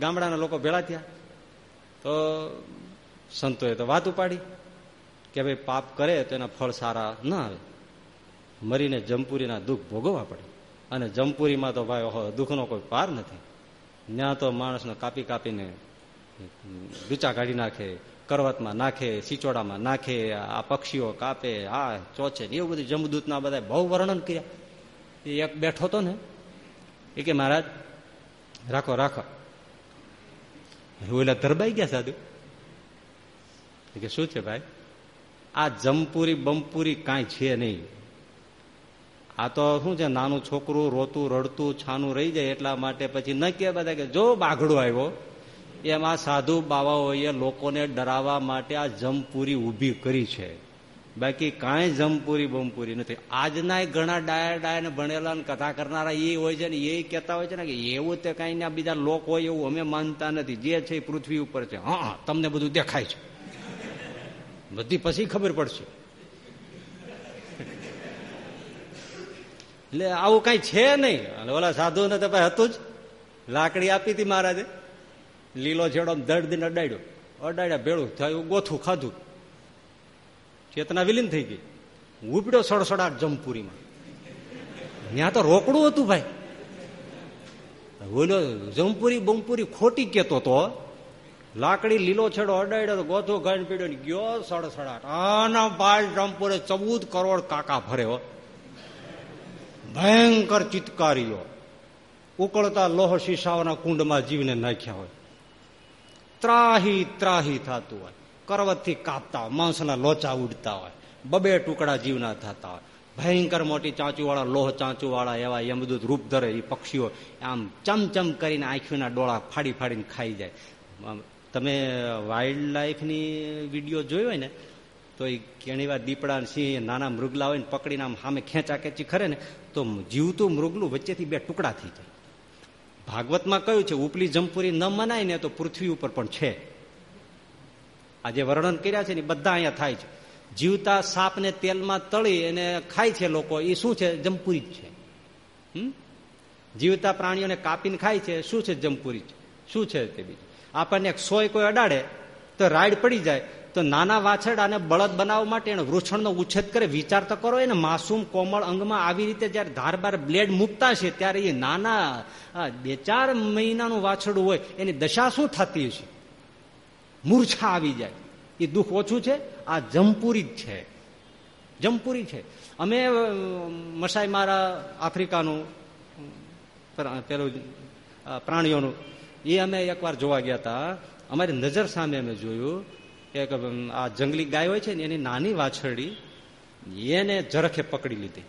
ગામડાના લોકો ભેળા થયા. તો સંતોએ તો વાત ઉપાડી કે ભાઈ પાપ કરે તો એના ફળ સારા ન આવે. મરીને જમપુરીના દુઃખ ભોગવવા પડે. અને જમપુરીમાં તો ભાઈ ઓહો, દુઃખનો કોઈ પાર નથી. ત્યાં તો માણસને કાપી કાપીને ડૂચા કાઢી નાખે, કરવતમાં નાખે, સિચોડામાં નાખે, આ પક્ષીઓ કાપે, આ ચોચે એવું બધું જમદૂતના બધા બહુ વર્ણન કર્યા. એક બેઠો હતો ને, એ કે, મહારાજ, રાખો રાખો. ઓલા ધરબાઈ ગયા સાધુ. કે, શું છે ભાઈ? આ જમપુરી બમપુરી કાંઈ છે નહીં. આ તો શું છે, નાનું છોકરું રોતું, રડતું, છાનું રહી જાય એટલા માટે પછી ન કે બધા કે, જો બાઘડો આવ્યો. એમ આ સાધુ બાવાઓએ લોકોને ડરાવવા માટે આ જમપુરી ઊભી કરી છે. બાકી કાંઈ જમપુરી બમપુરી નથી. આજના ઘણા ડાયા ડાયા ભણેલા કથા કરનારા એ હોય છે ને એ કહેતા હોય છે ને કે એવું તે કઈ ના બીજા લોક હોય એવું અમે માનતા નથી. જે છે પૃથ્વી ઉપર છે. હા તમને બધું દેખાય છે. બધી પછી ખબર પડશે. એટલે આવું કઈ છે નહીં. ઓલા સાધુ ને તો હતું જ. લાકડી આપી હતી મહારાજે. લીલો છેડો દર્દ ને અડાડ્યો. અડાડ્યા ભેળું થયું, ગોથું ખાધું. ચેતના વિલીન થઈ ગઈ. ઉપડ્યો સડસડાટ જમપુરીમાં. ત્યાં તો રોકડું હતું ભાઈ. બોલ્યો જમપુરી બમપુરી ખોટી કેતો તો, લાકડી લીલો છેડો અડાડ્યો ગોથો ગાઈને પીડ્યો ગયો સડસડાટ. આના બાળ રામપુરે ચૌદ કરોડ કાકા ભર્યો. ભયંકર ચિતકારીઓ. ઉકળતા લોહ શીશાઓના કુંડમાં જીવને નાખ્યા હોય. ત્રાહી ત્રાહી થતું હોય. કરવતથી કાપતા હોય, માંસના લોચા ઉડતા હોય, બબે ટુકડા જીવના થતા હોય. ભયંકર મોટી ચાંચુવાળા, લોહ ચાંચુવાળા એવા યમદૂત રૂપ ધરે એ પક્ષીઓ આમ ચમચમ કરીને આંખીના ડોળા ફાડી ફાડીને ખાઈ જાય. તમે વાઇલ્ડ લાઈફની વીડિયો જોયો હોય ને, તો એ ઘણી વાર દીપડા સિંહ નાના મૃગલા હોય ને પકડીને આમ સામે ખેંચા ખેંચી ખરે ને, તો જીવતું મૃગલું વચ્ચેથી બે ટુકડા થઈ જાય. ભાગવતમાં કહ્યું છે, ઉપલી જંપુરી ન મનાય ને તો પૃથ્વી ઉપર પણ છે. આ જે વર્ણન કર્યા છે ને બધા અહીંયા થાય છે. જીવતા સાપને તેલમાં તળી અને ખાય છે લોકો એ શું છે? જમપુરી જ છે. જીવતા પ્રાણીઓને કાપીને ખાય છે, શું છે જંપુરી શું છે તે બીજું? આપણને સોય કોઈ અડાડે તો રાઈડ પડી જાય, તો નાના વાછરડાને બળદ બનાવવા માટે એને વૃક્ષણનો ઉછેદ કરે, વિચાર તો કરો, એને માસૂમ કોમળ અંગમાં આવી રીતે જયારે ધારબાર બ્લેડ મૂકતા છે ત્યારે એ નાના બે ચાર મહિનાનું વાછરડું હોય, એની દશા શું થતી હશે? મૂર્છા આવી જાય. એ દુઃખ ઓછું છે, આ જમપુરી જ છે. જમપુરી છે. અમે મસાઈ મારા આફ્રિકાનું પેલું પ્રાણીઓનું, એ અમે એકવાર જોવા ગયા હતા. અમારી નજર સામે અમે જોયું કે આ જંગલી ગાય હોય છે ને, એની નાની વાછરડી, એને ઝરખે પકડી લીધી.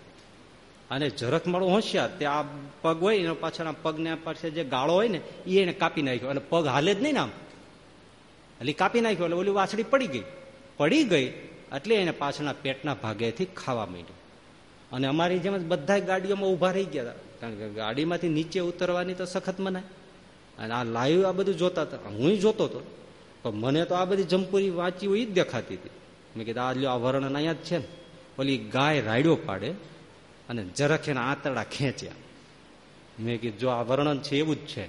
અને ઝરખ મળો હોશિયાર, તે આ પગ હોય, એના પાછળ પગને પાછળ જે ગાળો હોય ને એ એને કાપી નાખ્યો. અને પગ હાલે જ નહીં ને આમ. એટલે કાપી નાખ્યો એટલે ઓલી વાછડી પડી ગઈ. પડી ગઈ એટલે એને પાછળના પેટના ભાગેથી ખાવા માંડ્યું. અને અમારી જેમ બધા ગાડીઓમાં ઊભા રહી ગયા કારણ કે ગાડીમાંથી નીચે ઉતરવાની તો સખત મનાય. અને આ લાઈવ આ બધું જોતા હતા. હું જોતો હતો તો મને તો આ બધી જમપુરી વાંચી હોય જ દેખાતી હતી. મેં કીધું, આ લ્યો, આ વર્ણન અહીંયા જ છે ને. ઓલી ગાય રાયડો પાડે અને જરાક એના આંતરડા ખેંચ્યા મેં કીધું, જો આ વર્ણન છે એવું જ છે.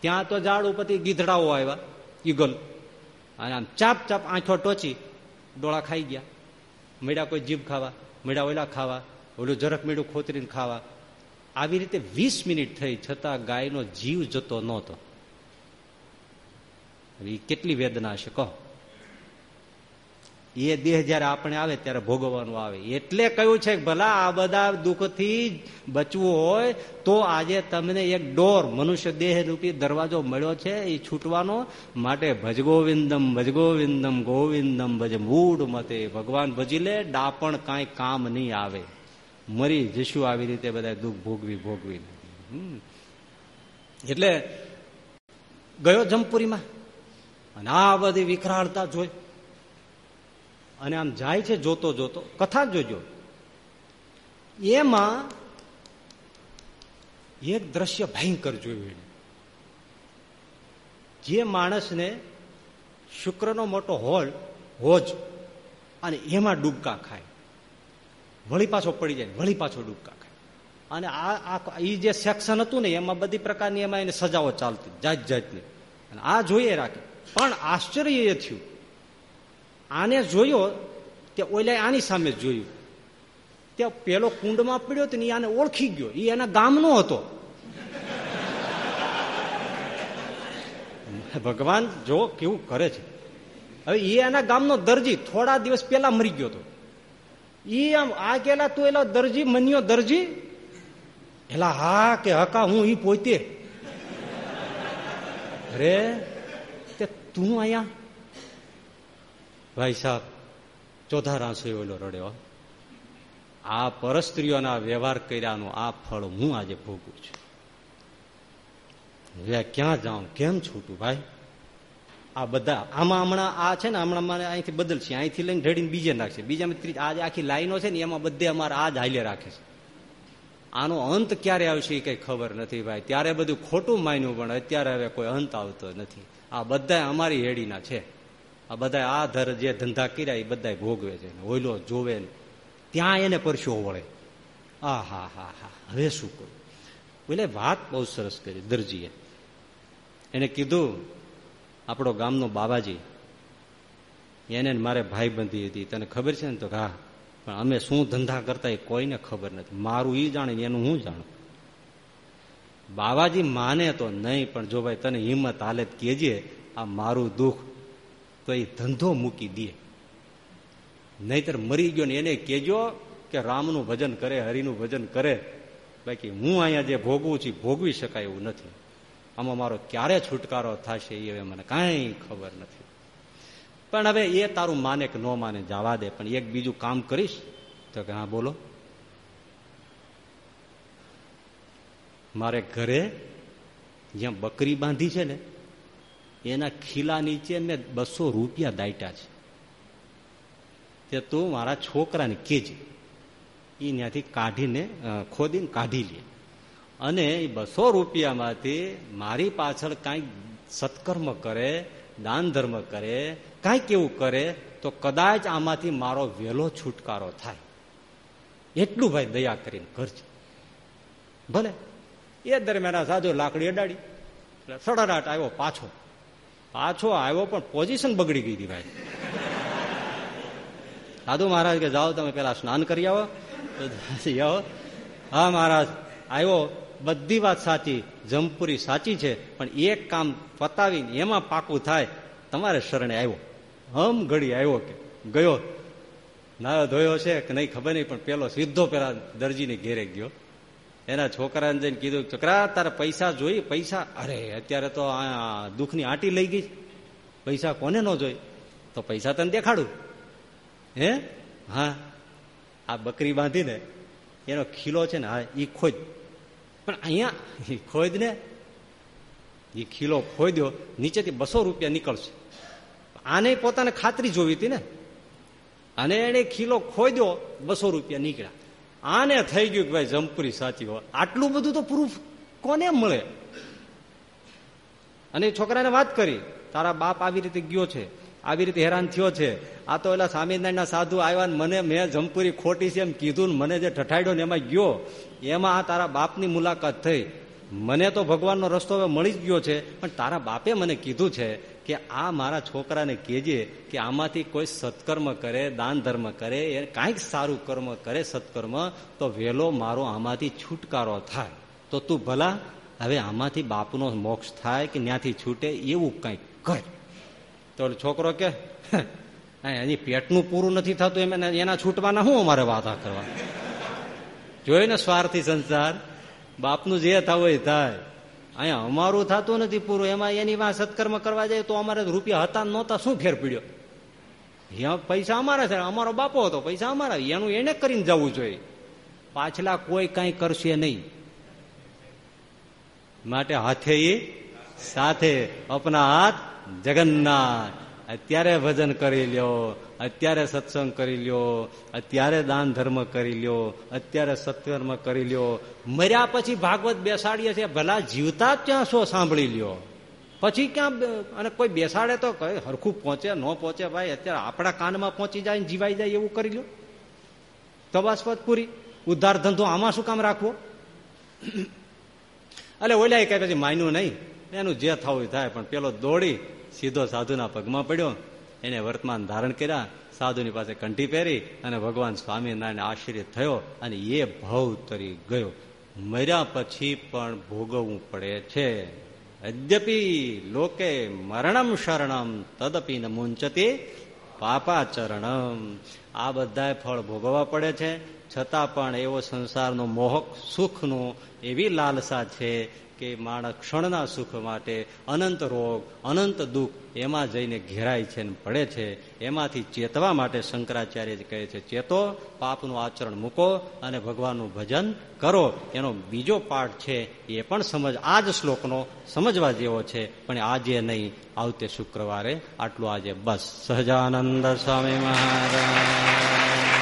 ત્યાં તો ઝાડ ઉપરથી ગીધડાઓ આવ્યા, ઈગલ. અને આમ ચાપ ચાપ, આંઠો ટોચી, ડોળા ખાઈ ગયા. મેળા કોઈ જીભ ખાવા, મેળા ઓલા ખાવા, ઓલું જરાક મેળું ખોતરીને ખાવા. આવી રીતે વીસ મિનિટ થઈ છતાં ગાયનો જીવ જતો નહોતો. કેટલી વેદના હશે? કહો. એ દેહ જયારે આપણે આવે ત્યારે ભોગવવાનું આવે. એટલે કહ્યું છે ભલા આ બધા દુઃખથી બચવું હોય તો આજે તમને એક ડોર મનુષ્ય દેહ રૂપી દરવાજો મળ્યો છે, એ છૂટવાનો માટે ભજગોવિંદમ ભજગોવિંદમ, ગોવિંદમ ભજ મૂળ મતે. ભગવાન ભજી લે, ડાપણ કાંઈ કામ નહીં આવે. મરી જશું આવી રીતે બધા દુઃખ ભોગવી ભોગવી એટલે ગયો જમપુરીમાં. અને આ બધી વિકરાળતા જોઈ. અને આમ જાય છે જોતો જોતો. કથા જોજો. એમાં એક દ્રશ્ય ભયંકર જોયું જે માણસને શુક્રનો મોટો હોલ, હોજ, અને એમાં ડૂબકા ખાય. વળી પાછો પડી જાય વળી પાછો ડૂબકા ખાય. અને આ એ જે સેક્શન હતું ને, એમાં બધી પ્રકારની એમાં એને સજાઓ ચાલતી, જાત જાતની. અને આ જોઈએ રાખે. પણ આશ્ચર્ય એ થયું આને જોયો તે ઓલે આની સામે જોયું. તે પેલો કુંડમાં પડ્યો તો આને ઓળખી ગયો. એ એના ગામનો હતો. ભગવાન જો કેવું કરે છે. હવે એ એના ગામનો દરજી થોડા દિવસ પેલા મરી ગયો હતો એ આમ આ કેલા તું એલા દરજી મન્યો દરજી. એલા હા કે હકા હું ઈ પોતે. અરે તું અહીંયા ભાઈ સાહેબ ચોથા રાસો ઓલો રડ્યો. આ પરસ્ત્રીઓના વ્યવહાર કર્યાનું આ ફળ હું આજે ભોગું છું. હવે ક્યાં જાઉં? કેમ છૂટું ભાઈ? આ બધા આમાં હમણાં આ છે ને, હમણાં મારે અહીંથી બદલશે અહીંથી લઈને ઢેડીને બીજે નાખશે. બીજામાં આજે આખી લાઈનો છે ને, એમાં બધે અમારે આ જ હાલ્ય રાખે છે. આનો અંત ક્યારે આવશે એ કઈ ખબર નથી ભાઈ. ત્યારે બધું ખોટું માન્યું પણ અત્યારે હવે કોઈ અંત આવતો નથી. આ બધા અમારી હેડીના છે. આ બધા આ ધર જે ધંધા કર્યા એ બધા ભોગવે છે. ઓઈલો જોવે ને ત્યાં એને પરસ્યો વળે. આ હા હા હા. હવે શું કરું? એટલે વાત બહુ સરસ કરી, દરજીએ. એને કીધું, આપણો ગામનો બાબાજી, એને મારે ભાઈ બંધી હતી. તને ખબર છે ને તો હા, પણ અમે શું ધંધા કરતા એ કોઈને ખબર નથી. મારું એ જાણે એનું હું જાણું? બાબાજી માને તો નહીં, પણ જો ભાઈ તને હિંમત હાલે કેજે આ મારું દુઃખ તો એ ધંધો મૂકી દે. નહીતર મરી ગયો ને એને કેજો કે રામનું ભજન કરે, હરિનું ભજન કરે. બાકી હું અહીંયા જે ભોગવું છું ભોગવી શકાય એવું નથી. આમાં મારો ક્યારે છુટકારો થશે એ હવે મને કાંઈ ખબર નથી. પણ હવે એ તારું માને કે ન માને જવા દે, પણ એક બીજું કામ કરીશ. તો કે હા, બોલો. મારે ઘરે જ્યાં બકરી બાંધી છે ને એના ખીલા નીચે મેં બસો રૂપિયા દાટ્યા છે. તે તું મારા છોકરાને કેજે. એ ત્યાંથી કાઢીને ખોદીને કાઢી લે. અને એ બસો રૂપિયામાંથી મારી પાછળ કાંઈક સત્કર્મ કરે, દાન ધર્મ કરે કાંઈક એવું કરે, તો કદાચ આમાંથી મારો વહેલો છુટકારો થાય. એટલું ભાઈ દયા કરીને કરજે. ભલે. એ દરમિયાન સાધુ લાકડી અડાડી. એટલે સડરાટ આવ્યો પાછો. પાછો આવ્યો પણ પોઝિશન બગડી ગઈ હતી ભાઈ. સાધુ મહારાજ કે, જાઓ તમે પેલા સ્નાન કરી આવો. આવો. હા, મહારાજ. આવ્યો. બધી વાત સાચી. જમપુરી સાચી છે, પણ એક કામ પતાવીને એમાં પાકું થાય, તમારે શરણે આવ્યો. હમ ઘડી આવ્યો કે, ગયો. નાયો ધોયો છે કે નહીં ખબર નહીં, પણ પેલો સીધો પેલા દરજીને ઘેરે ગયો. એના છોકરાને જઈને કીધું છોકરા તારે પૈસા જોઈ? પૈસા? અરે, અત્યારે તો આ દુઃખની આંટી લઈ ગઈ પૈસા કોને ન જોઈ? તો પૈસા તને દેખાડું. હે? હા. આ બકરી બાંધીને એનો ખીલો છે ને, હા એ ખોજ પણ અહીંયા ખોદ ને? એ ખીલો ખોદ્યો નીચેથી બસો રૂપિયા નીકળશે. આને પોતાને ખાતરી જોવી હતી ને? અને એને ખીલો ખોદ્યો બસો રૂપિયા નીકળ્યા. આને થઈ ગયું કે ભાઈ જમપુરી સાચી હોય. આટલું બધું તો પ્રૂફ કોને મળે? અને છોકરાને વાત કરી, તારા બાપ આવી રીતે ગયો છે, આવી રીતે હેરાન થયો છે. આ તો એલા સ્વામિનારાયણના સાધુ આવ્યા ને મને, મેં જમપુરી ખોટી છે એમ કીધું ને મને જે ઠઠાડ્યો ને એમાં ગયો, એમાં આ તારા બાપની મુલાકાત થઈ. મને તો ભગવાનનો રસ્તો હવે મળી જ ગયો છે, પણ તારા બાપે મને કીધું છે કે આ મારા છોકરાને કહેજે કે આમાંથી કોઈ સત્કર્મ કરે, દાન ધર્મ કરે, એ કાંઈક સારું કર્મ કરે, સત્કર્મ, તો વહેલો મારો આમાંથી છુટકારો થાય. તો તું ભલા, હવે આમાંથી બાપનો મોક્ષ થાય કે ત્યાંથી છૂટે એવું કંઈક કર. તો છોકરો કે એની પેટનું પૂરું નથી થતું, એમ એના છૂટવાના શું અમારે વાતા કરવા? જોઈ ને સ્વાર્થી સંસાર? બાપનું જે થવું એ થાય. અહીંયા અમારું થતું નથી પૂરું. એમાં એની વાત સત્કર્મ કરવા જાય તો અમારે રૂપિયા હતા નહોતા શું ફેર પડ્યો? પૈસા અમારા છે. અમારો બાપો હતો. પૈસા અમારા. એનું એને કરીને જવું જોઈએ. પાછલા કોઈ કઈ કરશે નહીં. માટે હાથે સાથે અપના હાથ જગન્નાથ. અત્યારે ભજન કરી લ્યો, અત્યારે સત્સંગ કરી લ્યો, અત્યારે દાન ધર્મ કરી લ્યો, અત્યારે સત્કર્મ કરી લ્યો. મર્યા પછી ભાગવત બેસાડીએ છીએ, ભલા જીવતા ત્યાં શું સાંભળી લ્યો. પછી ક્યાં અને કોઈ બેસાડે તો હરખું પહોંચે, ન પહોંચે ભાઈ, અત્યારે આપણા કાનમાં પહોંચી જાય જીવાઈ જાય એવું કરી લ્યો. તબાસ્પદ પૂરી. ઉદ્ધાર ધંધો આમાં શું કામ રાખવો? એટલે ઓલા કઈ પછી, માન્યું નહીં. એનું જે થવું થાય, પણ પેલો દોડી સીધો સાધુના પગમાં પડ્યો. એને વર્તમાન ધારણ કર્યા. સાધુની પાસે કંઠી પહેરી અને ભગવાન સ્વામિનારાયણ આશ્ચર્ય થયો અને એ ભાવ તરી ગયો. મર્યા પછી પણ ભોગવવું પડે છે. અદ્યપી લોકે મરણમ શરણમ, તદપી ન મુંચતી પાપાચરણમ. આ બધા ફળ ભોગવવા પડે છે. છતાં પણ એવો સંસારનો મોહક સુખનો એવી લાલસા છે કે માણસ ક્ષણના સુખ માટે અનંત રોગ, અનંત દુઃખ એમાં જઈને ઘેરાય છે ને પડે છે. એમાંથી ચેતવા માટે શંકરાચાર્ય કહે છે, ચેતો, પાપનું આચરણ મૂકો અને ભગવાનનું ભજન કરો. એનો બીજો પાઠ છે, એ પણ સમજ, આ જ શ્લોકનો સમજવા જેવો છે, પણ આજે નહીં, આવતે શુક્રવારે આટલું આજે. બસ. સહજાનંદ સ્વામી મહારાજ.